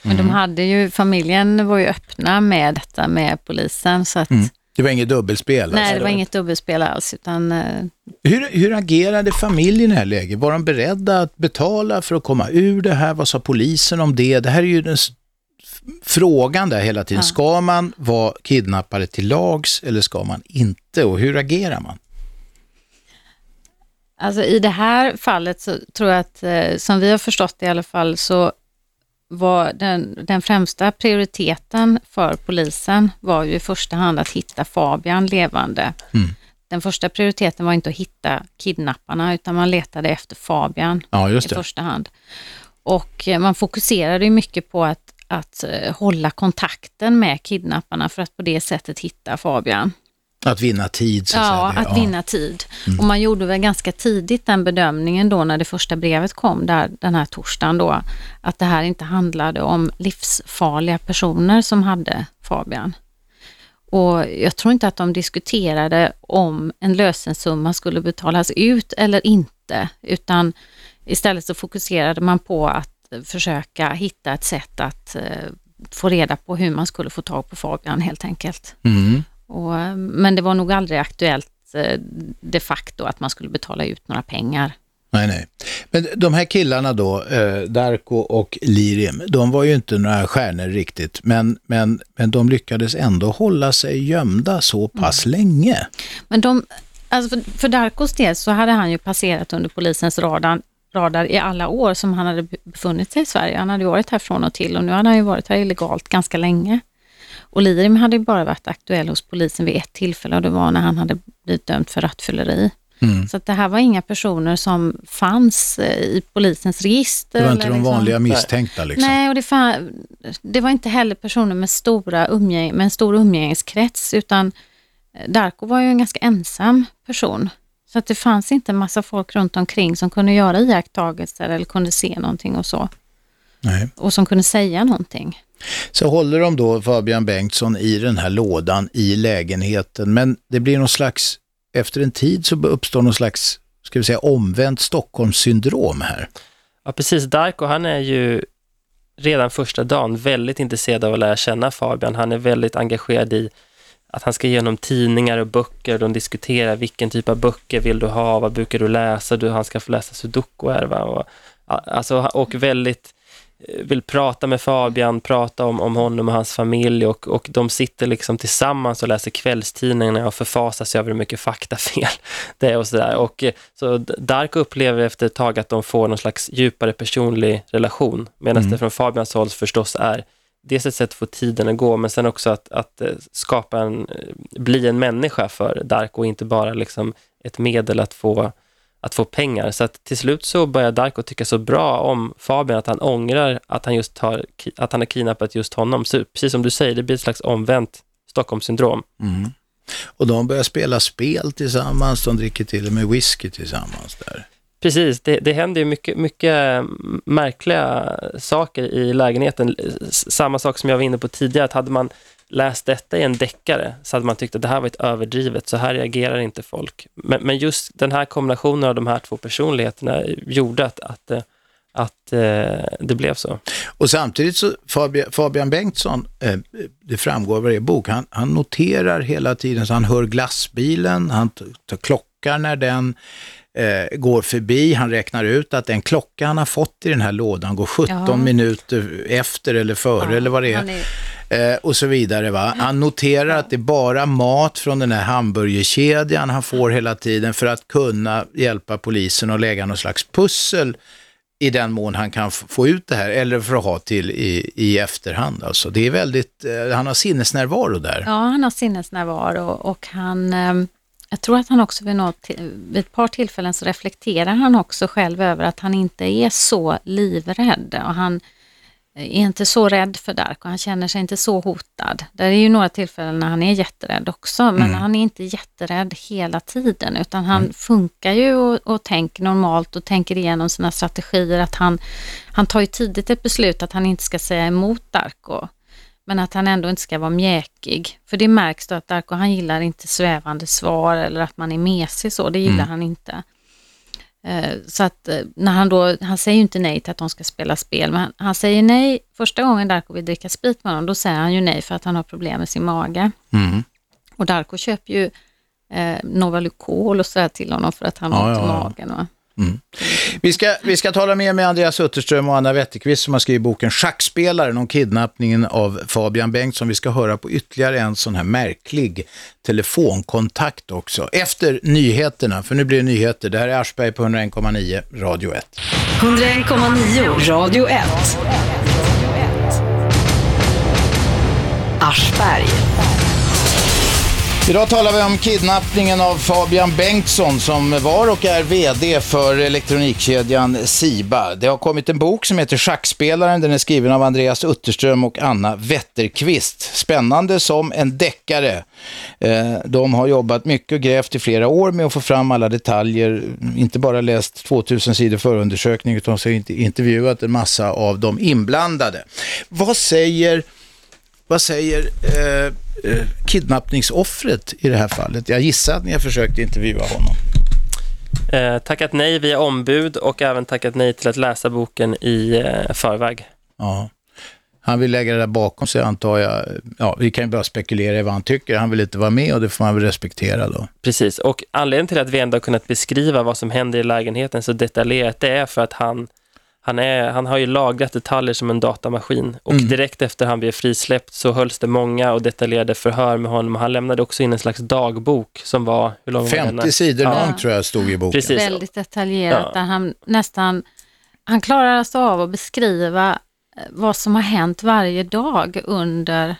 Men de hade ju, familjen var ju öppna med detta med polisen så att
Mm. Det var inget dubbelspel?
nej
alltså.
det var inget dubbelspel alls utan eh,
Hur, hur agerade familjen i det här läget? Var de beredda att betala för att komma ur det här? Vad sa polisen om det? Det här är ju den frågan där hela tiden.
Ja.
Ska man vara kidnappare till lags eller ska man inte? Och hur agerar man?
Alltså i det här fallet så tror jag att, eh, som vi har förstått det i alla fall, så var den, den främsta prioriteten för polisen var ju i första hand att hitta Fabian levande.
Mm.
Den första prioriteten var inte att hitta kidnapparna utan man letade efter Fabian
Ja,
i första hand. Och eh, man fokuserade ju mycket på att, att eh, hålla kontakten med kidnapparna för att på det sättet hitta Fabian.
Att vinna tid så att
Ja,
säga.
att vinna tid. Och man gjorde väl ganska tidigt den bedömningen då när det första brevet kom där den här torsdagen då, att det här inte handlade om livsfarliga personer som hade Fabian. Och jag tror inte att de diskuterade om en lösensumma skulle betalas ut eller inte, utan istället så fokuserade man på att försöka hitta ett sätt att eh, få reda på hur man skulle få tag på Fabian helt enkelt.
Mm.
Och, eh, men det var nog aldrig aktuellt eh, de facto att man skulle betala ut några pengar.
Nej, nej. Men de här killarna då, eh, Darko och Lirim, de var ju inte några stjärnor riktigt, men, men, men de lyckades ändå hålla sig gömda så pass länge.
Men de, alltså för, för Darkos del så hade han ju passerat under polisens radar, radar i alla år som han hade befunnit sig i Sverige. Han hade varit här från och till och nu hade han ju varit här illegalt ganska länge. Och Lirim hade ju bara varit aktuell hos polisen vid ett tillfälle och det var när han hade blivit dömd för rattfylleri.
Mm.
Så att det här var inga personer som fanns eh, i polisens register.
Det var inte
eller
de
liksom-
vanliga misstänkta liksom.
Nej, och det, fan, det var inte heller personer med, stora umgäng, med en stor umgängeskrets, utan eh, Darko var ju en ganska ensam person. Så att det fanns inte en massa folk runt omkring som kunde göra iakttagelser eller kunde se någonting och så.
Nej.
Och som kunde säga någonting.
Så håller de då Fabian Bengtsson i den här lådan i lägenheten, men det blir någon slags, efter en tid så uppstår någon slags, ska vi säga omvänt Stockholmssyndrom här.
Ja, precis. Darko, han är ju redan första dagen väldigt intresserad av att lära känna Fabian. Han är väldigt engagerad i att han ska igenom tidningar och böcker. De diskuterar vilken typ av böcker vill du ha, vad brukar du läsa? Du, han ska få läsa sudoku här, va? Och, alltså, och väldigt vill prata med Fabian, prata om, om honom och hans familj och, och de sitter liksom tillsammans och läser kvällstidningarna och förfasar sig över hur mycket faktafel det är och sådär. Och eh, så Dark upplever efter ett tag att de får någon slags djupare personlig relation, medan
Mm.
det från Fabians håll förstås är dels ett sätt att få tiden att gå, men sen också att, att eh, skapa en, eh, bli en människa för Darko och inte bara liksom ett medel att få, att få pengar. Så att till slut så börjar Darko tycka så bra om Fabian att han ångrar att han, just har, att han har kidnappat just honom. Så precis som du säger, det blir ett slags omvänt Stockholmssyndrom.
Mm. Och de börjar spela spel tillsammans, de dricker till och med whisky tillsammans där.
Precis, det, det händer ju mycket, mycket märkliga saker i lägenheten. Samma sak som jag var inne på tidigare, att hade man läst detta i en deckare så hade man tyckt att det här var ett överdrivet, så här reagerar inte folk. Men, men just den här kombinationen av de här två personligheterna gjorde att, att, eh, att eh, det blev så.
Och samtidigt så, Fabian, Fabian Bengtsson, eh, det framgår av varje bok, han, han noterar hela tiden, så han hör glassbilen, han tar klockar när den eh, går förbi, han räknar ut att den klocka han har fått i den här lådan går 17
Ja.
minuter efter eller före eller vad det
han
är. Eh, och så vidare. Va? Han noterar att det är bara mat från den här hamburgerkedjan han får hela tiden för att kunna hjälpa polisen att lägga någon slags pussel i den mån han kan få ut det här eller för att ha till i, i efterhand. Alltså. Det är väldigt, eh, han har sinnesnärvaro där.
Ja, han har sinnesnärvaro och han, eh, jag tror att han också vid, något, vid ett par tillfällen så reflekterar han också själv över att han inte är så livrädd och han är inte så rädd för Dark och han känner sig inte så hotad. Det är ju några tillfällen när han är jätterädd också, men
Mm.
han är inte jätterädd hela tiden utan han funkar ju och, och tänker normalt och tänker igenom sina strategier. Att han, han tar ju tidigt ett beslut att han inte ska säga emot Darko. Men att han ändå inte ska vara mjäkig. För det märks då att Darko han gillar inte svävande svar eller att man är mesig så. Det gillar
Mm.
han inte. Eh, Så att eh, när han då, han säger ju inte nej till att de ska spela spel, men han, han säger nej, första gången Darko vill dricka sprit med honom, då säger han ju nej för att han har problem med sin mage.
Mm.
Och Darko köper ju eh, Novalucol och sådär till honom för att han har
Ja,
ont i
ja.
magen. Va? Mm.
Vi ska, vi ska tala mer med Andreas Utterström och Anna Wetterqvist som har skrivit boken Schackspelaren om kidnappningen av Fabian Bengtsson. Vi ska höra på ytterligare en sån här märklig telefonkontakt också. Efter nyheterna, för nu blir det nyheter. Det här är Aschberg på 101,9 Radio 1.
101,9 Radio 1. Aschberg.
Idag talar vi om kidnappningen av Fabian Bengtsson som var och är VD för elektronikkedjan Siba. Det har kommit en bok som heter Schackspelaren. Den är skriven av Andreas Utterström och Anna Wetterqvist. Spännande som en deckare. Eh, de har jobbat mycket och grävt i flera år med att få fram alla detaljer. Inte bara läst 2000 sidor förundersökning utan också intervjuat en massa av de inblandade. Vad säger vad säger eh, eh, kidnappningsoffret i det här fallet? Jag gissar att ni har försökt intervjua honom.
Eh, tackat nej via ombud och även tackat nej till att läsa boken i eh, förväg.
Ja. Han vill lägga det där bakom sig antar jag. Ja, vi kan ju bara spekulera i vad han tycker. Han vill inte vara med och det får man väl respektera då.
Precis, och anledningen till att vi ändå har kunnat beskriva vad som händer i lägenheten så detaljerat, det är för att han, han, är, han har ju lagrat detaljer som en datamaskin. Och
Mm.
direkt efter han blev frisläppt så hölls det många och detaljerade förhör med honom. Han lämnade också in en slags dagbok som var, hur lång var den?
50 sidor
Ja.
lång tror jag stod i boken.
Precis.
Väldigt detaljerat,
Ja.
där han nästan, han klarar alltså av att beskriva eh, vad som har hänt varje dag under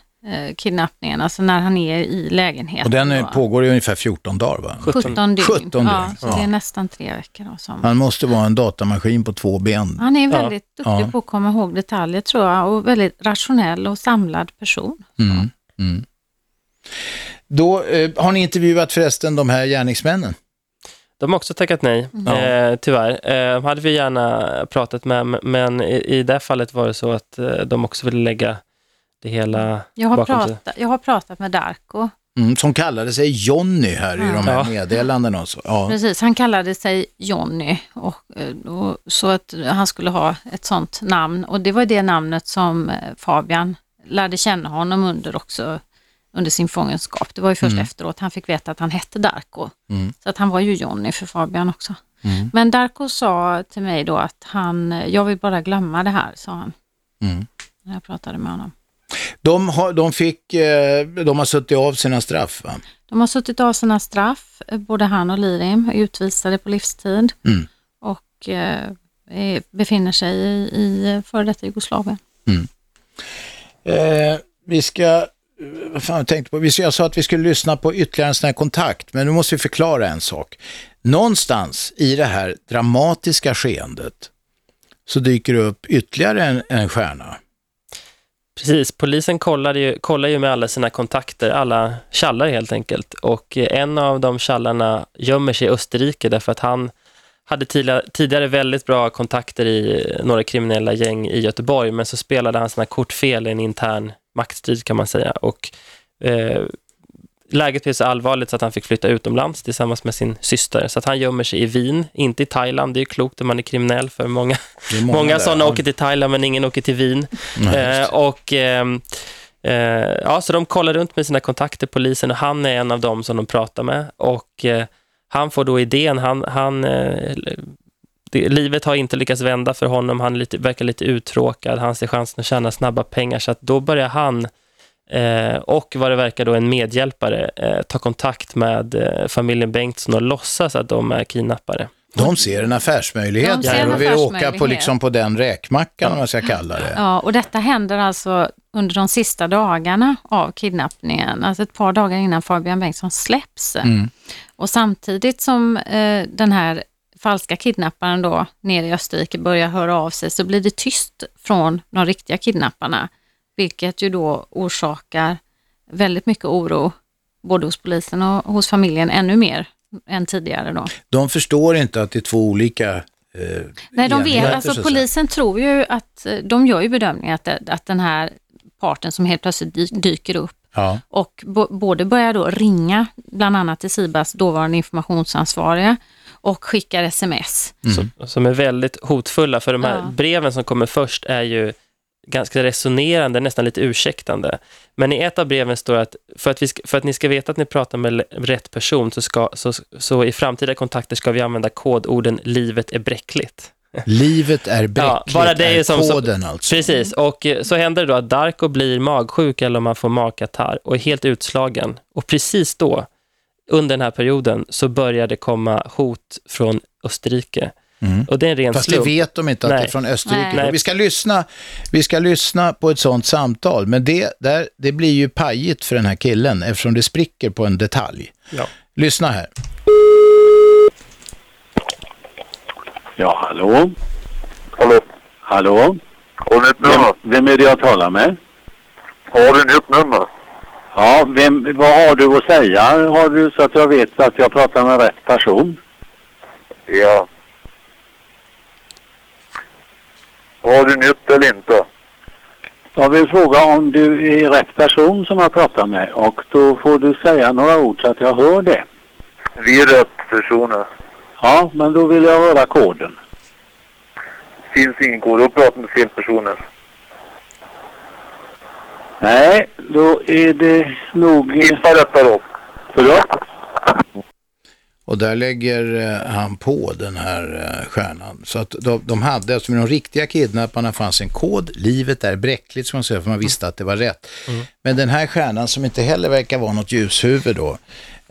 kidnappningen, alltså när han är i lägenheten.
Och den är, pågår i ungefär 14 dagar va?
17 dygn.
17 dygn.
Ja, så
Ja.
det är nästan tre veckor. Då, som.
Han måste vara en datamaskin på två ben.
Han är väldigt duktig
Ja.
på att komma ihåg detaljer tror jag och väldigt rationell och samlad person.
Mm. Mm. Då eh, har ni intervjuat förresten de här gärningsmännen?
De har också tackat nej,
Ja.
eh, tyvärr. Eh, hade vi gärna pratat med, men i, i det fallet var det så att eh, de också ville lägga det hela
Jag har,
bakom sig.
pratat, jag har pratat med Darko.
Mm, som kallade sig Jonny här i de här
Ja.
meddelandena. Och så. Ja.
Precis, han kallade sig Jonny och, eh, och, så att han skulle ha ett sånt namn och det var det namnet som eh, Fabian lärde känna honom under också under sin fångenskap. Det var ju först
Mm.
efteråt han fick veta att han hette Darko.
Mm.
Så att han var ju Jonny för Fabian också.
Mm.
Men Darko sa till mig då att han, jag vill bara glömma det här, sa han.
Mm.
när jag pratade med honom.
De har, de fick, eh, de har suttit av sina straff va?
De har suttit av sina straff, eh, både han och Lirim, utvisade på livstid
Mm.
och eh, befinner sig i, i före detta Jugoslavien.
Eh, vi ska, eh, vad fan jag tänkte på, vi jag sa att vi skulle lyssna på ytterligare en sån här kontakt, men nu måste vi förklara en sak. Någonstans i det här dramatiska skeendet så dyker det upp ytterligare en, en stjärna.
Precis, polisen kollar ju, kollar ju med alla sina kontakter, alla tjallar helt enkelt. Och eh, en av de tjallarna gömmer sig i Österrike därför att han hade tidigare, väldigt bra kontakter i några kriminella gäng i Göteborg, men så spelade han sina kort fel i en intern maktstrid kan man säga. Och eh, läget blev så allvarligt så att han fick flytta utomlands tillsammans med sin syster. Så att han gömmer sig i Wien, inte i Thailand. Det är ju klokt om man är kriminell för många,
är
många,
många
sådana åker till Thailand men ingen åker till Wien.
Nej,
eh, och ehm, eh, ja, så de kollar runt med sina kontakter, polisen, och han är en av dem som de pratar med. Och eh, han får då idén, han, han det, livet har inte lyckats vända för honom, han lite, verkar lite uttråkad, han ser chansen att tjäna snabba pengar, så att då börjar han eh, och vad det verkar då en medhjälpare eh, ta kontakt med eh, familjen Bengtsson och låtsas att de är kidnappare.
De ser en affärsmöjlighet
De ser
här
en
och vill åka på, liksom på den räkmackan, om man ska kalla det.
Ja, och detta händer alltså under de sista dagarna av kidnappningen, alltså ett par dagar innan Fabian Bengtsson släpps.
Mm.
Och samtidigt som eh, den här falska kidnapparen då nere i Österrike börjar höra av sig så blir det tyst från de riktiga kidnapparna, vilket ju då orsakar väldigt mycket oro både hos polisen och hos familjen ännu mer än tidigare då.
De förstår inte att det är två olika eh,
Nej, de vet, alltså
så
polisen tror ju att, eh, de gör ju bedömningen att, det- att den här parten som helt plötsligt dy- dyker upp
Ja.
och bo, både börjar då ringa, bland annat till Sibas dåvarande informationsansvariga och skickar sms.
som, som är väldigt hotfulla. För de här
Ja.
breven som kommer först är ju ganska resonerande, nästan lite ursäktande. Men i ett av breven står att för att, vi ska, för att ni ska veta att ni pratar med rätt person så, ska, så, så i framtida kontakter ska vi använda kodorden livet är bräckligt.
Livet är bräckligt,
bara det är,
är
som,
koden alltså.
Precis, och så händer det då att Darko blir magsjuk eller om man får magkatarr och är helt utslagen. Och precis då, under den här perioden, så börjar det komma hot från Österrike.
Mm.
Och det är en ren
Fast
slump.
det vet de inte att det är
Nej.
från Österrike.
Nej.
Vi, ska lyssna, vi ska lyssna på ett sånt samtal, men det, där, det blir ju pajigt för den här killen eftersom det spricker på en detalj.
Ja.
Lyssna här.
Ja, hallå? Hallå? Hallå? Har du ett nummer? Vem, vem är det jag talar med? Har du ett nummer? Ja, vem, vad har du att säga? Har du så att jag vet att jag pratar med rätt person? Ja. Har du nytt eller inte? Jag vill fråga om du är rätt person som jag pratar med och då får du säga några ord så att jag hör det. Vi är rätt personer. Ja, men då vill jag höra koden. Finns ingen kod, då pratar med fel personer. Nej, då är det nog... Tippa detta då. Förlåt?
Och där lägger eh, han på den här eh, stjärnan. Så att de, de hade, alltså med de riktiga kidnapparna fanns en kod, livet är bräckligt som man säger, för man visste att det var rätt. Men den här stjärnan som inte heller verkar vara något ljushuvud då,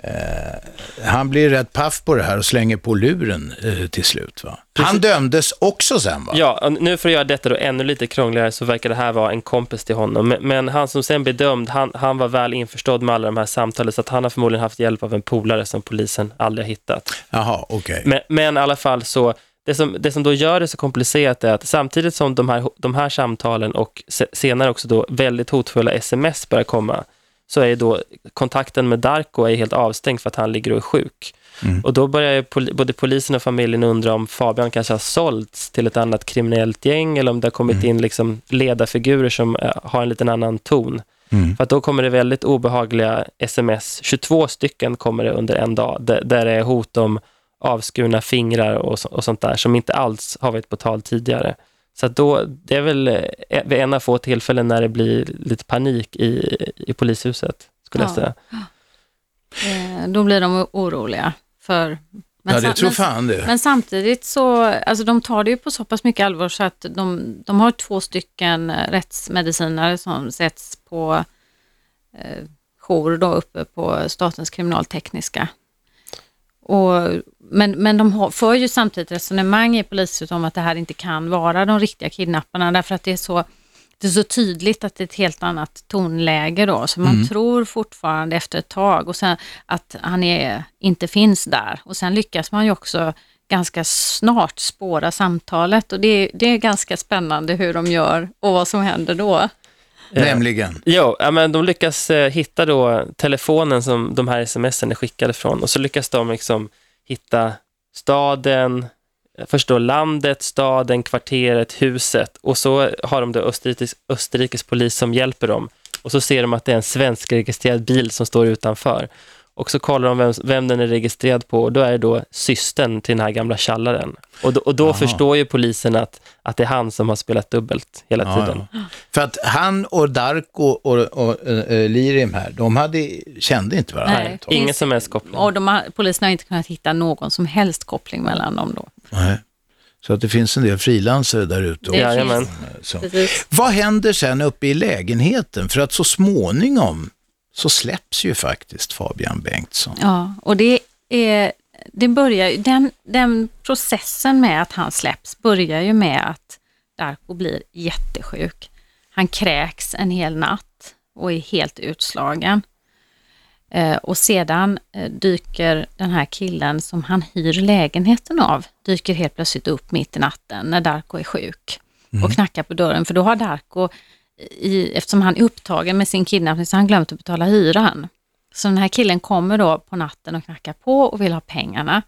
eh, han blir rätt paff på det här och slänger på luren eh, till slut. Va? Han dömdes också sen va?
Ja, nu för att göra detta då ännu lite krångligare så verkar det här vara en kompis till honom. Men, men han som sen blev dömd, han, han var väl införstådd med alla de här samtalen så att han har förmodligen haft hjälp av en polare som polisen aldrig har hittat.
Jaha, okej.
Men, men i alla fall så, det som, det som då gör det så komplicerat är att samtidigt som de här, de här samtalen och se, senare också då väldigt hotfulla sms börjar komma, så är då kontakten med Darko är helt avstängd för att han ligger och är sjuk.
Mm.
Och då börjar ju pol både polisen och familjen undra om Fabian kanske har sålts till ett annat kriminellt gäng eller om det har kommit in liksom ledarfigurer som eh, har en liten annan ton.
Mm.
För att då kommer det väldigt obehagliga sms, 22 stycken kommer det under en dag, där, där det är hot om avskurna fingrar och, så, och sånt där som inte alls har varit på tal tidigare. Så att då, det är väl eh, vid en av få tillfällen när det blir lite panik i, i polishuset, skulle jag
Ja.
säga.
Eh, då blir de oroliga för Men
ja, det tror
men-
fan det.
Men samtidigt så, alltså de tar det ju på så pass mycket allvar så att de, de har två stycken eh, rättsmedicinare som sätts på eh, jour då uppe på Statens kriminaltekniska. Och, men, men de har, för ju samtidigt resonemang i polishuset om att det här inte kan vara de riktiga kidnapparna därför att det är så, det är så tydligt att det är ett helt annat tonläge då. Så man
Mm.
tror fortfarande efter ett tag och sen att han är, inte finns där. Och sen lyckas man ju också ganska snart spåra samtalet och det, är- det är ganska spännande hur de gör och vad som händer då.
Nämligen?
Jo, ja, men de lyckas eh, hitta då telefonen som de här smsen är skickade från och så lyckas de liksom hitta staden, först då landet, staden, kvarteret, huset och så har de då Österrikes, Österrikes polis som hjälper dem och så ser de att det är en svensk registrerad bil som står utanför. Och så kollar de vem, vem den är registrerad på och då är det då systern till den här gamla tjallaren. Och då, och då förstår ju polisen att, att det är han som har spelat dubbelt hela
Ja,
tiden.
ja. För att han och Darko och, och, eh, Lirim här, de hade, kände inte varandra.
Nej,
Ingen som helst koppling.
Och de har, polisen har inte kunnat hitta någon som helst koppling mellan dem då.
Nej. Så att det finns en del frilansare där ute. Också.
Jajamän.
Vad händer sen uppe i lägenheten? För att så småningom så släpps ju faktiskt Fabian Bengtsson.
Ja, och det är, det börjar den, den processen med att han släpps börjar ju med att Darko blir jättesjuk. Han kräks en hel natt och är helt utslagen. Eh, och sedan eh, dyker den här killen som han hyr lägenheten av, dyker helt plötsligt upp mitt i natten när Darko är sjuk och knackar på dörren. För då har Darko, i, eftersom han är upptagen med sin kidnappning, så har han glömt att betala hyran. Så den här killen kommer då på natten och knackar på och vill ha pengarna.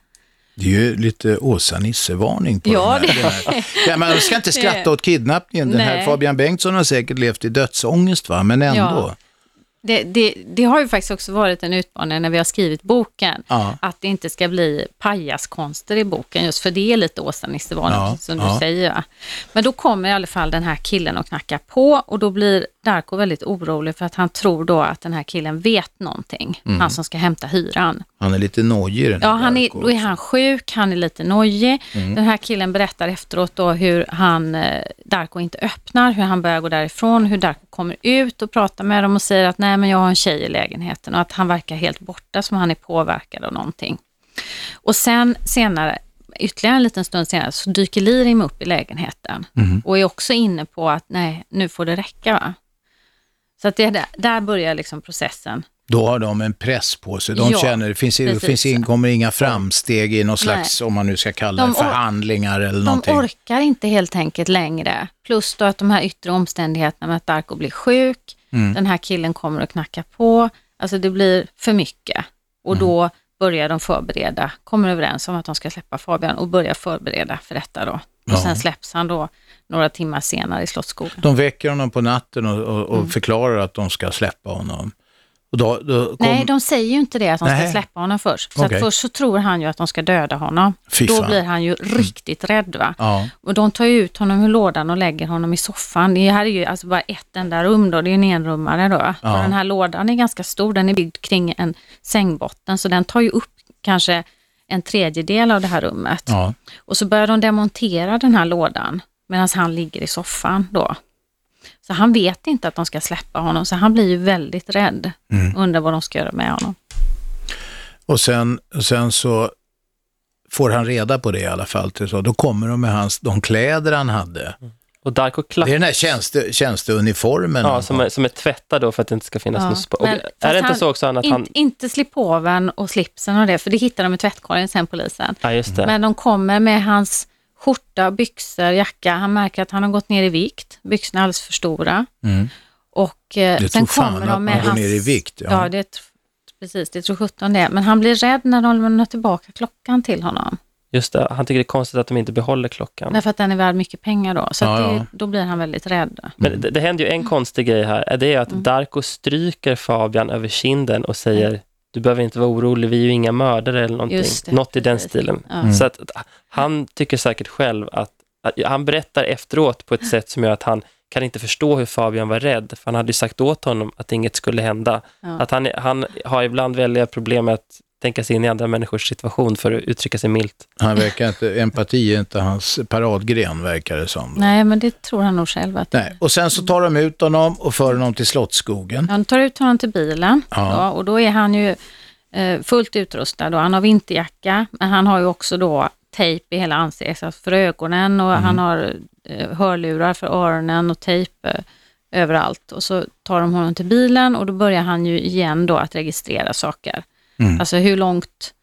Det är ju lite Åsa-Nisse-varning på
Ja,
den här.
det-
Den. Ja, man ska inte skratta åt kidnappningen. Den här. Fabian Bengtsson har säkert levt i dödsångest, va? men ändå.
Ja. Det, det, det har ju faktiskt också varit en utmaning när vi har skrivit boken,
Ja.
att det inte ska bli pajaskonster i boken, just för det är lite Åsa-Nisse-varning,
Ja,
som
ja.
du säger. va? Men då kommer i alla fall den här killen och knackar på och då blir Darko väldigt orolig för att han tror då att den här killen vet någonting,
Mm.
han som ska hämta hyran.
Han är lite nojig den här
Ja, han är,
Darko.
då är han sjuk, han är lite nojig.
Mm.
Den här killen berättar efteråt då hur han, eh, Darko inte öppnar, hur han börjar gå därifrån, hur Darko kommer ut och pratar med dem och säger att nej men jag har en tjej i lägenheten och att han verkar helt borta som han är påverkad av någonting. Och sen senare, ytterligare en liten stund senare, så dyker Lirim upp i lägenheten
Mhm.
och är också inne på att nej, nu får det räcka va. Så att det, är där, börjar liksom processen.
Då har de en press på sig. De
Ja,
känner det finns, det finns in, kommer inga framsteg i någon slags, om man nu ska kalla
De
det
or-
förhandlingar eller
De
någonting.
orkar inte helt enkelt längre. Plus då att de här yttre omständigheterna med att Darko blir sjuk,
Mm.
den här killen kommer och knackar på. Alltså det blir för mycket. Och då börjar de förbereda, kommer överens om att de ska släppa Fabian och börjar förbereda för detta då. Och
Ja.
sen släpps han då några timmar senare i Slottsskogen.
De väcker honom på natten och, och, och
Mm.
förklarar att de ska släppa honom. Då, då kom,
Nej, de säger ju inte det att de
Nej.
ska släppa honom först. Så att först så tror han ju att de ska döda honom.
Fy
Då blir han ju riktigt rädd va.
Ja.
Och de tar ju ut honom ur lådan och lägger honom i soffan. Det här är ju alltså bara ett enda rum då, det är en enrummare då.
Ja.
Och den här lådan är ganska stor, den är byggd kring en sängbotten, så den tar ju upp kanske en tredjedel av det här rummet.
Ja.
Och så börjar de demontera den här lådan medan han ligger i soffan då. Så han vet inte att de ska släppa honom, så han blir ju väldigt rädd.
Mm.
Undrar vad de ska göra med honom.
Och sen, sen så får han reda på det i alla fall. Så. Då kommer de med hans, de kläder han hade.
Och Darko klapp...
Det är den här tjänste, tjänsteuniformen.
Ja, som är, som är tvättad då för att det inte ska finnas
Ja,
något spår.
Men
Är det inte
han-
så också Anna, att
in,
han...
Inte slipoven och slipsen och det, för det hittar de i tvättkorgen sen polisen.
Ja, just det.
Men de kommer med hans skjorta, byxor, jacka. Han märker att han har gått ner i vikt. Byxorna är alldeles för stora.
Mm.
Och eh,
Det
sen kommer de med hans...
ner i vikt, ja.
Ja, det precis, det tror 17 det. Men han blir rädd när de lämnar tillbaka klockan till honom.
Just det, han tycker det är konstigt att de inte behåller klockan.
Därför att den är värd mycket pengar då. Så
Ja,
att det,
ja.
då blir han väldigt rädd.
Men det, det händer ju en konstig grej här. Det är att
Mm.
Darko stryker Fabian över kinden och säger du behöver inte vara orolig, vi är ju inga mördare eller någonting.
Just det,
Något i den stilen.
Mm.
Så att, att han tycker säkert själv att, att han berättar efteråt på ett sätt som gör att han kan inte förstå hur Fabian var rädd, för han hade ju sagt åt honom att inget skulle hända.
Ja.
Att han, han har ibland väldiga problem med att tänka sig in i andra människors situation för att uttrycka sig milt.
Han verkar inte, empati är inte hans paradgren verkar det som.
Nej, men det tror han nog själv att
Nej. Och sen så tar de ut honom och för honom till Slottsskogen.
Han tar ut honom till bilen
Ja.
ja, och då är han ju eh, fullt utrustad och han har vinterjacka, men han har ju också då tejp i hela ansiktet för ögonen och
Mm.
han har eh, hörlurar för öronen och tejp eh, överallt. Och så tar de honom till bilen och då börjar han ju igen då att registrera saker.
Mm.
Alltså hur långt,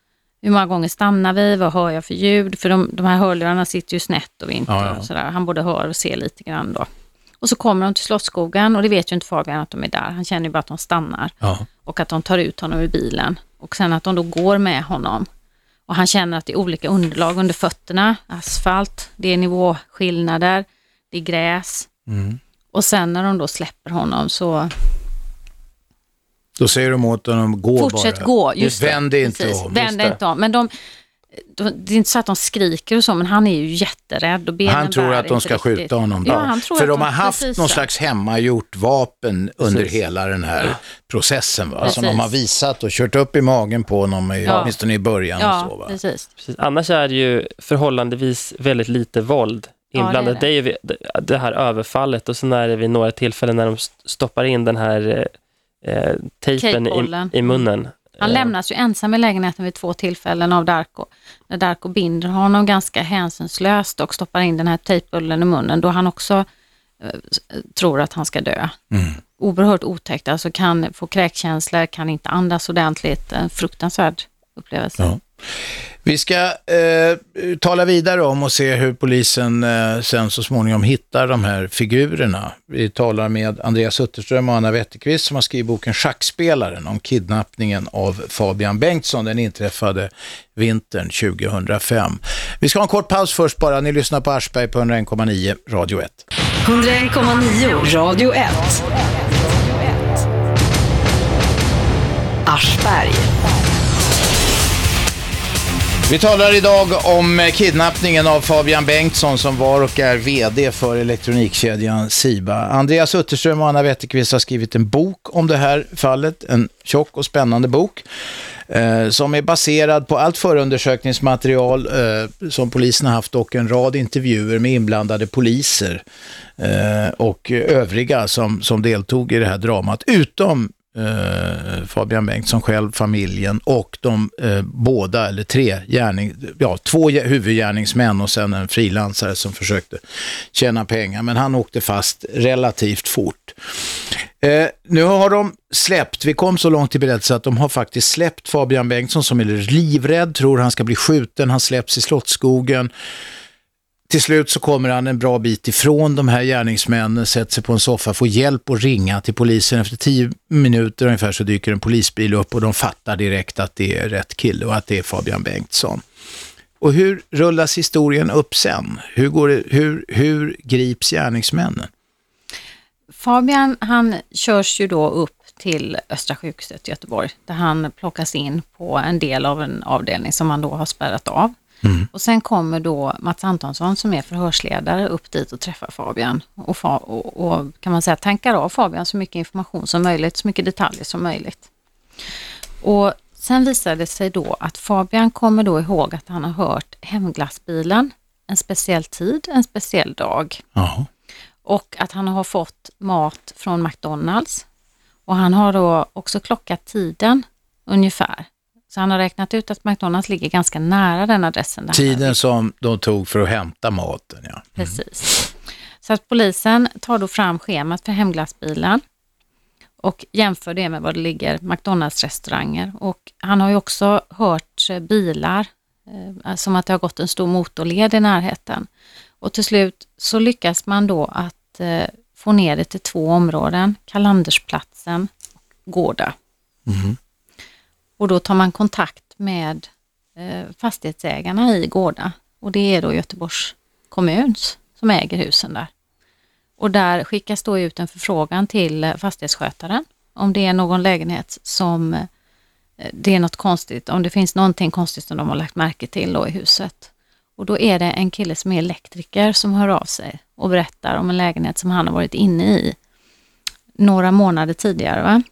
hur många gånger stannar vi, vad hör jag för ljud? För de, de här hörlurarna sitter ju snett och vinter
Ja, ja.
och sådär. Han både hör och ser lite grann då. Och så kommer de till Slottsskogen och det vet ju inte Fabian att de är där. Han känner ju bara att de stannar
Ja.
och att de tar ut honom ur bilen. Och sen att de då går med honom. Och han känner att det är olika underlag under fötterna. Asfalt, det är nivåskillnader, det är gräs.
Mm.
Och sen när de då släpper honom så
Då säger de åt honom, gå
fortsätt
bara.
gå. Just
Vänd dig inte
precis.
om.
Vänd inte om. Men de, de, det är inte så att de skriker och så, men han är ju jätterädd. Och benen
Han tror att de ska
riktigt.
skjuta honom.
Ja,
då.
han tror
För
att
de har haft
precis
någon slags hemmagjort vapen under
Precis.
hela den här processen. Va? Som de har visat och kört upp i magen på honom, i,
Ja.
åtminstone i början.
Ja,
och så, va?
precis.
Precis. Annars är det ju förhållandevis väldigt lite våld
Ja, det är
inblandat.
det.
det, är ju det här överfallet och sen är det vid några tillfällen när de st- stoppar in den här eh, tejpen i, i munnen.
Han
Eh,
lämnas ju ensam i lägenheten vid två tillfällen av Darko. När Darko binder honom ganska hänsynslöst och stoppar in den här tejpbullen i munnen då han också eh, tror att han ska dö.
Mm.
Oerhört otäckt, alltså kan få kräkkänslor, kan inte andas ordentligt. En fruktansvärd upplevelse.
Ja. Vi ska eh, tala vidare om och se hur polisen eh, sen så småningom hittar de här figurerna. Vi talar med Andreas Utterström och Anna Wetterqvist som har skrivit boken Schackspelaren om kidnappningen av Fabian Bengtsson. Den inträffade vintern 2005. Vi ska ha en kort paus först bara. Ni lyssnar på Aschberg på 101,9 Radio 1.
101,9 Radio 1. Aschberg.
Vi talar idag om eh, kidnappningen av Fabian Bengtsson som var och är vd för elektronikkedjan Siba. Andreas Utterström och Anna Wetterqvist har skrivit en bok om det här fallet, en tjock och spännande bok eh, som är baserad på allt förundersökningsmaterial eh, som polisen har haft och en rad intervjuer med inblandade poliser eh, och övriga som, som deltog i det här dramat, utom eh, Fabian Bengtsson själv, familjen och de eh, båda eller tre gärning, ja, två huvudgärningsmän och sen en frilansare som försökte tjäna pengar. Men han åkte fast relativt fort. Eh, nu har de släppt, vi kom så långt i berättelsen att de har faktiskt släppt Fabian Bengtsson som är livrädd, tror han ska bli skjuten, han släpps i Slottsskogen. Till slut så kommer han en bra bit ifrån de här gärningsmännen, sätter sig på en soffa, får hjälp att ringa till polisen. Efter tio minuter ungefär så dyker en polisbil upp och de fattar direkt att det är rätt kille och att det är Fabian Bengtsson. Och hur rullas historien upp sen? Hur, går det, hur, hur grips gärningsmännen?
Fabian han körs ju då upp till Östra sjukhuset i Göteborg där han plockas in på en del av en avdelning som han då har spärrat av. Och sen kommer då Mats Antonsson som är förhörsledare upp dit och träffar Fabian och, fa och, och kan man säga tankar av Fabian så mycket information som möjligt, så mycket detaljer som möjligt. Och sen visar det sig då att Fabian kommer då ihåg att han har hört hemglassbilen en speciell tid, en speciell dag.
Ja.
Och att han har fått mat från McDonalds. Och han har då också klockat tiden ungefär. Så han har räknat ut att McDonalds ligger ganska nära den adressen. Där
Tiden som de tog för att hämta maten, ja.
Precis. Så att polisen tar då fram schemat för hemglassbilen och jämför det med vad det ligger McDonalds-restauranger. Och han har ju också hört eh, bilar, eh, som att det har gått en stor motorled i närheten. Och till slut så lyckas man då att eh, få ner det till två områden, Kalandersplatsen och Gårda. Och då tar man kontakt med eh, fastighetsägarna i Gårda och det är då Göteborgs kommuns som äger husen där. Och där skickas då ut en förfrågan till eh, fastighetsskötaren om det är någon lägenhet som eh, det är något konstigt, om det finns någonting konstigt som de har lagt märke till då i huset. Och då är det en kille som är elektriker som hör av sig och berättar om en lägenhet som han har varit inne i några månader tidigare. Va?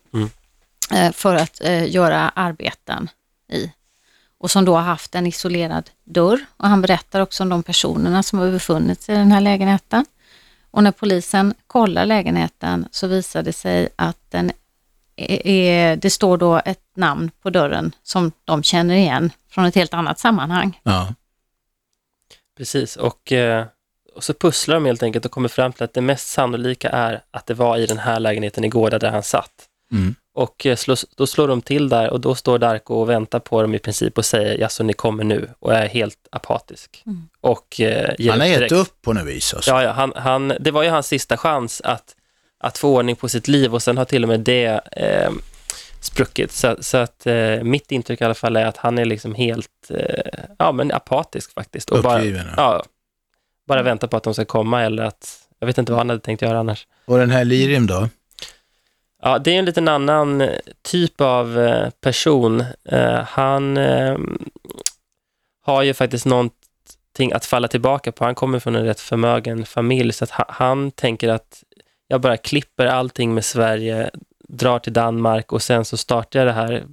Eh, för att eh, göra arbeten i. Och som då har haft en isolerad dörr. Och han berättar också om de personerna som har befunnit sig i den här lägenheten. Och när polisen kollar lägenheten så visar det sig att den är, det står då ett namn på dörren som de känner igen från ett helt annat sammanhang.
Ja.
Precis, och, eh, och så pusslar de helt enkelt och kommer fram till att det mest sannolika är att det var i den här lägenheten i Gårda där han satt.
Mm.
Och eh, då slår de till där och då står Darko och väntar på dem i princip och säger jaså ni kommer nu och är helt apatisk.
Mm.
Och, eh,
Han har gett
direkt.
upp på något vis. Alltså.
Ja, ja han, han, det var ju hans sista chans att, att få ordning på sitt liv och sen har till och med det eh, spruckit. Så, så att eh, mitt intryck i alla fall är att han är liksom helt eh, ja, men apatisk faktiskt. Och bara,
Uppgiven,
ja, bara väntar på att de ska komma eller att, jag vet inte vad han hade tänkt göra annars.
Och den här Lirim då?
Ja, det är en liten annan eh, typ av eh, person. Eh, han ehm, har ju faktiskt någonting att falla tillbaka på. Han kommer från en rätt förmögen familj, så att ha- han tänker att jag bara klipper allting med Sverige, drar till Danmark och sen så startar jag det här,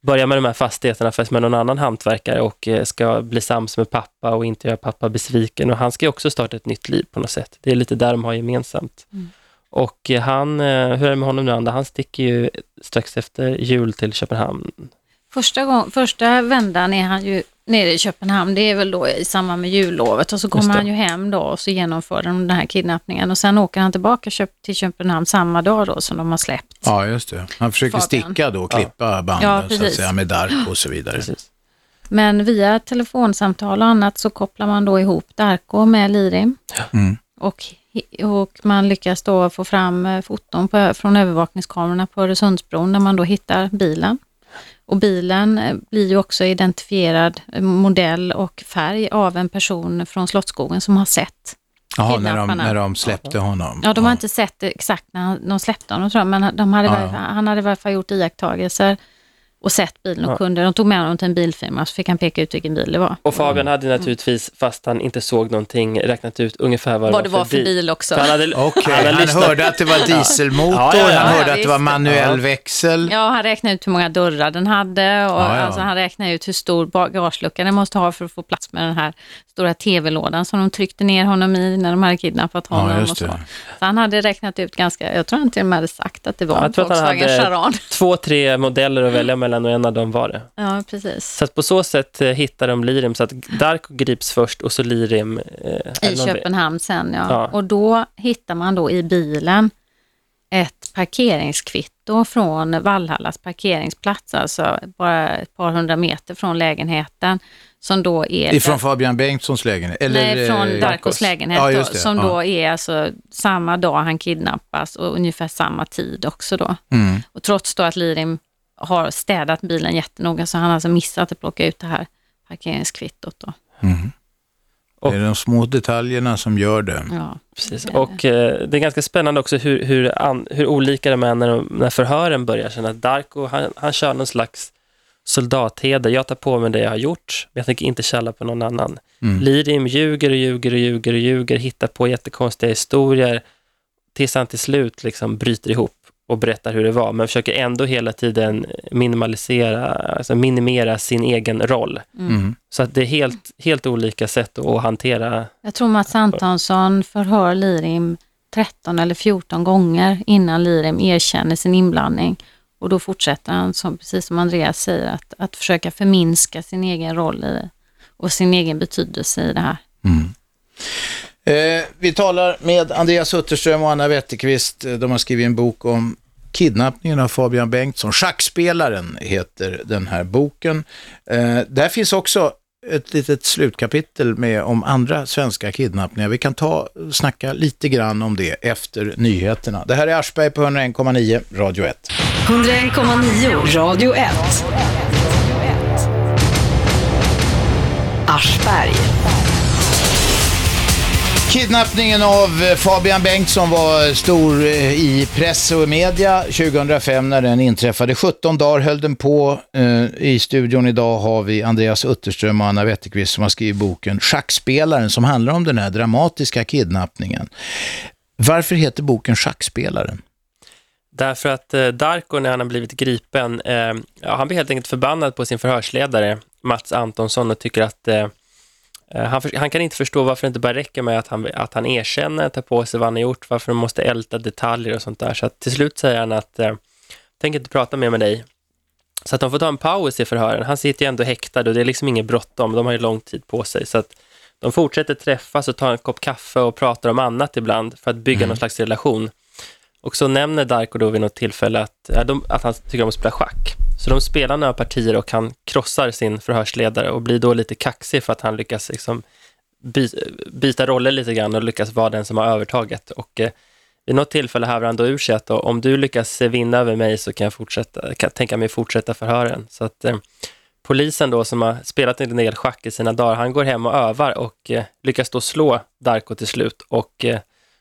börjar med de här fastigheterna fast med någon annan hantverkare och ska bli sams med pappa och inte göra pappa besviken. Och han ska ju också starta ett nytt liv på något sätt. Det är lite där de har gemensamt.
Mm.
Och eh, han, eh, hur är det med honom nu Anda? Han sticker ju strax efter jul till Köpenhamn.
Första, gång, första vändan är han ju nere i Köpenhamn, det är väl då i samband med jullovet och så kommer han ju hem då och så genomför de den här kidnappningen och sen åker han tillbaka till Köpenhamn samma dag då som de har släppt.
Ja, just det. Han försöker
Fabian.
sticka då, klippa banden
Ja,
så att
precis.
säga, med Darko och så vidare.
Men via telefonsamtal och annat så kopplar man då ihop Darko med Lirim
Mm.
och, och man lyckas då få fram eh, foton på, från övervakningskamerorna på Öresundsbron där man då hittar bilen. Och bilen eh, blir ju också identifierad eh, modell och färg av en person från Slottsskogen som har sett
Jaha, när de, när de släppte honom.
Ja, de har inte sett det exakt när han- de släppte honom tror jag, men de hade
Ja, ja.
han hade i varje fall gjort iakttagelser och sett bilen och
Ja.
kunde, de tog med honom till en bilfirma så fick han peka ut vilken bil det var.
Och Fabian hade naturligtvis, fast han inte såg någonting, räknat ut ungefär vad,
Vad det var för bil också.
han hade,
Okej,
hade
han hörde att det var dieselmotor,
Ja, ja, ja.
han
Ja,
hörde att det var manuell
Ja.
växel.
Ja, han räknade ut hur många dörrar den hade och
Ja, ja.
Alltså, han räknade ut hur stor bagagelucka den måste ha för att få plats med den här stora tv-lådan som de tryckte ner honom i när de hade kidnappat
Ja,
honom.
just
och så. så han hade räknat ut ganska, jag tror han till och med hade sagt att det var
Ja,
en
han
Volkswagen Charan.
två, tre modeller att välja mellan och en av dem var det.
Ja, precis.
Så att på så sätt eh, hittar de Lirim, så att Darko grips först och så Lirim... Eh,
I Köpenhamn sen ja.
Ja.
Och då hittar man då i bilen ett parkeringskvitto från Vallhallas parkeringsplats, alltså bara ett par hundra meter från lägenheten, som då är...
Ifrån Fabian Bengtssons lägenhet? Eller,
Nej, från
eh,
Darkos lägenhet
Ja,
då, som
ja.
då är alltså samma dag han kidnappas och ungefär samma tid också då.
Mm.
Och trots då att Lirim har städat bilen jättenoga så har han alltså missat att plocka ut det här parkeringskvittot då.
Mm. Det är de små detaljerna som gör det.
Ja,
Precis. Och eh, det är ganska spännande också hur, hur, an, hur olika de är när, de, när förhören börjar. Sen att Darko, han, han kör någon slags soldatheder. Jag tar på mig det jag har gjort, men jag tänker inte källa på någon annan.
Mm.
Lirim ljuger och ljuger och ljuger och ljuger, hittar på jättekonstiga historier tills han till slut liksom bryter ihop och berättar hur det var, men försöker ändå hela tiden minimalisera, alltså minimera sin egen roll.
Mm.
Så att det är helt, helt olika sätt att hantera
Jag tror Mats Antonsson förhör Lirim 13 eller 14 gånger innan Lirim erkänner sin inblandning. Och då fortsätter han, som, precis som Andreas säger, att, att försöka förminska sin egen roll i, och sin egen betydelse i det här.
Eh, vi talar med Andreas Utterström och Anna Wetterqvist. Eh, de har skrivit en bok om kidnappningen av Fabian Bengtsson. Schackspelaren heter den här boken. Eh, där finns också ett litet slutkapitel med om andra svenska kidnappningar. Vi kan ta snacka lite grann om det efter nyheterna. Det här är Aschberg på 101,9 Radio 1.
101,9 Radio 1. Aschberg.
Kidnappningen av eh, Fabian Bengtsson var stor eh, i press och media 2005 när den inträffade. 17 dagar höll den på. Eh, I studion idag har vi Andreas Utterström och Anna Wetterqvist som har skrivit boken Schackspelaren som handlar om den här dramatiska kidnappningen. Varför heter boken Schackspelaren?
Därför att Darko, när han har blivit gripen, eh, han blir helt enkelt förbannad på sin förhörsledare, Mats Antonsson, och tycker att eh, eh han, han, kan inte förstå varför det inte bara räcker med att han, att han erkänner, tar på sig vad han har gjort, varför de måste älta detaljer och sånt där. Så att till slut säger han att, eh, tänker inte prata mer med dig. Så att de får ta en paus i förhören. Han sitter ju ändå häktad och det är liksom inget bråttom, de har ju lång tid på sig. Så att de fortsätter träffas och tar en kopp kaffe och pratar om annat ibland för att bygga mm. någon slags relation. Och så nämner Darko då vid något tillfälle att, ja, de, att han tycker om att spela schack. Så de spelar några partier och han krossar sin förhörsledare och blir då lite kaxig för att han lyckas liksom by, byta roller lite grann och lyckas vara den som har övertaget. Och eh, vid något tillfälle häver han då ur sig att då, om du lyckas vinna över mig så kan jag fortsätta, kan tänka mig fortsätta förhören. Så att eh, polisen då som har spelat en del schack i sina dagar, han går hem och övar och eh, lyckas då slå Darko till slut och eh,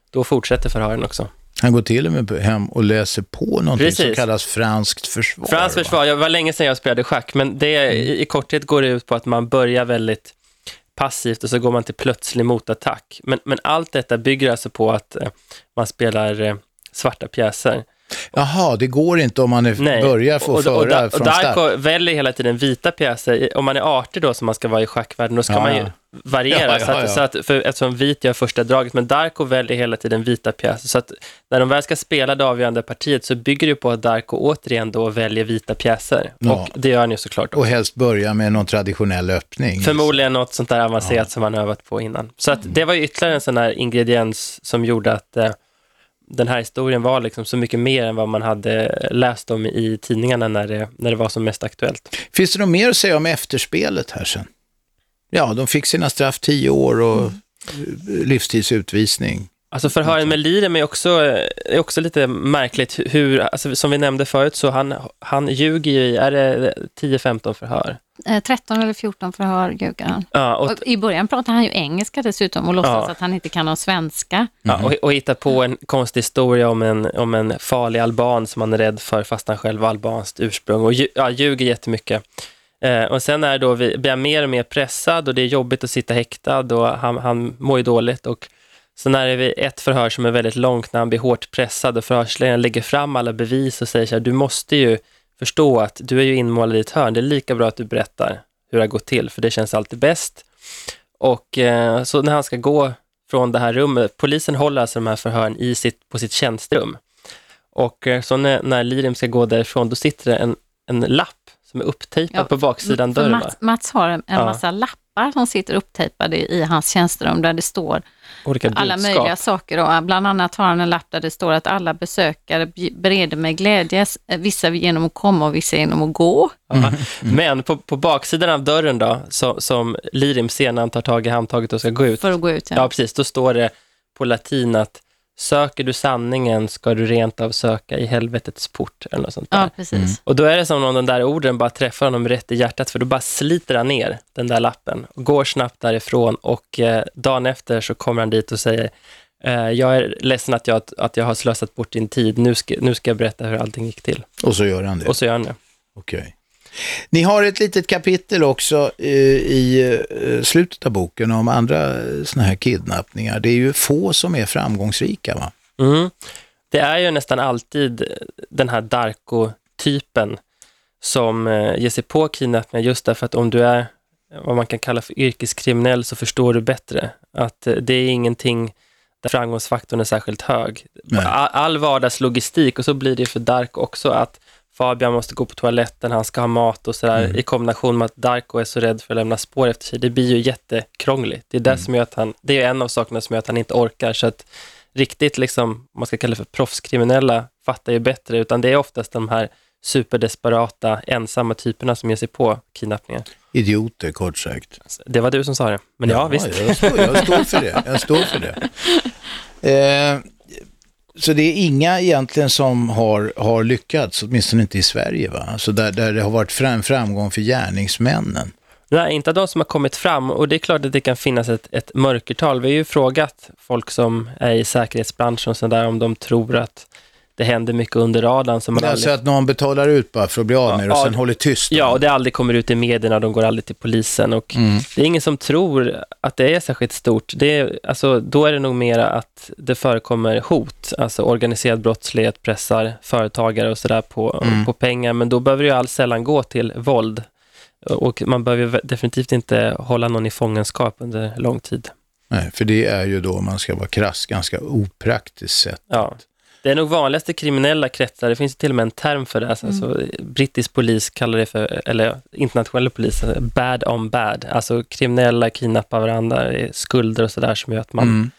då fortsätter förhören också.
Han går till och med hem och läser på någonting Precis. som kallas franskt försvar.
Franskt försvar, det var länge sedan jag spelade schack, men det mm. i, i korthet går det ut på att man börjar väldigt passivt och så går man till plötslig motattack. Men, men allt detta bygger alltså på att eh, man spelar eh, svarta pjäser.
Jaha, det går inte om man är, Nej. börjar få och, föra och, och, från start.
Och väljer hela tiden vita pjäser. Om man är artig då, som man ska vara i schackvärlden, då ska ja, man ju variera. Ja, ja, så att, så att, för, eftersom vit gör första draget, men Darko väljer hela tiden vita pjäser. Så att när de väl ska spela det avgörande partiet så bygger det på att Darko återigen då väljer vita pjäser. Och det gör han ju såklart också.
Och helst börja med någon traditionell öppning.
Förmodligen något sånt där avancerat som han övat på innan. Så att det var ju ytterligare en sån här ingrediens som gjorde att eh, den här historien var liksom så mycket mer än vad man hade läst om i tidningarna när det, när det var som mest aktuellt.
Finns det något mer att säga om efterspelet här sen? Ja, de fick sina straff tio år och mm. livstidsutvisning.
Alltså förhören med Lirim är också, är också lite märkligt. Hur, alltså som vi nämnde förut så han, han ljuger ju i, är det 10-15 förhör?
13 eh, eller 14 förhör ljuger han. Ja, och, och I början pratar han ju engelska dessutom och låtsas ja. att han inte kan någon svenska.
Ja, och, och hittar på en konstig historia om en, om en farlig alban som han är rädd för fast han själv har albanskt ursprung och ja, ljuger jättemycket. Eh, och sen är då vi, blir han mer och mer pressad och det är jobbigt att sitta häktad och han, han mår ju dåligt och Sen är det ett förhör som är väldigt långt när han blir hårt pressad och förhörsledaren lägger fram alla bevis och säger så här, du måste ju förstå att du är ju inmålad i ett hörn, det är lika bra att du berättar hur det har gått till, för det känns alltid bäst. Och eh, så när han ska gå från det här rummet, polisen håller alltså de här förhören i sitt, på sitt tjänstrum. Och eh, så när, när Lirim ska gå därifrån, då sitter det en, en lapp som är upptejpad ja, på baksidan dörren.
Mats, Mats har en, en massa lappar som sitter upptejpade i hans tjänsterum där det står alla möjliga saker. Och bland annat har han en lapp där det står att alla besökare bereder med glädje, vissa genom att komma och vissa genom att gå.
Mm. Mm. Men på, på baksidan av dörren då, så, som Lirim han tar tag i handtaget och ska gå ut.
För att gå ut,
ja. ja precis. Då står det på latin att söker du sanningen ska du rent av söka i helvetets port. Eller något sånt där.
Ja, precis. Mm.
Och då är det som om de där orden bara träffar honom rätt i hjärtat, för då bara sliter han ner den där lappen och går snabbt därifrån och eh, dagen efter så kommer han dit och säger eh, jag är ledsen att jag, att jag har slösat bort din tid, nu ska, nu ska jag berätta hur allting gick till.
Och så gör han det?
Och så gör han det.
Okej. Okay. Ni har ett litet kapitel också eh, i eh, slutet av boken om andra eh, sådana här kidnappningar. Det är ju få som är framgångsrika va?
Mm. Det är ju nästan alltid den här Darko-typen som ger sig på kidnappningar just därför att om du är vad man kan kalla för yrkeskriminell så förstår du bättre att det är ingenting där framgångsfaktorn är särskilt hög. All, all vardagslogistik och så blir det för Dark också att Fabian måste gå på toaletten, han ska ha mat och sådär mm. i kombination med att Darko är så rädd för att lämna spår efter sig. Det blir ju jättekrångligt. Det är, det mm. som gör att han, det är en av sakerna som gör att han inte orkar. Så att riktigt, liksom, man ska kalla det för proffskriminella, fattar ju bättre, utan det är oftast de här superdesperata, ensamma typerna som ger sig på kidnappningar.
Idioter, kort sagt.
Det var du som sa det, men ja, ja visst.
Jag står, jag står för det. Jag står för det. Eh, så det är inga egentligen som har, har lyckats, åtminstone inte i Sverige, va? Alltså där, där det har varit fram, framgång för gärningsmännen.
Nej, inte de som har kommit fram och det är klart att det kan finnas ett, ett mörkertal. Vi har ju frågat folk som är i säkerhetsbranschen och sådär om de tror att det händer mycket under radarn. Som man
Det är
aldrig...
alltså att någon betalar ut bara för att bli av med det och
Ja,
sen håller tyst.
Ja, och det aldrig kommer ut i medierna, de går aldrig till polisen. Och
Mm.
Det är ingen som tror att det är särskilt stort. Det är, alltså, då är det nog mera att det förekommer hot, alltså organiserad brottslighet pressar företagare och sådär på,
Mm.
på pengar, men då behöver det ju alls sällan gå till våld. Och man behöver definitivt inte hålla någon i fångenskap under lång tid.
Nej, för det är ju då, om man ska vara krass, ganska opraktiskt sätt.
Ja. Det är nog vanligaste kriminella kretsar, det finns till och med en term för det. Alltså,
Mm.
alltså, brittisk polis kallar det för, eller internationella polis, bad on bad. Alltså kriminella kidnappar varandra, skulder och sådär som gör att man
Mm.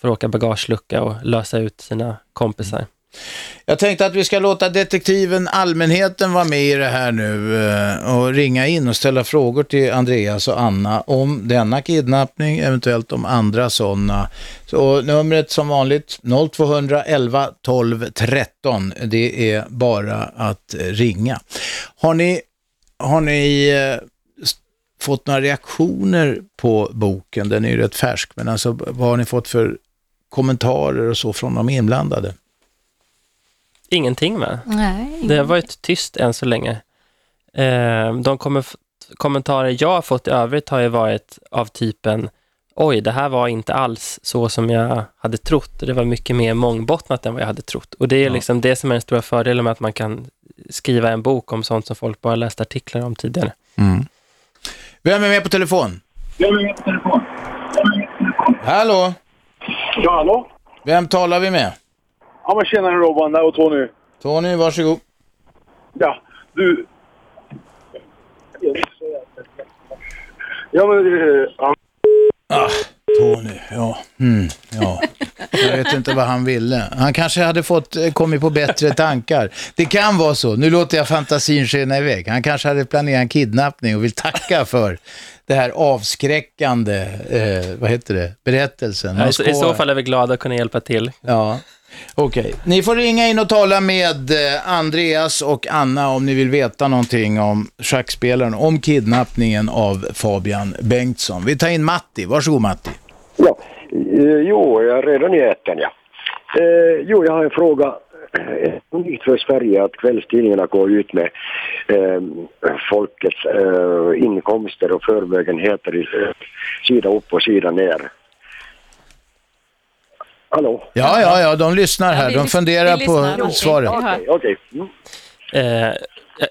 får åka bagagelucka och lösa ut sina kompisar.
Jag tänkte att vi ska låta detektiven allmänheten vara med i det här nu eh, och ringa in och ställa frågor till Andreas och Anna om denna kidnappning, eventuellt om andra sådana. Så numret som vanligt 0211 12 13, det är bara att ringa. Har ni, har ni eh, fått några reaktioner på boken? Den är ju rätt färsk, men alltså vad har ni fått för kommentarer och så från de inblandade?
Ingenting va?
Nej,
Det har varit tyst än så länge. Eh, de kommer, kommentarer jag har fått i övrigt har ju varit av typen oj, det här var inte alls så som jag hade trott. Det var mycket mer mångbottnat än vad jag hade trott. Och det är
Ja.
liksom det som är den stora fördelen med att man kan skriva en bok om sånt som folk bara läst artiklar om tidigare.
Mm. Vem är med på telefon? Hallå?
Ja, hallå?
Vem talar vi med?
Ja, men tjenare Robban, där och Tony.
Tony, varsågod.
Ja, du... Ja, men... eh, Ja,
Ah, Tony, ja. Mm, ja. Jag vet inte vad han ville. Han kanske hade fått eh, kommit på bättre tankar. Det kan vara så. Nu låter jag fantasin skena iväg. Han kanske hade planerat en kidnappning och vill tacka för det här avskräckande, eh, vad heter det, berättelsen.
Ja, i, så- I så fall är vi glada att kunna hjälpa till.
Ja, okej. Ni får ringa in och tala med eh, Andreas och Anna om ni vill veta någonting om schackspelaren, om kidnappningen av Fabian Bengtsson. Vi tar in Matti. Varsågod Matti.
Ja, eh, jo, jag är redan i etern, ja. Eh, jo, jag har en fråga. Eh, Unikt för Sverige att kvällstidningarna går ut med eh, folkets eh, inkomster och förmögenheter i, eh, sida upp och sida ner. Hallå?
Ja, ja, ja, de lyssnar här.
vi
De funderar på
lyssnar. Okej,
svaret.
okej, okej. Mm.
Eh,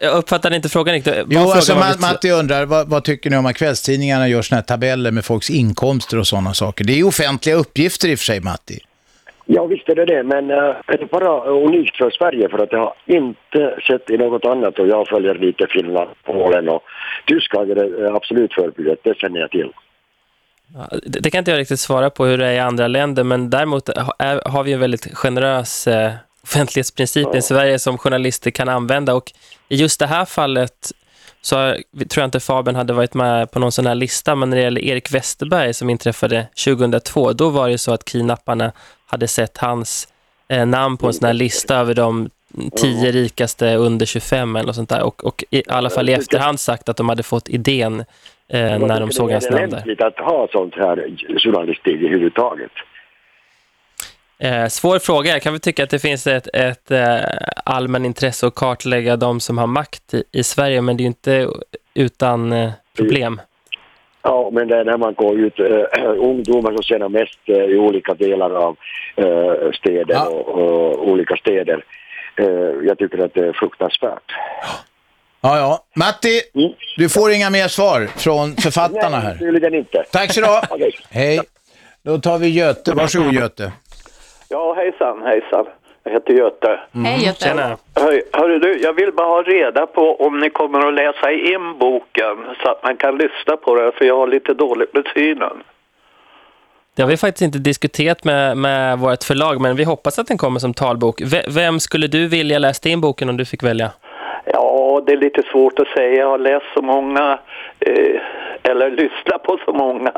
jag uppfattade inte frågan riktigt. Vad
Jo,
frågan
alltså
var
Ma-
lite-
Matti undrar, vad, vad tycker ni om att kvällstidningarna gör såna här tabeller med folks inkomster och sådana saker? Det är ju offentliga uppgifter i och för sig, Matti.
Ja, visst är det det, men eh, är det bara unikt för Sverige för att jag har inte sett i något annat och jag följer lite Finland, Polen och Tyskland är det absolut förbjudet, det känner jag till.
Ja, Det kan inte jag riktigt svara på hur det är i andra länder, men däremot ha- är, har vi en väldigt generös eh, offentlighetsprincip i Sverige som journalister kan använda. Och i just det här fallet så tror jag inte Fabian hade varit med på någon sån här lista, men när det gäller Erik Westerberg som inträffade 2002, då var det så att kidnapparna hade sett hans eh, namn på en sån här lista över de tio rikaste under 25 eller sånt där. Och, och i alla fall i efterhand sagt att de hade fått idén eh, när de såg hans
Är det
namn där.
lämpligt att ha sånt här journalistik överhuvudtaget?
Eh, svår fråga. Jag kan väl tycka att det finns ett, ett eh, allmän intresse att kartlägga de som har makt i, i Sverige, men det är ju inte utan eh, problem.
Ja, men det är när man går ut, äh, ungdomar som tjänar mest äh, i olika delar av äh, städer och, och olika städer. Jag tycker att det är fruktansvärt.
Ja, ja. Matti, du får inga mer svar från författarna här.
Tydligen inte.
Tack så du ha. Hej. Då tar vi Göte. Varsågod Göte.
Ja, hejsan, hejsan. Jag heter Göte.
Hej Göte.
Tjena.
Hej, hörru du, jag vill bara ha reda på om ni kommer att läsa in boken så att man kan lyssna på den, för jag har lite dåligt med synen.
Det har vi faktiskt inte diskuterat med, med vårt förlag, men vi hoppas att den kommer som talbok. V- vem skulle du vilja läsa in boken om du fick välja?
Ja, det är lite svårt att säga. Jag har läst så många, eh, eller lyssnat på så många,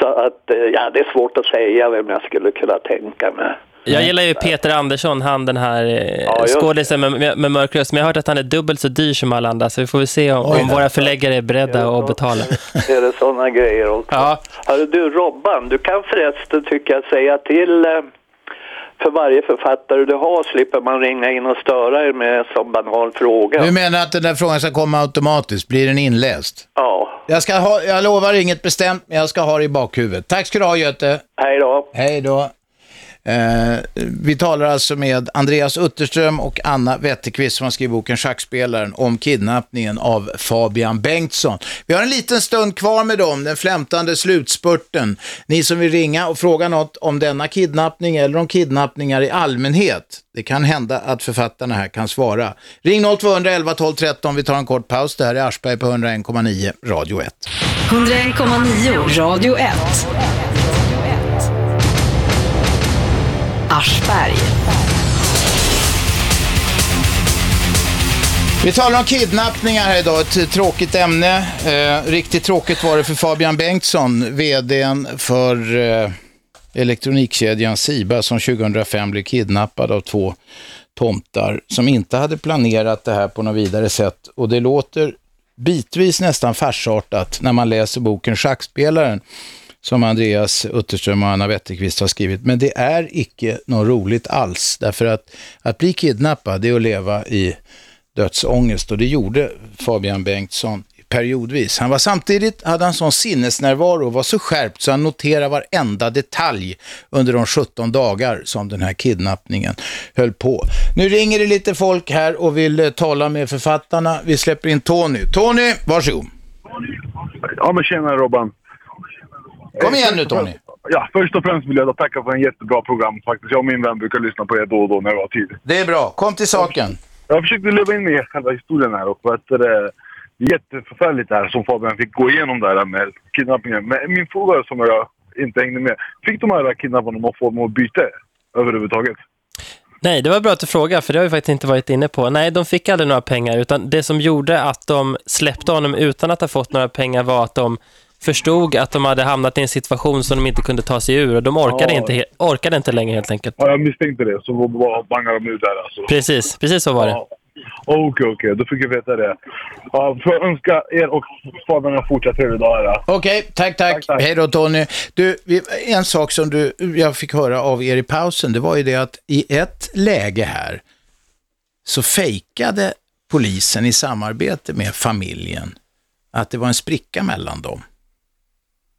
så att eh, ja, det är svårt att säga vem jag skulle kunna tänka mig.
Jag gillar ju Peter Andersson, han den här eh,
Ja,
skådisen med, med, med mörk röst, men jag har hört att han är dubbelt så dyr som alla andra, så vi får väl se om,
Oj
om våra förläggare är beredda att betala.
Är det sådana grejer också?
Ja.
Hörru du Robban, du kan förresten tycker jag säga till eh, för varje författare du har slipper man ringa in och störa er med som banal fråga.
Du menar att den där frågan ska komma automatiskt? Blir den inläst?
Ja.
Jag, ska ha, jag lovar inget bestämt, men jag ska ha det i bakhuvudet. Tack ska du ha Göte.
Hej då.
Hej då. Eh, vi talar alltså med Andreas Utterström och Anna Wetterqvist som har skrivit boken Schackspelaren om kidnappningen av Fabian Bengtsson. Vi har en liten stund kvar med dem, den flämtande slutspurten. Ni som vill ringa och fråga något om denna kidnappning eller om kidnappningar i allmänhet. Det kan hända att författarna här kan svara. Ring 0211 12 13, vi tar en kort paus. Det här är Aschberg på 101,9 Radio 1.
101,9 Radio 1. Aschberg.
Vi talar om kidnappningar här idag, ett tråkigt ämne. Eh, riktigt tråkigt var det för Fabian Bengtsson, vdn för eh, elektronikkedjan Siba som 2005 blev kidnappad av två tomtar som inte hade planerat det här på något vidare sätt. Och det låter bitvis nästan farsartat när man läser boken Schackspelaren som Andreas Utterström och Anna Wetterqvist har skrivit. Men det är icke något roligt alls, därför att att bli kidnappad det är att leva i dödsångest och det gjorde Fabian Bengtsson periodvis. Han var samtidigt, hade han sån sinnesnärvaro och var så skärpt så han noterade varenda detalj under de 17 dagar som den här kidnappningen höll på. Nu ringer det lite folk här och vill eh, tala med författarna. Vi släpper in Tony. Tony, varsågod.
Ja men tjena Robban.
Kom igen nu Tony.
Ja, först och främst vill jag tacka för en jättebra program faktiskt. Jag och min vän brukar lyssna på er då och då när det var tid.
Det är bra. Kom till saken.
Jag försökte leva in i själva historien här och du, det är jätteförfärligt det här som Fabian fick gå igenom där med kidnappningen. Men min fråga som jag inte hängde med. Fick de här kidnapparna någon form av byte överhuvudtaget?
Nej, det var bra att du frågade, för det har vi faktiskt inte varit inne på. Nej, de fick aldrig några pengar, utan det som gjorde att de släppte honom utan att ha fått några pengar var att de förstod att de hade hamnat i en situation som de inte kunde ta sig ur och de orkade,
Ja.
inte, orkade inte längre helt enkelt.
Ja, jag misstänkte det. Så bara bangade de ut där alltså.
Precis, precis så var det.
Ja. Okej, okej. Då fick jag veta det. Ja, får jag önska er och Fabian en fortsatt trevlig dag.
Okej, tack, tack. Hej då Tony. Du, en sak som du, jag fick höra av er i pausen, det var ju det att i ett läge här så fejkade polisen i samarbete med familjen att det var en spricka mellan dem.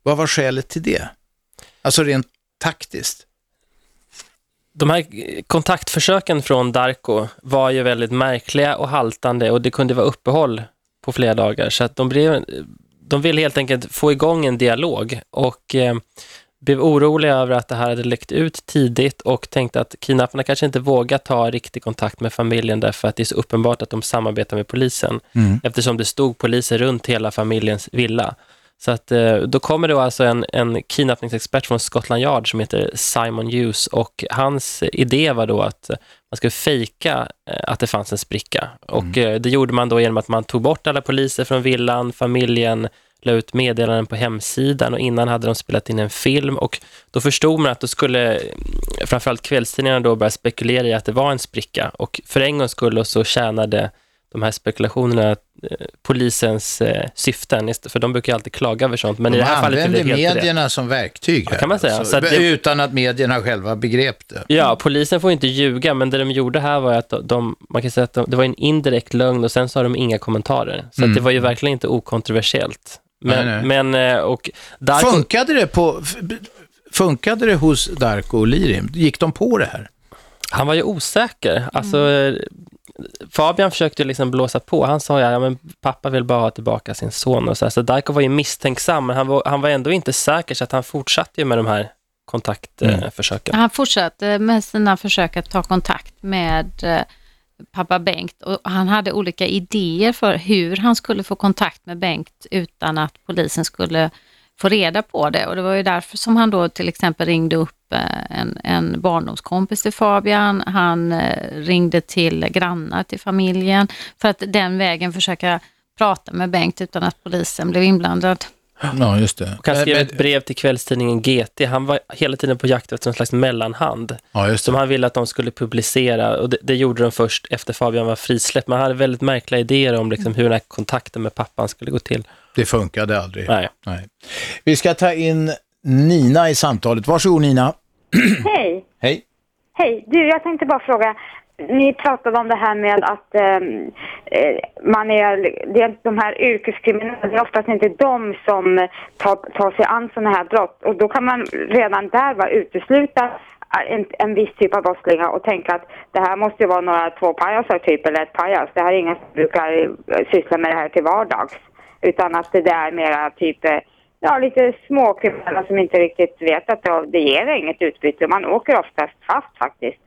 Vad var skälet till det? Alltså rent taktiskt.
De här kontaktförsöken från Darko var ju väldigt märkliga och haltande och det kunde vara uppehåll på flera dagar. Så att de, blev, de ville helt enkelt få igång en dialog och eh, blev oroliga över att det här hade läckt ut tidigt och tänkte att kidnapparna kanske inte vågar ta riktig kontakt med familjen därför att det är så uppenbart att de samarbetar med polisen
Mm.
eftersom det stod poliser runt hela familjens villa. Så att eh, då kommer det då alltså en, en kidnappningsexpert från Scotland Yard som heter Simon Hughes och hans idé var då att man skulle fejka eh, att det fanns en spricka. Och eh, det gjorde man då genom att man tog bort alla poliser från villan, familjen la ut meddelanden på hemsidan och innan hade de spelat in en film. Och då förstod man att då skulle framförallt kvällstidningarna då börja spekulera i att det var en spricka. Och för en gångs skull så tjänade de här spekulationerna polisens eh, syften, för de brukar ju alltid klaga över sånt, men i
De
det här fallet är det helt
medierna som verktyg här.
kan man säga.
alltså.
Så att det-
Utan att medierna själva begrep det.
Ja, polisen får inte ljuga, men det de gjorde här var att de, man kan säga att de, det var en indirekt lögn och sen har de inga kommentarer. Så
Mm.
att det var ju verkligen inte okontroversiellt. Men,
Nej,
men eh, och Darko,
Funkade det, på, funkade det hos Darko och Lirim? Gick de på det här?
han var ju osäker. Alltså, eh, Fabian försökte liksom blåsa på. Han sa ja, ja, men pappa vill bara ha tillbaka sin son. Och så, här. så Darko var ju misstänksam, men han var, han var ändå inte säker, så att han fortsatte ju med de här kontaktförsöken. Mm.
Han fortsatte med sina försök att ta kontakt med eh, pappa Bengt och han hade olika idéer för hur han skulle få kontakt med Bengt utan att polisen skulle få reda på det. Och det var ju därför som han då till exempel ringde upp eh, en, en barndomskompis till Fabian. Han eh, ringde till grannar till familjen för att den vägen försöka prata med Bengt utan att polisen blev inblandad.
Ja, just det.
Och han skrev ett brev till kvällstidningen GT. Han var hela tiden på jakt efter en slags mellanhand.
Ja, just det.
Som han ville att de skulle publicera. Och det, det gjorde de först efter Fabian var frisläppt. Men han hade väldigt märkliga idéer om liksom hur den här kontakten med pappan skulle gå till.
Det funkade aldrig.
Nej.
Nej. Vi ska ta in Nina i samtalet. Varsågod Nina.
Hej.
Hej.
Hej, du jag tänkte bara fråga. Ni pratade om det här med att ehm, eh, man är, det är de här yrkeskriminella, det är oftast inte de som tar, tar sig an sådana här brott. Och då kan man redan där vara utesluta en, en viss typ av brottslingar och tänka att det här måste ju vara några två pajasar typ, eller ett pajas. Det här är ingen som brukar eh, syssla med det här till vardags. Utan att det där är mera typ eh, ja, lite småkriminella som inte riktigt vet att det, det ger inget utbyte. Man åker oftast fast faktiskt.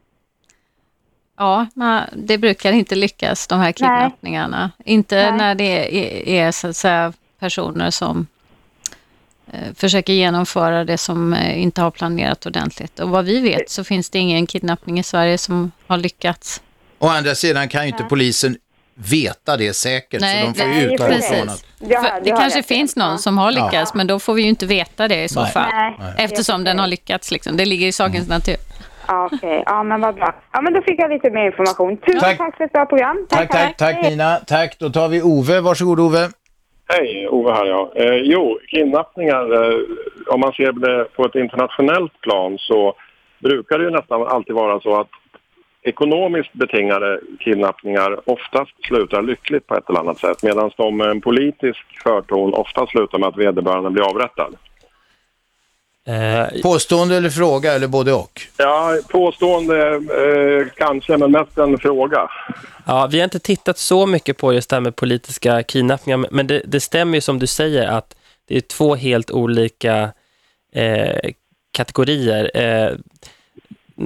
Ja, men det brukar inte lyckas de här kidnappningarna. Inte när det är, är så att säga personer som eh, försöker genomföra det som eh, inte har planerat ordentligt. Och vad vi vet så finns det ingen kidnappning i Sverige som har lyckats.
Å andra sidan kan ju inte polisen veta det säkert, så de får ju utgå från att...
För det kanske finns någon som har lyckats, men då får vi ju inte veta det i så
Nej.
fall.
Nej.
Eftersom den har lyckats. Liksom. Det ligger i sakens natur.
Ja, okej. Ja, men vad bra. Ja, men då fick jag lite mer information. Tusen
Tack.
tack, för ett bra program.
Tack, tack, tack Nina. Tack, då tar vi Ove. Varsågod Ove.
Hej, Ove här ja. Eh, jo, kidnappningar, eh, om man ser det på ett internationellt plan så brukar det ju nästan alltid vara så att ekonomiskt betingade kidnappningar oftast slutar lyckligt på ett eller annat sätt medan de med en politisk förton ofta slutar med att vederbörande blir avrättad.
Påstående eller fråga eller både och?
Ja, påstående eh, kanske, men mest en fråga.
Ja, vi har inte tittat så mycket på just det här med politiska kidnappningar, men det, det stämmer ju som du säger att det är två helt olika eh, kategorier.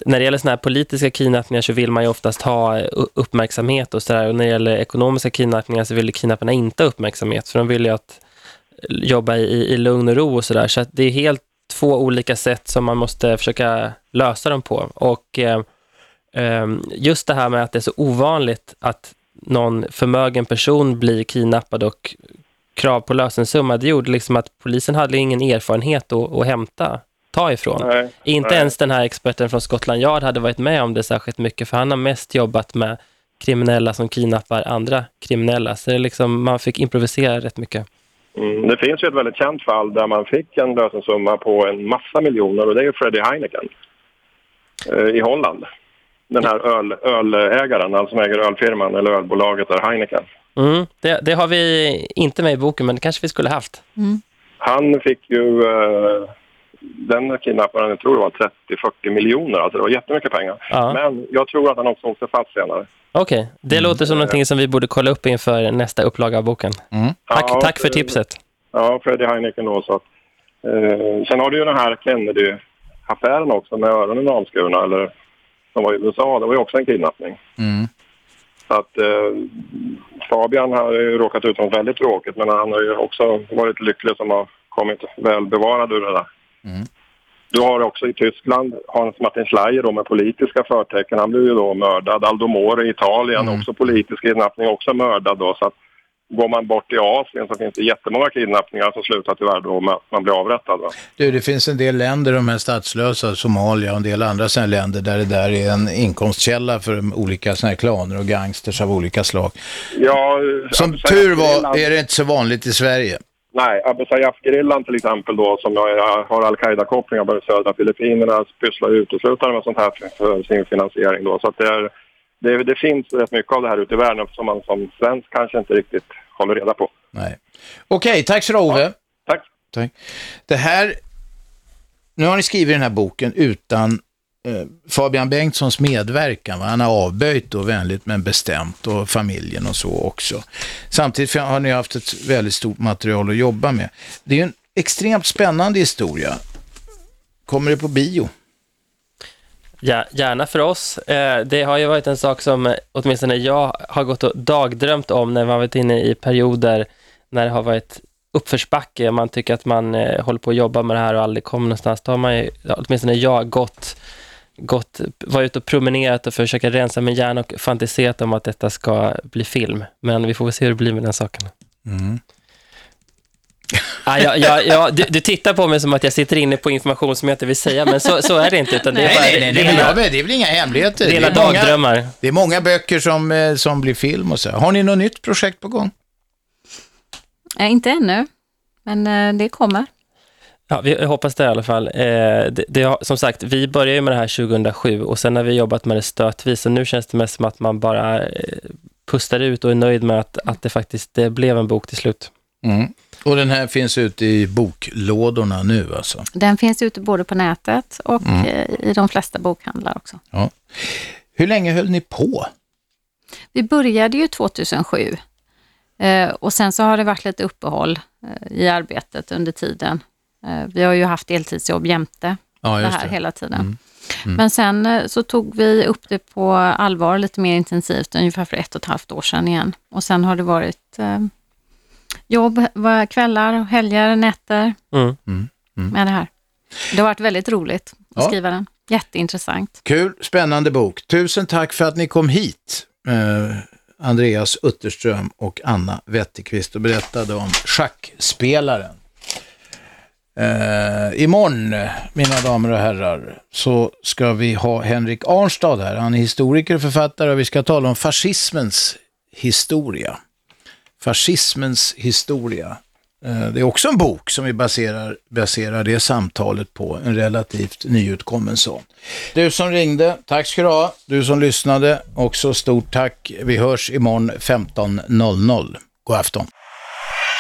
När det gäller såna här politiska kidnappningar så vill man ju oftast ha eh, uppmärksamhet och sådär. Och när det gäller ekonomiska kidnappningar så vill kidnapparna inte ha uppmärksamhet, för de vill ju att eh, jobba i, i lugn och ro och sådär. Så att det är helt två olika sätt som man måste försöka lösa dem på. Och eh, eh, just det här med att det är så ovanligt att någon förmögen person blir kidnappad och krav på lösensumma, det gjorde liksom att polisen hade ingen erfarenhet att, att hämta, ta ifrån.
Nej,
Inte
nej.
ens den här experten från Scotland Yard hade varit med om det särskilt mycket, för han har mest jobbat med kriminella som kidnappar andra kriminella. Så det är liksom, man fick improvisera rätt mycket.
Mm. Det finns ju ett väldigt känt fall där man fick en lösensumma på en massa miljoner och det är ju Freddie Heineken eh, i Holland. Den här öl, ölägaren, alltså som äger ölfirman eller ölbolaget där Heineken.
Mm, det, det har vi inte med i boken, men det kanske vi skulle haft.
Han fick ju, eh, den kidnapparen, tror det var 30-40 miljoner, alltså det var jättemycket pengar.
Ja.
Men jag tror att han också åkte fast senare.
Okej, det låter som någonting som vi borde kolla upp inför nästa upplaga av boken. Tack,
Ja,
tack för
det-
tipset.
Ja, Freddie Heineken då. Så att, eh, sen har du ju den här Kennedy-affären också med öronen avskurna, eller som var i USA, det var ju också en kidnappning.
Mm.
Så att eh, Fabian har ju råkat ut något väldigt tråkigt, men han har ju också varit lycklig som har kommit väl bevarad ur det där. Du har också i Tyskland Hans Martin Schleyer då med politiska förtecken. Han blev ju då mördad. Aldo Moro i Italien, också politisk kidnappning, också mördad då. Så att går man bort i Asien så finns det jättemånga kidnappningar som slutar tyvärr då med att man blir avrättad. Va?
Du, det finns en del länder, de här statslösa, Somalia och en del andra sådana länder där det där är en inkomstkälla för olika sådana här klaner och gangsters av olika slag.
Ja,
Som
Abu
tur var är det inte så vanligt i Sverige.
Nej, Abu Sayyaf-gerillan till exempel då som jag, har al-Qaida-kopplingar på södra Filippinerna pysslar uteslutande med sånt här för, sin finansiering då. Så att det, är, det, det finns rätt mycket av det här ute i världen som man som svensk kanske inte riktigt håller reda på.
Nej. Okej, tack så du Ove.
tack.
tack. Det här, nu har ni skrivit den här boken utan Eh, Fabian Bengtssons medverkan. Va? Han har avböjt då vänligt men bestämt och familjen och så också. Samtidigt har ni haft ett väldigt stort material att jobba med. Det är ju en extremt spännande historia. Kommer det på bio?
Ja, gärna för oss. Eh, det har ju varit en sak som eh, åtminstone jag har gått och dagdrömt om när man varit inne i perioder när det har varit uppförsbacke och man tycker att man håller på att jobba med det här och aldrig kommer någonstans. Då har man ju, åtminstone jag, gått, gått, varit ute och promenerat och försöka rensa min hjärna och fantiserat om att detta ska bli film. Men vi får väl se hur det blir med den saken.
Mm.
Ah, ja, ja, ja, du, du tittar på mig som att jag sitter inne på information som jag inte vill säga, men så, så är det inte. Utan det är
nej,
bara,
nej, nej, nej, men jag vet, det är väl inga hemligheter. Det är många-
dagdrömmar.
Det är många böcker som, eh, som blir film och så. Har ni något nytt projekt på gång?
Eh, inte ännu, men eh, det kommer.
Ja, vi hoppas det i alla fall. Eh, det, det, som sagt, vi började med det här 2007 och sen har vi jobbat med det stötvis och nu känns det mest som att man bara eh, pustar ut och är nöjd med att, att det faktiskt det blev en bok till slut.
Mm. Och den här finns ute i boklådorna nu alltså?
Den finns ute både på nätet och
Mm.
eh, i de flesta bokhandlar också.
Ja. Hur länge höll ni på?
Vi började ju 2007 eh, och sen så har det varit lite uppehåll eh, i arbetet under tiden. Eh, vi har ju haft deltidsjobb jämte
Ja,
det här
det.
hela tiden.
Mm. Mm.
Men sen eh, så tog vi upp det på allvar lite mer intensivt ungefär för ett och ett halvt år sedan igen. Och sen har det varit eh, jobb, var- kvällar, helger, nätter
Mm.
med det här. Det har varit väldigt roligt att
Ja.
skriva den. Jätteintressant.
Kul, spännande bok. Tusen tack för att ni kom hit, eh, Andreas Utterström och Anna Wetterqvist och berättade om schackspelaren. Eh, imorgon, mina damer och herrar, så ska vi ha Henrik Arnstad här. Han är historiker och författare och vi ska tala om fascismens historia. Fascismens historia. Eh, Det är också en bok som vi baserar, baserar det samtalet på, en relativt nyutkommen sån. Du som ringde, tack ska du ha. Du som lyssnade, också stort tack. Vi hörs imorgon 15.00. God afton.